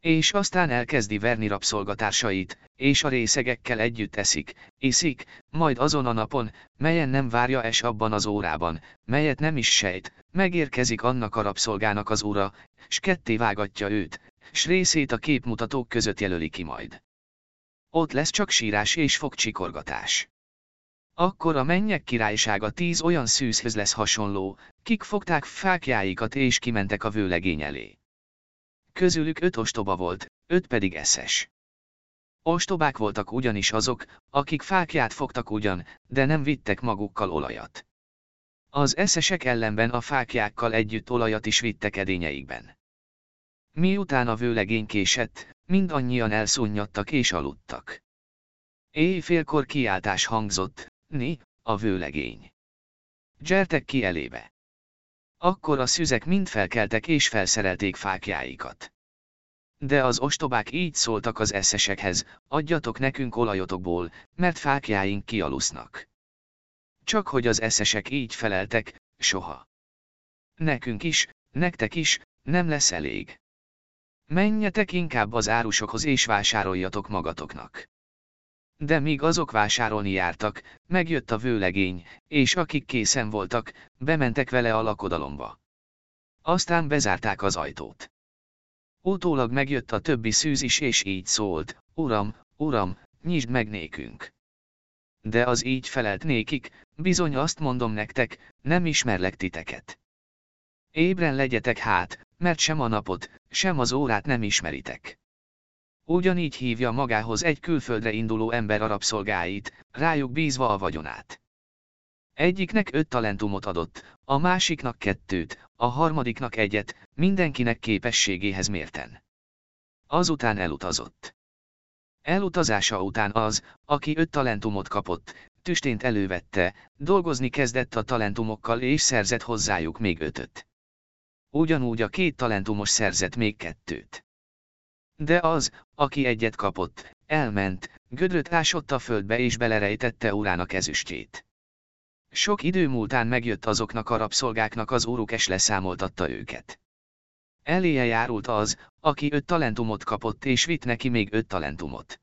És aztán elkezdi verni rabszolgatársait, és a részegekkel együtt eszik, iszik, majd azon a napon, melyen nem várja es abban az órában, melyet nem is sejt, megérkezik annak a rabszolgának az ura, s ketté vágatja őt, s részét a képmutatók között jelöli ki majd. Ott lesz csak sírás és fogcsikorgatás. Akkor a mennyek királysága tíz olyan szűzhöz lesz hasonló, kik fogták fákjáikat és kimentek a vőlegény elé. Közülük öt ostoba volt, öt pedig eszes. Ostobák voltak ugyanis azok, akik fákját fogtak ugyan, de nem vittek magukkal olajat. Az eszesek ellenben a fákjákkal együtt olajat is vittek edényeikben. Miután a vőlegény késett, mindannyian elszunnyadtak és aludtak. Éjfélkor kiáltás hangzott, ni, a vőlegény. Gyertek ki elébe. Akkor a szüzek mind felkeltek és felszerelték fákjáikat. De az ostobák így szóltak az eszesekhez, adjatok nekünk olajotokból, mert fákjáink kialusznak. Csak hogy az eszesek így feleltek, soha. Nekünk is, nektek is, nem lesz elég. Menjetek inkább az árusokhoz és vásároljatok magatoknak. De míg azok vásárolni jártak, megjött a vőlegény, és akik készen voltak, bementek vele a lakodalomba. Aztán bezárták az ajtót. Utólag megjött a többi szűz is és így szólt, Uram, Uram, nyisd meg nékünk. De az így felelt nékik, bizony azt mondom nektek, nem ismerlek titeket. Ébren legyetek hát, mert sem a napot, sem az órát nem ismeritek. Ugyanígy hívja magához egy külföldre induló ember a rabszolgáit, rájuk bízva a vagyonát. Egyiknek öt talentumot adott, a másiknak kettőt, a harmadiknak egyet, mindenkinek képességéhez mérten. Azután elutazott. Elutazása után az, aki öt talentumot kapott, tüstént elővette, dolgozni kezdett a talentumokkal és szerzett hozzájuk még ötöt. Ugyanúgy a két talentumos szerzett még kettőt. De az, aki egyet kapott, elment, gödröt ásott a földbe és belerejtette urának ezüstjét. Sok idő múltán megjött azoknak a rabszolgáknak az úruk és leszámoltatta őket. Eléje járult az, aki öt talentumot kapott és vitt neki még öt talentumot.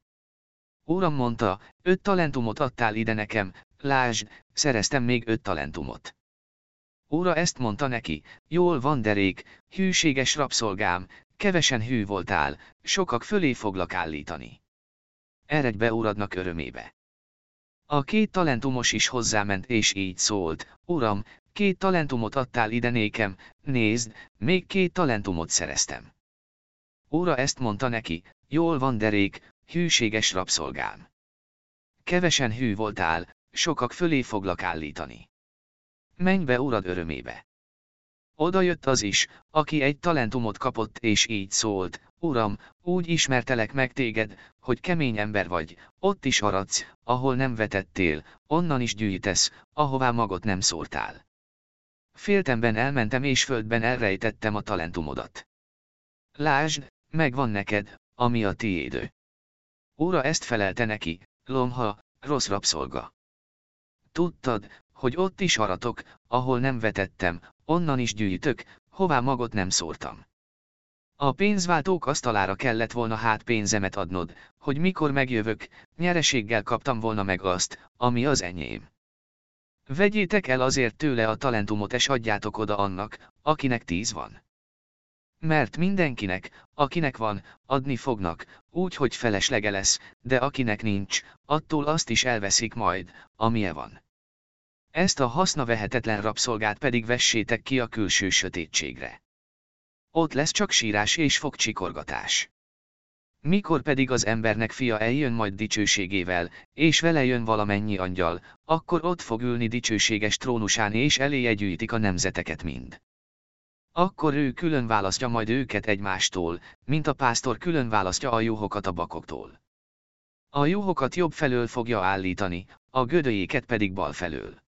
Úram mondta, öt talentumot adtál ide nekem, lásd, szereztem még öt talentumot. Úra ezt mondta neki, jól van derék, hűséges rabszolgám, kevesen hű voltál, sokak fölé foglak állítani. Eredj be uradnak örömébe. A két talentumos is hozzáment és így szólt, Uram, két talentumot adtál ide nékem, nézd, még két talentumot szereztem. Úra ezt mondta neki, jól van derék, hűséges rabszolgám. Kevesen hű voltál, sokak fölé foglak állítani. Menj be urad örömébe. Oda jött az is, aki egy talentumot kapott és így szólt, Uram, úgy ismertelek meg téged, hogy kemény ember vagy, ott is aradsz, ahol nem vetettél, onnan is gyűjtesz, ahová magot nem szórtál. Féltemben elmentem és földben elrejtettem a talentumodat. Lásd, megvan neked, ami a tiéd. Úra ezt felelte neki, lomha, rossz rabszolga. Tudtad, hogy ott is aratok, ahol nem vetettem, onnan is gyűjtök, hová magot nem szórtam. A pénzváltók asztalára kellett volna hát pénzemet adnod, hogy mikor megjövök, nyereséggel kaptam volna meg azt, ami az enyém. Vegyétek el azért tőle a talentumot és adjátok oda annak, akinek tíz van. Mert mindenkinek, akinek van, adni fognak, úgy, hogy feleslege lesz, de akinek nincs, attól azt is elveszik majd, amilyen van. Ezt a haszna vehetetlen rabszolgát pedig vessétek ki a külső sötétségre. Ott lesz csak sírás és fogcsikorgatás. Mikor pedig az embernek fia eljön majd dicsőségével, és vele jön valamennyi angyal, akkor ott fog ülni dicsőséges trónusán és eléje gyűjtik a nemzeteket mind. Akkor ő külön választja majd őket egymástól, mint a pásztor külön választja a juhokat a bakoktól. A juhokat jobb felől fogja állítani, a gödöjéket pedig bal felől.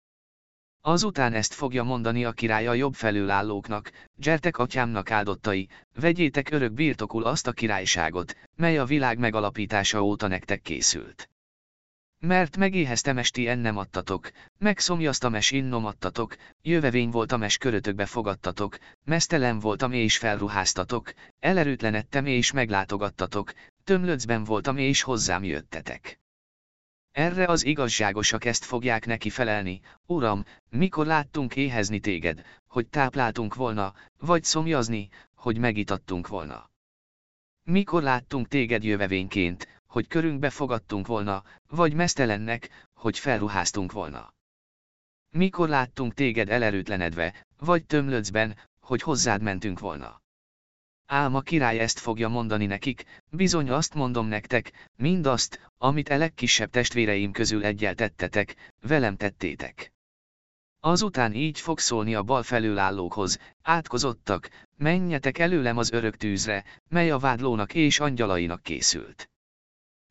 Azután ezt fogja mondani a király a jobb felül állóknak, gyertek atyámnak áldottai, vegyétek örök birtokul azt a királyságot, mely a világ megalapítása óta nektek készült. Mert megéheztem esti ennem adtatok, megszomjaztam es innom adtatok, jövevény voltam es körötökbe fogadtatok, mesztelen voltam és felruháztatok, elerőtlenedtem és meglátogattatok, tömlöcben voltam és hozzám jöttetek. Erre az igazságosak ezt fogják neki felelni, Uram, mikor láttunk éhezni téged, hogy tápláltunk volna, vagy szomjazni, hogy megitattunk volna. Mikor láttunk téged jövevényként, hogy körünkbe fogadtunk volna, vagy mesztelennek, hogy felruháztunk volna. Mikor láttunk téged elerőtlenedve, vagy tömlöcben, hogy hozzád mentünk volna. Ám a király ezt fogja mondani nekik, bizony azt mondom nektek, mindazt, amit a legkisebb testvéreim közül egyel tettetek, velem tettétek. Azután így fog szólni a bal felül állókhoz, átkozottak, menjetek előlem az örök tűzre, mely a vádlónak és angyalainak készült.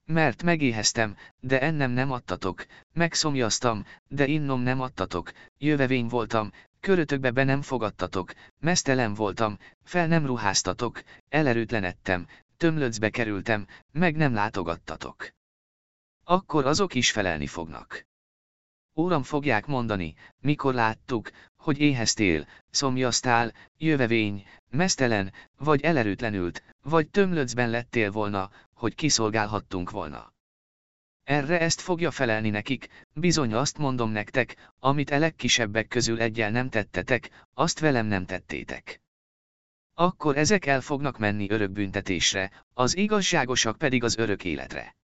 Mert megéheztem, de ennem nem adtatok, megszomjaztam, de innom nem adtatok, jövevény voltam, körötökbe be nem fogadtatok, mesztelen voltam, fel nem ruháztatok, elerőtlenedtem, tömlöcbe kerültem, meg nem látogattatok. Akkor azok is felelni fognak. Óram fogják mondani, mikor láttuk, hogy éheztél, szomjaztál, jövevény, mesztelen, vagy elerőtlenült, vagy tömlöcben lettél volna, hogy kiszolgálhattunk volna. Erre ezt fogja felelni nekik, bizony azt mondom nektek, amit a legkisebbek közül egyel nem tettetek, azt velem nem tettétek. Akkor ezek el fognak menni örök büntetésre, az igazságosak pedig az örök életre.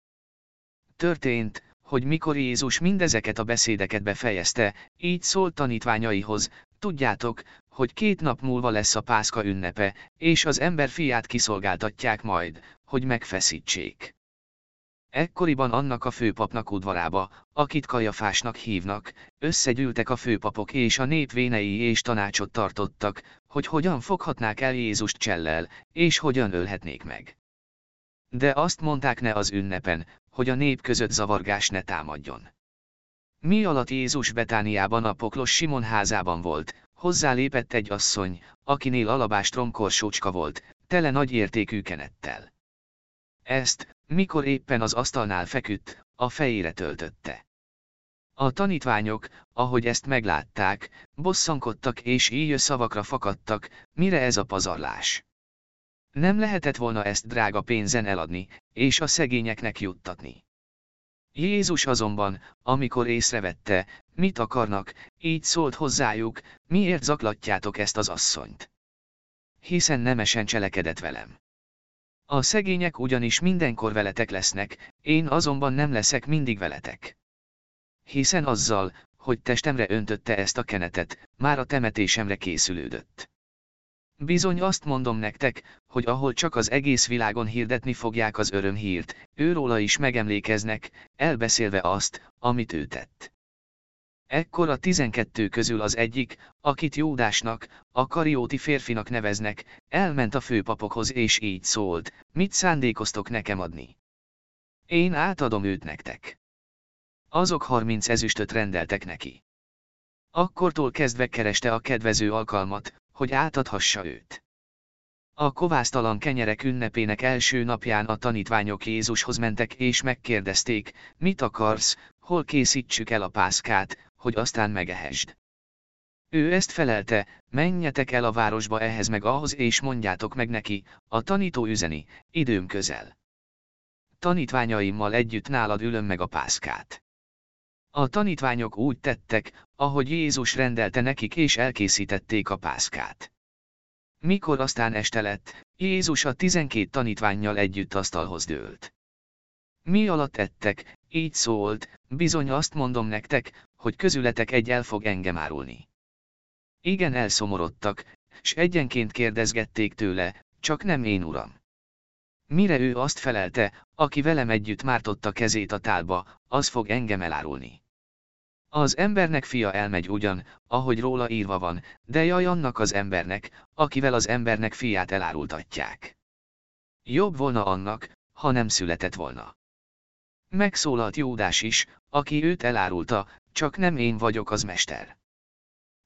Történt, hogy mikor Jézus mindezeket a beszédeket befejezte, így szólt tanítványaihoz, tudjátok, hogy két nap múlva lesz a pászka ünnepe, és az ember fiát kiszolgáltatják majd, hogy megfeszítsék. Ekkoriban annak a főpapnak udvarába, akit Kajafásnak hívnak, összegyűltek a főpapok és a nép vénei és tanácsot tartottak, hogy hogyan foghatnák el Jézust csellel, és hogyan ölhetnék meg. De azt mondták ne az ünnepen, hogy a nép között zavargás ne támadjon. Mi alatt Jézus Betániában a poklos Simon házában volt, hozzálépett egy asszony, akinél alabástrom korsócska volt, tele nagy értékű kenettel. Ezt, mikor éppen az asztalnál feküdt, a fejére töltötte. A tanítványok, ahogy ezt meglátták, bosszankodtak és így szavakra fakadtak, mire ez a pazarlás. Nem lehetett volna ezt drága pénzen eladni, és a szegényeknek juttatni. Jézus azonban, amikor észrevette, mit akarnak, így szólt hozzájuk, miért zaklatjátok ezt az asszonyt? Hiszen nemesen cselekedett velem. A szegények ugyanis mindenkor veletek lesznek, én azonban nem leszek mindig veletek. Hiszen azzal, hogy testemre öntötte ezt a kenetet, már a temetésemre készülődött. Bizony azt mondom nektek, hogy ahol csak az egész világon hirdetni fogják az örömhírt, őróla is megemlékeznek, elbeszélve azt, amit ő tett. Ekkor a tizenkettő közül az egyik, akit Jódásnak, a karióti férfinak neveznek, elment a főpapokhoz és így szólt, mit szándékoztok nekem adni? Én átadom őt nektek. Azok harminc ezüstöt rendeltek neki. Akkortól kezdve kereste a kedvező alkalmat, hogy átadhassa őt. A kovásztalan kenyerek ünnepének első napján a tanítványok Jézushoz mentek és megkérdezték, mit akarsz, hol készítsük el a pászkát, hogy aztán megehesd. Ő ezt felelte, menjetek el a városba ehhez meg ahhoz és mondjátok meg neki, a tanító üzeni, időm közel. Tanítványaimmal együtt nálad ülöm meg a pászkát. A tanítványok úgy tettek, ahogy Jézus rendelte nekik és elkészítették a pászkát. Mikor aztán este lett, Jézus a tizenkét tanítványjal együtt asztalhoz dőlt. Mi alatt ettek, így szólt, bizony azt mondom nektek, hogy közületek egy el fog engem árulni. Igen elszomorodtak, s egyenként kérdezgették tőle, csak nem én uram. Mire ő azt felelte, aki velem együtt mártotta kezét a tálba, az fog engem elárulni. Az embernek fia elmegy ugyan, ahogy róla írva van, de jaj annak az embernek, akivel az embernek fiát elárultatják. Jobb volna annak, ha nem született volna. Megszólalt Jódás is, aki őt elárulta, csak nem én vagyok az mester.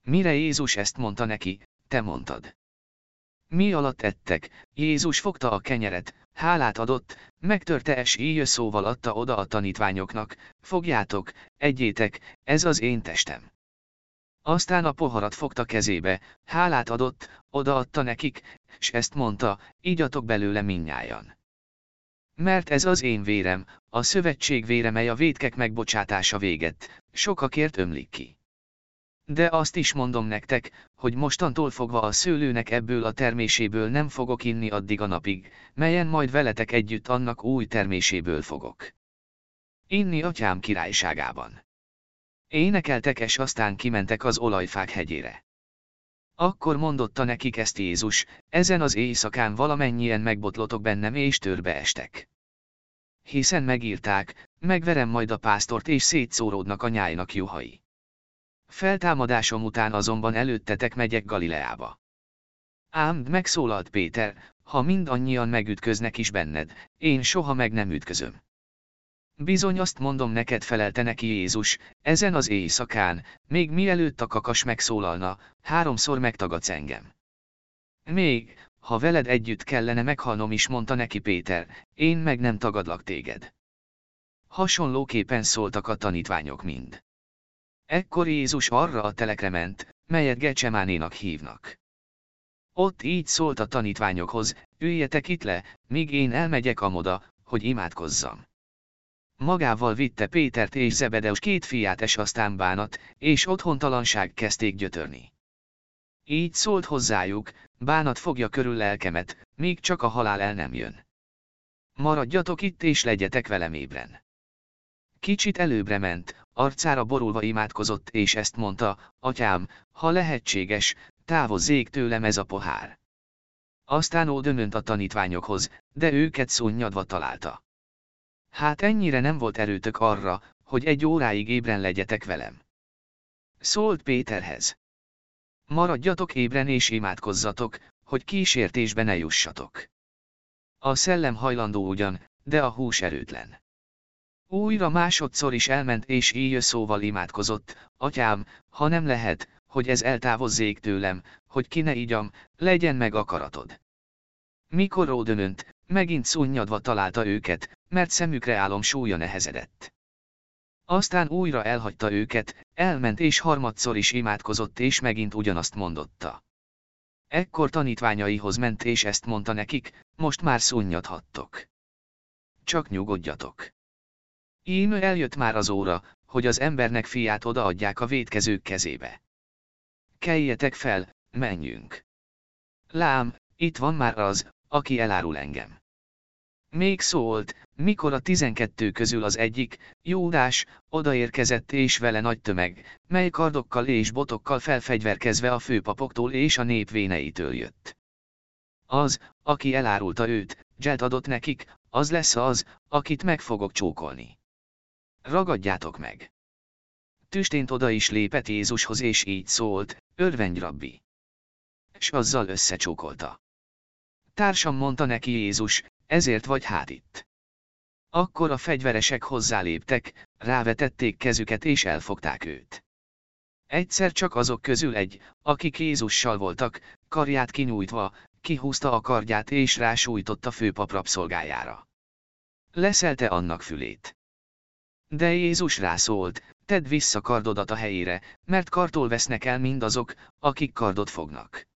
Mire Jézus ezt mondta neki, te mondtad. Mi alatt ettek, Jézus fogta a kenyeret, hálát adott, megtörte és így szóval adta oda a tanítványoknak, fogjátok, egyétek, ez az én testem. Aztán a poharat fogta kezébe, hálát adott, odaadta nekik, s ezt mondta, ígyatok belőle minnyájan. Mert ez az én vérem, a szövetség vére, mely a védkek megbocsátása véget, sokakért ömlik ki. De azt is mondom nektek, hogy mostantól fogva a szőlőnek ebből a terméséből nem fogok inni addig a napig, melyen majd veletek együtt annak új terméséből fogok. Inni atyám királyságában. Énekeltek és aztán kimentek az olajfák hegyére. Akkor mondotta nekik ezt Jézus, ezen az éjszakán valamennyien megbotlotok bennem és törbe estek. Hiszen megírták, megverem majd a pásztort és szétszóródnak a nyájnak juhai. Feltámadásom után azonban előttetek megyek Galileába. Ám megszólalt Péter, ha mindannyian megütköznek is benned, én soha meg nem ütközöm. Bizony azt mondom neked felelte neki Jézus, ezen az éjszakán, még mielőtt a kakas megszólalna, háromszor megtagadsz engem. Még, ha veled együtt kellene meghalnom is mondta neki Péter, én meg nem tagadlak téged. Hasonlóképpen szóltak a tanítványok mind. Ekkor Jézus arra a telekre ment, melyet Gecsemánénak hívnak. Ott így szólt a tanítványokhoz, üljetek itt le, míg én elmegyek amoda, hogy imádkozzam. Magával vitte Pétert és Zebedeus két fiát és aztán bánat, és otthontalanság kezdték gyötörni. Így szólt hozzájuk, bánat fogja körül lelkemet, még csak a halál el nem jön. Maradjatok itt és legyetek velem ébren. Kicsit előbbre ment, arcára borulva imádkozott és ezt mondta, atyám, ha lehetséges, távozzék tőlem ez a pohár. Aztán ódömönt a tanítványokhoz, de őket szunnyadva találta. Hát ennyire nem volt erőtök arra, hogy egy óráig ébren legyetek velem. Szólt Péterhez. Maradjatok ébren és imádkozzatok, hogy kísértésbe ne jussatok. A szellem hajlandó ugyan, de a hús erőtlen. Újra másodszor is elment és így szóval imádkozott, atyám, ha nem lehet, hogy ez eltávozzék tőlem, hogy ki ne igyam, legyen meg akaratod. Mikor ódönönt, megint szunnyadva találta őket, mert szemükre álom súlya nehezedett. Aztán újra elhagyta őket, elment és harmadszor is imádkozott és megint ugyanazt mondotta. Ekkor tanítványaihoz ment és ezt mondta nekik, most már szunnyadhattok. Csak nyugodjatok. Íme eljött már az óra, hogy az embernek fiát odaadják a védkezők kezébe. Keljetek fel, menjünk. Lám, itt van már az, aki elárul engem. Még szólt, mikor a tizenkettő közül az egyik, Jódás, odaérkezett és vele nagy tömeg, mely kardokkal és botokkal felfegyverkezve a főpapoktól és a nép véneitől jött. Az, aki elárulta őt, Zselt adott nekik, az lesz az, akit meg fogok csókolni. Ragadjátok meg! Tüstént oda is lépett Jézushoz és így szólt, örvendj rabbi! S azzal összecsókolta. Társam mondta neki Jézus, ezért vagy hát itt. Akkor a fegyveresek hozzáléptek, rávetették kezüket és elfogták őt. Egyszer csak azok közül egy, akik Jézussal voltak, karját kinyújtva, kihúzta a kardját és rásújtotta főpap rabszolgájára. Leszelte annak fülét. De Jézus rászólt, tedd vissza kardodat a helyére, mert kartól vesznek el mindazok, akik kardot fognak.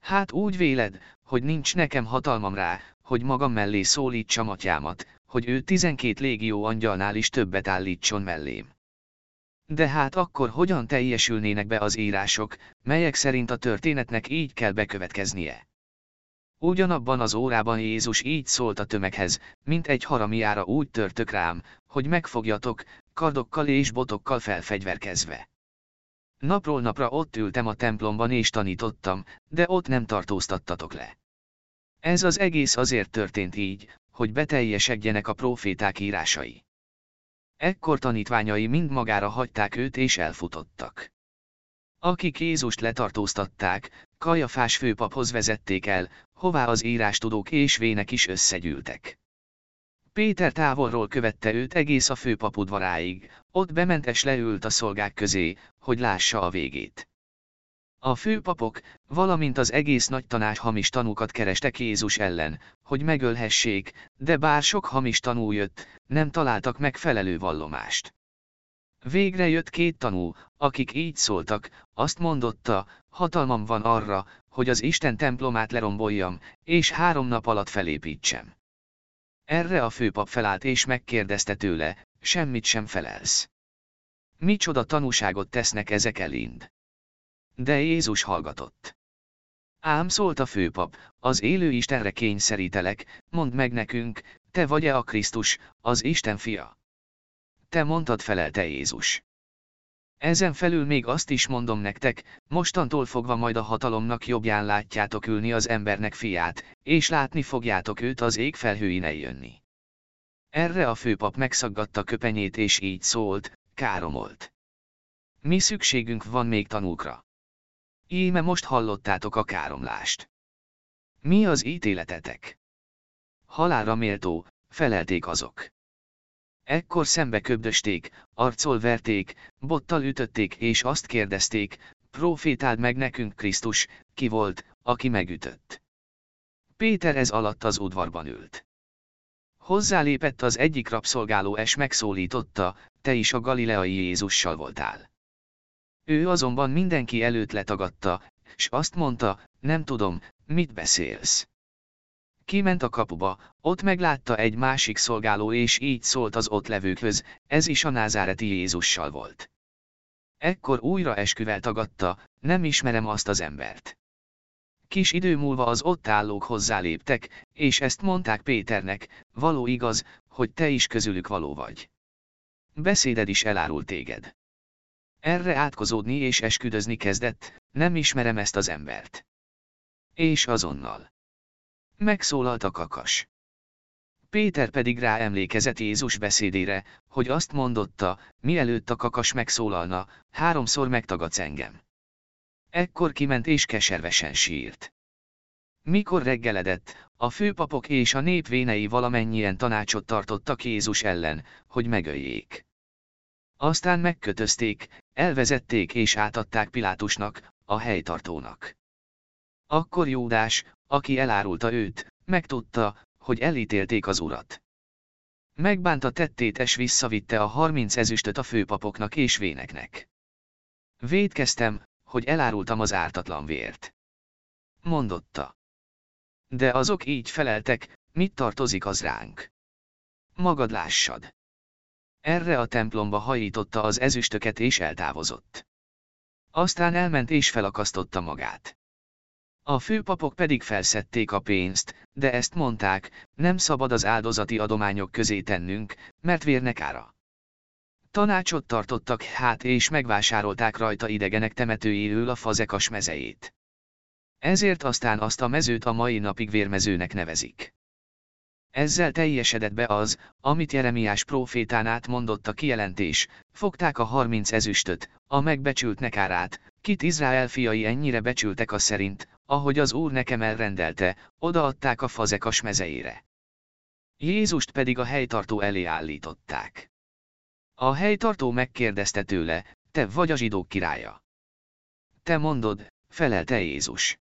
Hát úgy véled, hogy nincs nekem hatalmam rá, hogy magam mellé szólítsam atyámat, hogy ő tizenkét légió angyalnál is többet állítson mellém. De hát akkor hogyan teljesülnének be az írások, melyek szerint a történetnek így kell bekövetkeznie? Ugyanabban az órában Jézus így szólt a tömeghez, mint egy haramiára úgy törtök rám, hogy megfogjatok, kardokkal és botokkal felfegyverkezve. Napról napra ott ültem a templomban és tanítottam, de ott nem tartóztattatok le. Ez az egész azért történt így, hogy beteljesedjenek a proféták írásai. Ekkor tanítványai mind magára hagyták őt és elfutottak. Akik Jézust letartóztatták, Kajafás főpaphoz vezették el, hová az írástudók és vének is összegyűltek. Péter távolról követte őt egész a főpap udvaráig, ott bementes leült a szolgák közé, hogy lássa a végét. A főpapok, valamint az egész nagy tanács hamis tanúkat kerestek Jézus ellen, hogy megölhessék, de bár sok hamis tanú jött, nem találtak megfelelő vallomást. Végre jött két tanú, akik így szóltak, azt mondotta, hatalmam van arra, hogy az Isten templomát leromboljam, és három nap alatt felépítsem. Erre a főpap felállt és megkérdezte tőle, semmit sem felelsz. Micsoda tanúságot tesznek ezek elind? De Jézus hallgatott. Ám szólt a főpap, az élő Istenre kényszerítelek, mondd meg nekünk, te vagy-e a Krisztus, az Isten fia? Te mondtad felelte Jézus. Ezen felül még azt is mondom nektek, mostantól fogva majd a hatalomnak jobbján látjátok ülni az embernek fiát, és látni fogjátok őt az ég felhőin eljönni. Erre a főpap megszaggatta köpenyét és így szólt, káromolt. Mi szükségünk van még tanúkra? Íme most hallottátok a káromlást. Mi az ítéletetek? Halára méltó, felelték azok. Ekkor szembe köbdösték, arcol verték, bottal ütötték és azt kérdezték, profétáld meg nekünk Krisztus, ki volt, aki megütött. Péter ez alatt az udvarban ült. Hozzálépett az egyik rabszolgáló és megszólította, te is a galileai Jézussal voltál. Ő azonban mindenki előtt letagadta, s azt mondta, nem tudom, mit beszélsz. Kiment a kapuba, ott meglátta egy másik szolgáló és így szólt az ott levőkhöz, ez is a názáreti Jézussal volt. Ekkor újra esküvel tagadta, nem ismerem azt az embert. Kis idő múlva az ott állók hozzáléptek, és ezt mondták Péternek, való igaz, hogy te is közülük való vagy. Beszéded is elárul téged. Erre átkozódni és esküdözni kezdett, nem ismerem ezt az embert. És azonnal. Megszólalt a kakas. Péter pedig rá emlékezett Jézus beszédére, hogy azt mondotta, mielőtt a kakas megszólalna, háromszor megtagadsz engem. Ekkor kiment és keservesen sírt. Mikor reggeledett, a főpapok és a nép vénei valamennyien tanácsot tartottak Jézus ellen, hogy megöljék. Aztán megkötözték, elvezették és átadták Pilátusnak, a helytartónak. Akkor Júdás, aki elárulta őt, megtudta, hogy elítélték az urat. Megbánta tettét és visszavitte a harminc ezüstöt a főpapoknak és véneknek. Védkeztem, hogy elárultam az ártatlan vért. Mondotta. De azok így feleltek, mit tartozik az ránk? Magad lássad. Erre a templomba hajította az ezüstöket és eltávozott. Aztán elment és felakasztotta magát. A főpapok pedig felszedték a pénzt, de ezt mondták, nem szabad az áldozati adományok közé tennünk, mert vérnek ára. Tanácsot tartottak hát és megvásárolták rajta idegenek temetőjéről a fazekas mezejét. Ezért aztán azt a mezőt a mai napig vérmezőnek nevezik. Ezzel teljesedett be az, amit Jeremiás profétán át mondott a kijelentés, fogták a harminc ezüstöt, a megbecsült nekárát, kit Izrael fiai ennyire becsültek a szerint, ahogy az Úr nekem elrendelte, odaadták a fazekas mezeire. Jézust pedig a helytartó elé állították. A helytartó megkérdezte tőle, te vagy a zsidók királya. Te mondod, felelte Jézus.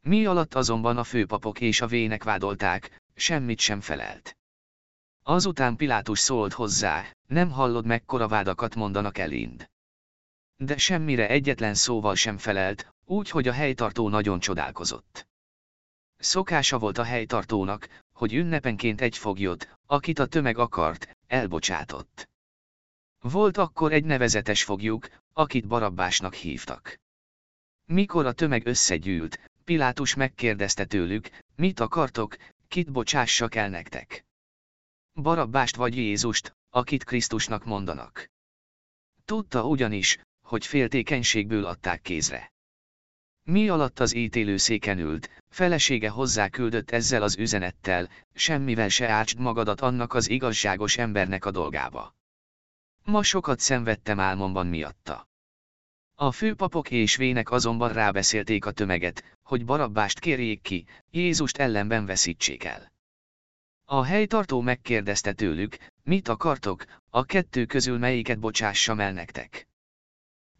Mi alatt azonban a főpapok és a vének vádolták, semmit sem felelt. Azután Pilátus szólt hozzá, nem hallod mekkora vádakat mondanak elind. De semmire egyetlen szóval sem felelt, úgy, hogy a helytartó nagyon csodálkozott. Szokása volt a helytartónak, hogy ünnepenként egy foglyot, akit a tömeg akart, elbocsátott. Volt akkor egy nevezetes fogjuk, akit Barabbásnak hívtak. Mikor a tömeg összegyűlt, Pilátus megkérdezte tőlük, mit akartok, kit bocsássak el nektek. Barabbást vagy Jézust, akit Krisztusnak mondanak. Tudta ugyanis, hogy féltékenységből adták kézre. Mi alatt az ítélőszéken ült, felesége hozzá küldött ezzel az üzenettel, semmivel se ártsd magadat annak az igazságos embernek a dolgába. Ma sokat szenvedtem álmomban miatta. A főpapok és vének azonban rábeszélték a tömeget, hogy barabbást kérjék ki, Jézust ellenben veszítsék el. A helytartó megkérdezte tőlük, mit akartok, a kettő közül melyiket bocsássam el nektek.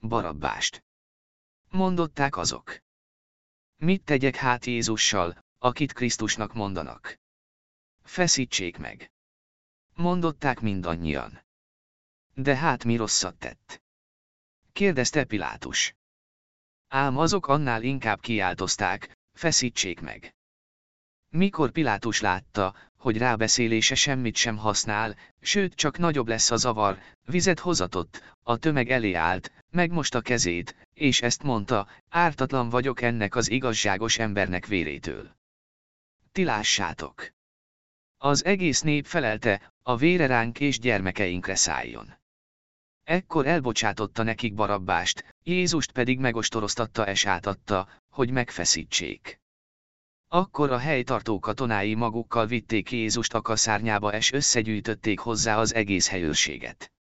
Barabbást. Mondották azok. Mit tegyek hát Jézussal, akit Krisztusnak mondanak? Feszítsék meg. Mondották mindannyian. De hát mi rosszat tett? Kérdezte Pilátus. Ám azok annál inkább kiáltozták, feszítsék meg. Mikor Pilátus látta, hogy rábeszélése semmit sem használ, sőt csak nagyobb lesz a zavar, vizet hozatott, a tömeg elé állt, megmosta kezét, és ezt mondta, ártatlan vagyok ennek az igazságos embernek vérétől. Ti lássátok! Az egész nép felelte, a vére ránk és gyermekeinkre szálljon. Ekkor elbocsátotta nekik barabbást, Jézust pedig megostoroztatta és átadta, hogy megfeszítsék. Akkor a helytartó katonái magukkal vitték Jézust a kaszárnyába és összegyűjtötték hozzá az egész helyőrséget.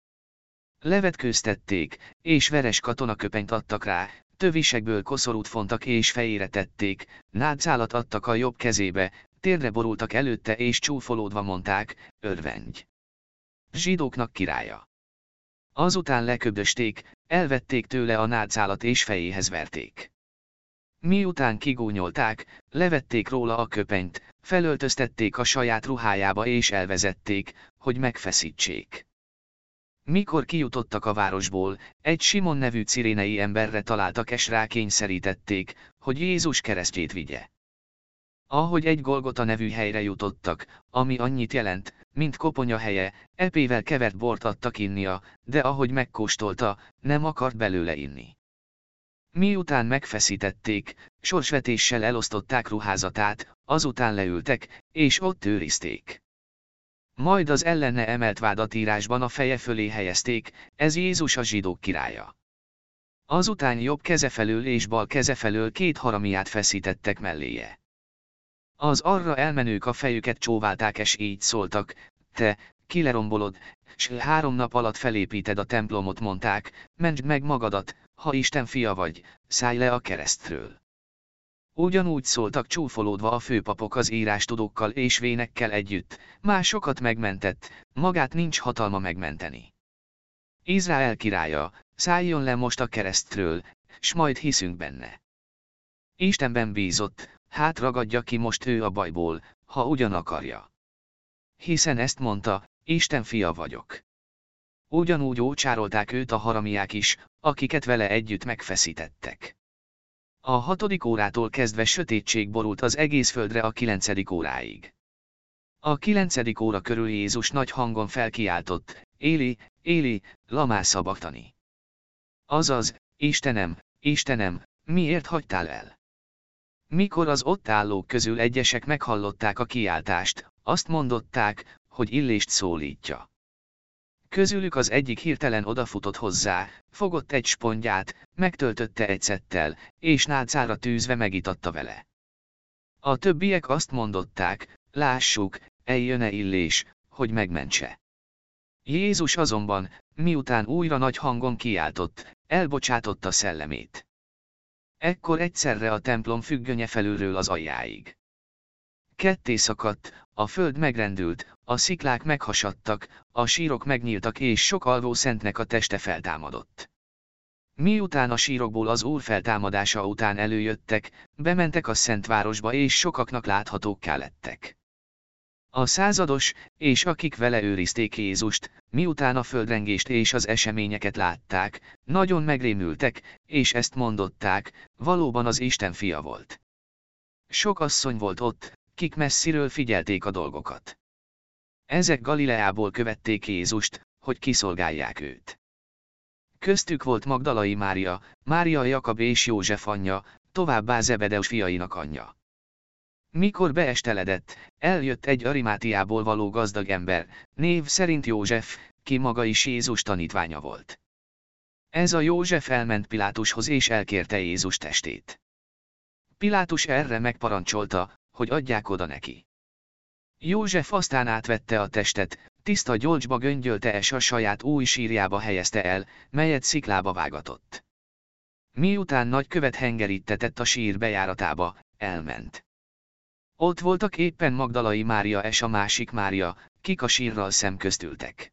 Levetkőztették, és veres katonaköpenyt adtak rá, tövisekből koszorút fontak és fejére tették, nádszálat adtak a jobb kezébe, térdre borultak előtte és csúfolódva mondták, örvendj. Zsidóknak királya. Azután leköbdösték, elvették tőle a nádszálat és fejéhez verték. Miután kigúnyolták, levették róla a köpenyt, felöltöztették a saját ruhájába és elvezették, hogy megfeszítsék. Mikor kijutottak a városból, egy Simon nevű cirénei emberre találtak és rákényszerítették, hogy Jézus keresztjét vigye. Ahogy egy Golgota nevű helyre jutottak, ami annyit jelent, mint koponya helye, epével kevert bort adtak innia, de ahogy megkóstolta, nem akart belőle inni. Miután megfeszítették, sorsvetéssel elosztották ruházatát, azután leültek, és ott őrizték. Majd az ellene emelt vádatírásban a feje fölé helyezték, ez Jézus a zsidók királya. Azután jobb keze felől és bal keze felől két haramiát feszítettek melléje. Az arra elmenők a fejüket csóválták és így szóltak, te, kilerombolod, s három nap alatt felépíted a templomot mondták, mentsd meg magadat, ha Isten fia vagy, szállj le a keresztről. Ugyanúgy szóltak csúfolódva a főpapok az írástudókkal és vénekkel együtt, másokat megmentett, magát nincs hatalma megmenteni. Izrael királya, szálljon le most a keresztről, s majd hiszünk benne. Istenben bízott, hát ragadja ki most ő a bajból, ha ugyan akarja. Hiszen ezt mondta, Isten fia vagyok. Ugyanúgy ócsárolták őt a haramiák is, akiket vele együtt megfeszítettek. A hatodik órától kezdve sötétség borult az egész földre a kilencedik óráig. A kilencedik óra körül Jézus nagy hangon felkiáltott, Éli, Éli, lamá szabaktani. Azaz, Istenem, Istenem, miért hagytál el? Mikor az ott állók közül egyesek meghallották a kiáltást, azt mondották, hogy illést szólítja. Közülük az egyik hirtelen odafutott hozzá, fogott egy spondját, megtöltötte egy szettel, és nádszára tűzve megitatta vele. A többiek azt mondották, lássuk, eljön-e illés, hogy megmentse. Jézus azonban, miután újra nagy hangon kiáltott, elbocsátotta szellemét. Ekkor egyszerre a templom függönye felülről az aljáig. Ketté szakadt, a föld megrendült, a sziklák meghasadtak, a sírok megnyíltak és sok alvó szentnek a teste feltámadott. Miután a sírokból az Úr feltámadása után előjöttek, bementek a Szentvárosba és sokaknak láthatókká lettek. A százados, és akik vele őrizték Jézust, miután a földrengést és az eseményeket látták, nagyon megrémültek, és ezt mondották, valóban az Isten fia volt. Sok asszony volt ott, kik messziről figyelték a dolgokat. Ezek Galileából követték Jézust, hogy kiszolgálják őt. Köztük volt Magdalai Mária, Mária Jakab és József anyja, továbbá Zebedeus fiainak anyja. Mikor beesteledett, eljött egy Arimátiából való gazdag ember, név szerint József, ki maga is Jézus tanítványa volt. Ez a József elment Pilátushoz és elkérte Jézus testét. Pilátus erre megparancsolta, hogy adják oda neki. József aztán átvette a testet, tiszta gyolcsba göngyölte és a saját új sírjába helyezte el, melyet sziklába vágatott. Miután nagy követ hengerítetett a sír bejáratába, elment. Ott voltak éppen Magdalai Mária és a másik Mária, kik a sírral szemköztültek.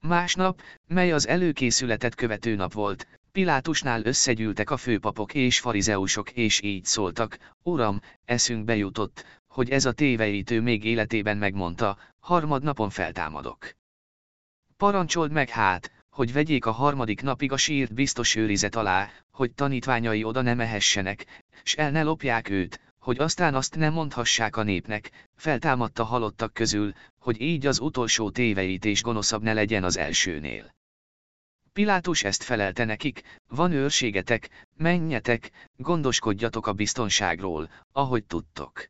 Másnap, mely az előkészületet követő nap volt, Pilátusnál összegyűltek a főpapok és farizeusok és így szóltak, Uram, eszünkbe jutott, hogy ez a téveítő még életében megmondta, harmadnapon feltámadok. Parancsold meg hát, hogy vegyék a harmadik napig a sírt biztos őrizet alá, hogy tanítványai oda ne mehessenek, s el ne lopják őt, hogy aztán azt nem mondhassák a népnek, feltámadta halottak közül, hogy így az utolsó téveítés gonoszabb ne legyen az elsőnél. Pilátus ezt felelte nekik, van őrségetek, menjetek, gondoskodjatok a biztonságról, ahogy tudtok.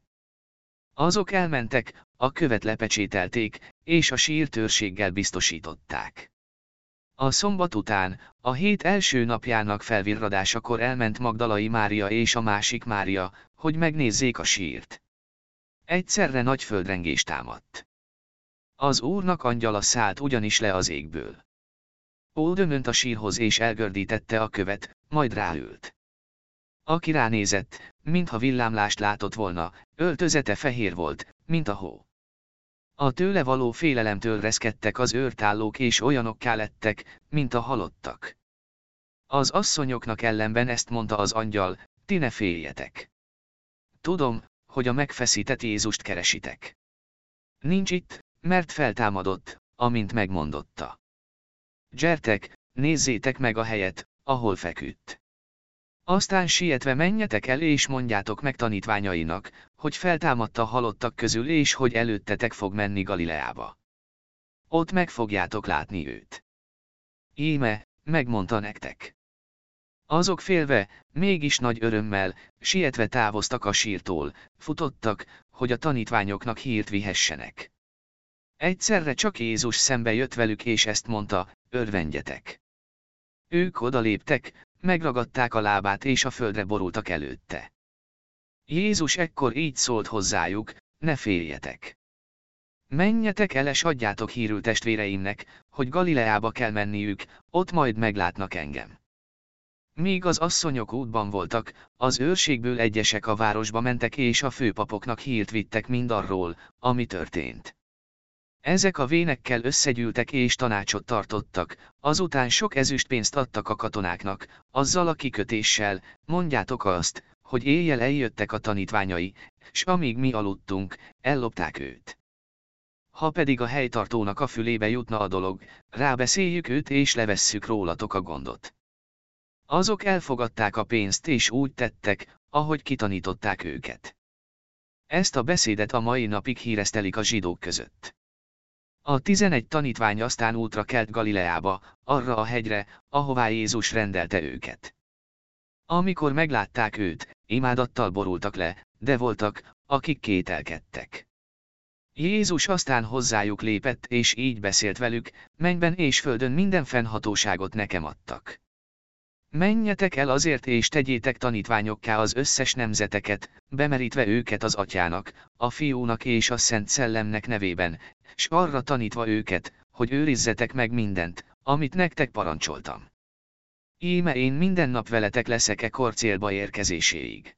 Azok elmentek, a követ lepecsételték, és a sírtőrséggel biztosították. A szombat után, a hét első napjának felvirradásakor elment Magdalai Mária és a másik Mária, hogy megnézzék a sírt. Egyszerre nagy földrengés támadt. Az úrnak angyala szállt ugyanis le az égből. Oldömönt a sírhoz és elgördítette a követ, majd ráült. Aki ránézett, mintha villámlást látott volna, öltözete fehér volt, mint a hó. A tőle való félelemtől reszkedtek az őrtállók és olyanokká lettek, mint a halottak. Az asszonyoknak ellenben ezt mondta az angyal, ti ne féljetek. Tudom, hogy a megfeszített Jézust keresitek. Nincs itt, mert feltámadott, amint megmondotta. Gyertek, nézzétek meg a helyet, ahol feküdt. Aztán sietve menjetek el és mondjátok meg tanítványainak, hogy feltámadta halottak közül és hogy előttetek fog menni Galileába. Ott meg fogjátok látni őt. Íme, megmondta nektek. Azok félve, mégis nagy örömmel, sietve távoztak a sírtól, futottak, hogy a tanítványoknak hírt vihessenek. Egyszerre csak Jézus szembe jött velük és ezt mondta, örvendjetek. Ők odaléptek, megragadták a lábát és a földre borultak előtte. Jézus ekkor így szólt hozzájuk, ne féljetek. Menjetek el és adjátok hírül testvéreimnek, hogy Galileába kell menniük, ott majd meglátnak engem. Míg az asszonyok útban voltak, az őrségből egyesek a városba mentek és a főpapoknak hírt vittek mindarról, ami történt. Ezek a vénekkel összegyűltek és tanácsot tartottak, azután sok ezüstpénzt adtak a katonáknak, azzal a kikötéssel, mondjátok azt, hogy éjjel eljöttek a tanítványai, s amíg mi aludtunk, ellopták őt. Ha pedig a helytartónak a fülébe jutna a dolog, rábeszéljük őt és levesszük rólatok a gondot. Azok elfogadták a pénzt és úgy tettek, ahogy kitanították őket. Ezt a beszédet a mai napig híresztelik a zsidók között. A tizenegy tanítvány aztán útra kelt Galileába, arra a hegyre, ahová Jézus rendelte őket. Amikor meglátták őt, imádattal borultak le, de voltak, akik kételkedtek. Jézus aztán hozzájuk lépett és így beszélt velük, mennyben és földön minden fennhatóságot nekem adtak. Menjetek el azért és tegyétek tanítványokká az összes nemzeteket, bemerítve őket az atyának, a fiúnak és a szent szellemnek nevében, s arra tanítva őket, hogy őrizzetek meg mindent, amit nektek parancsoltam. Íme én minden nap veletek leszek e kor célba érkezéséig.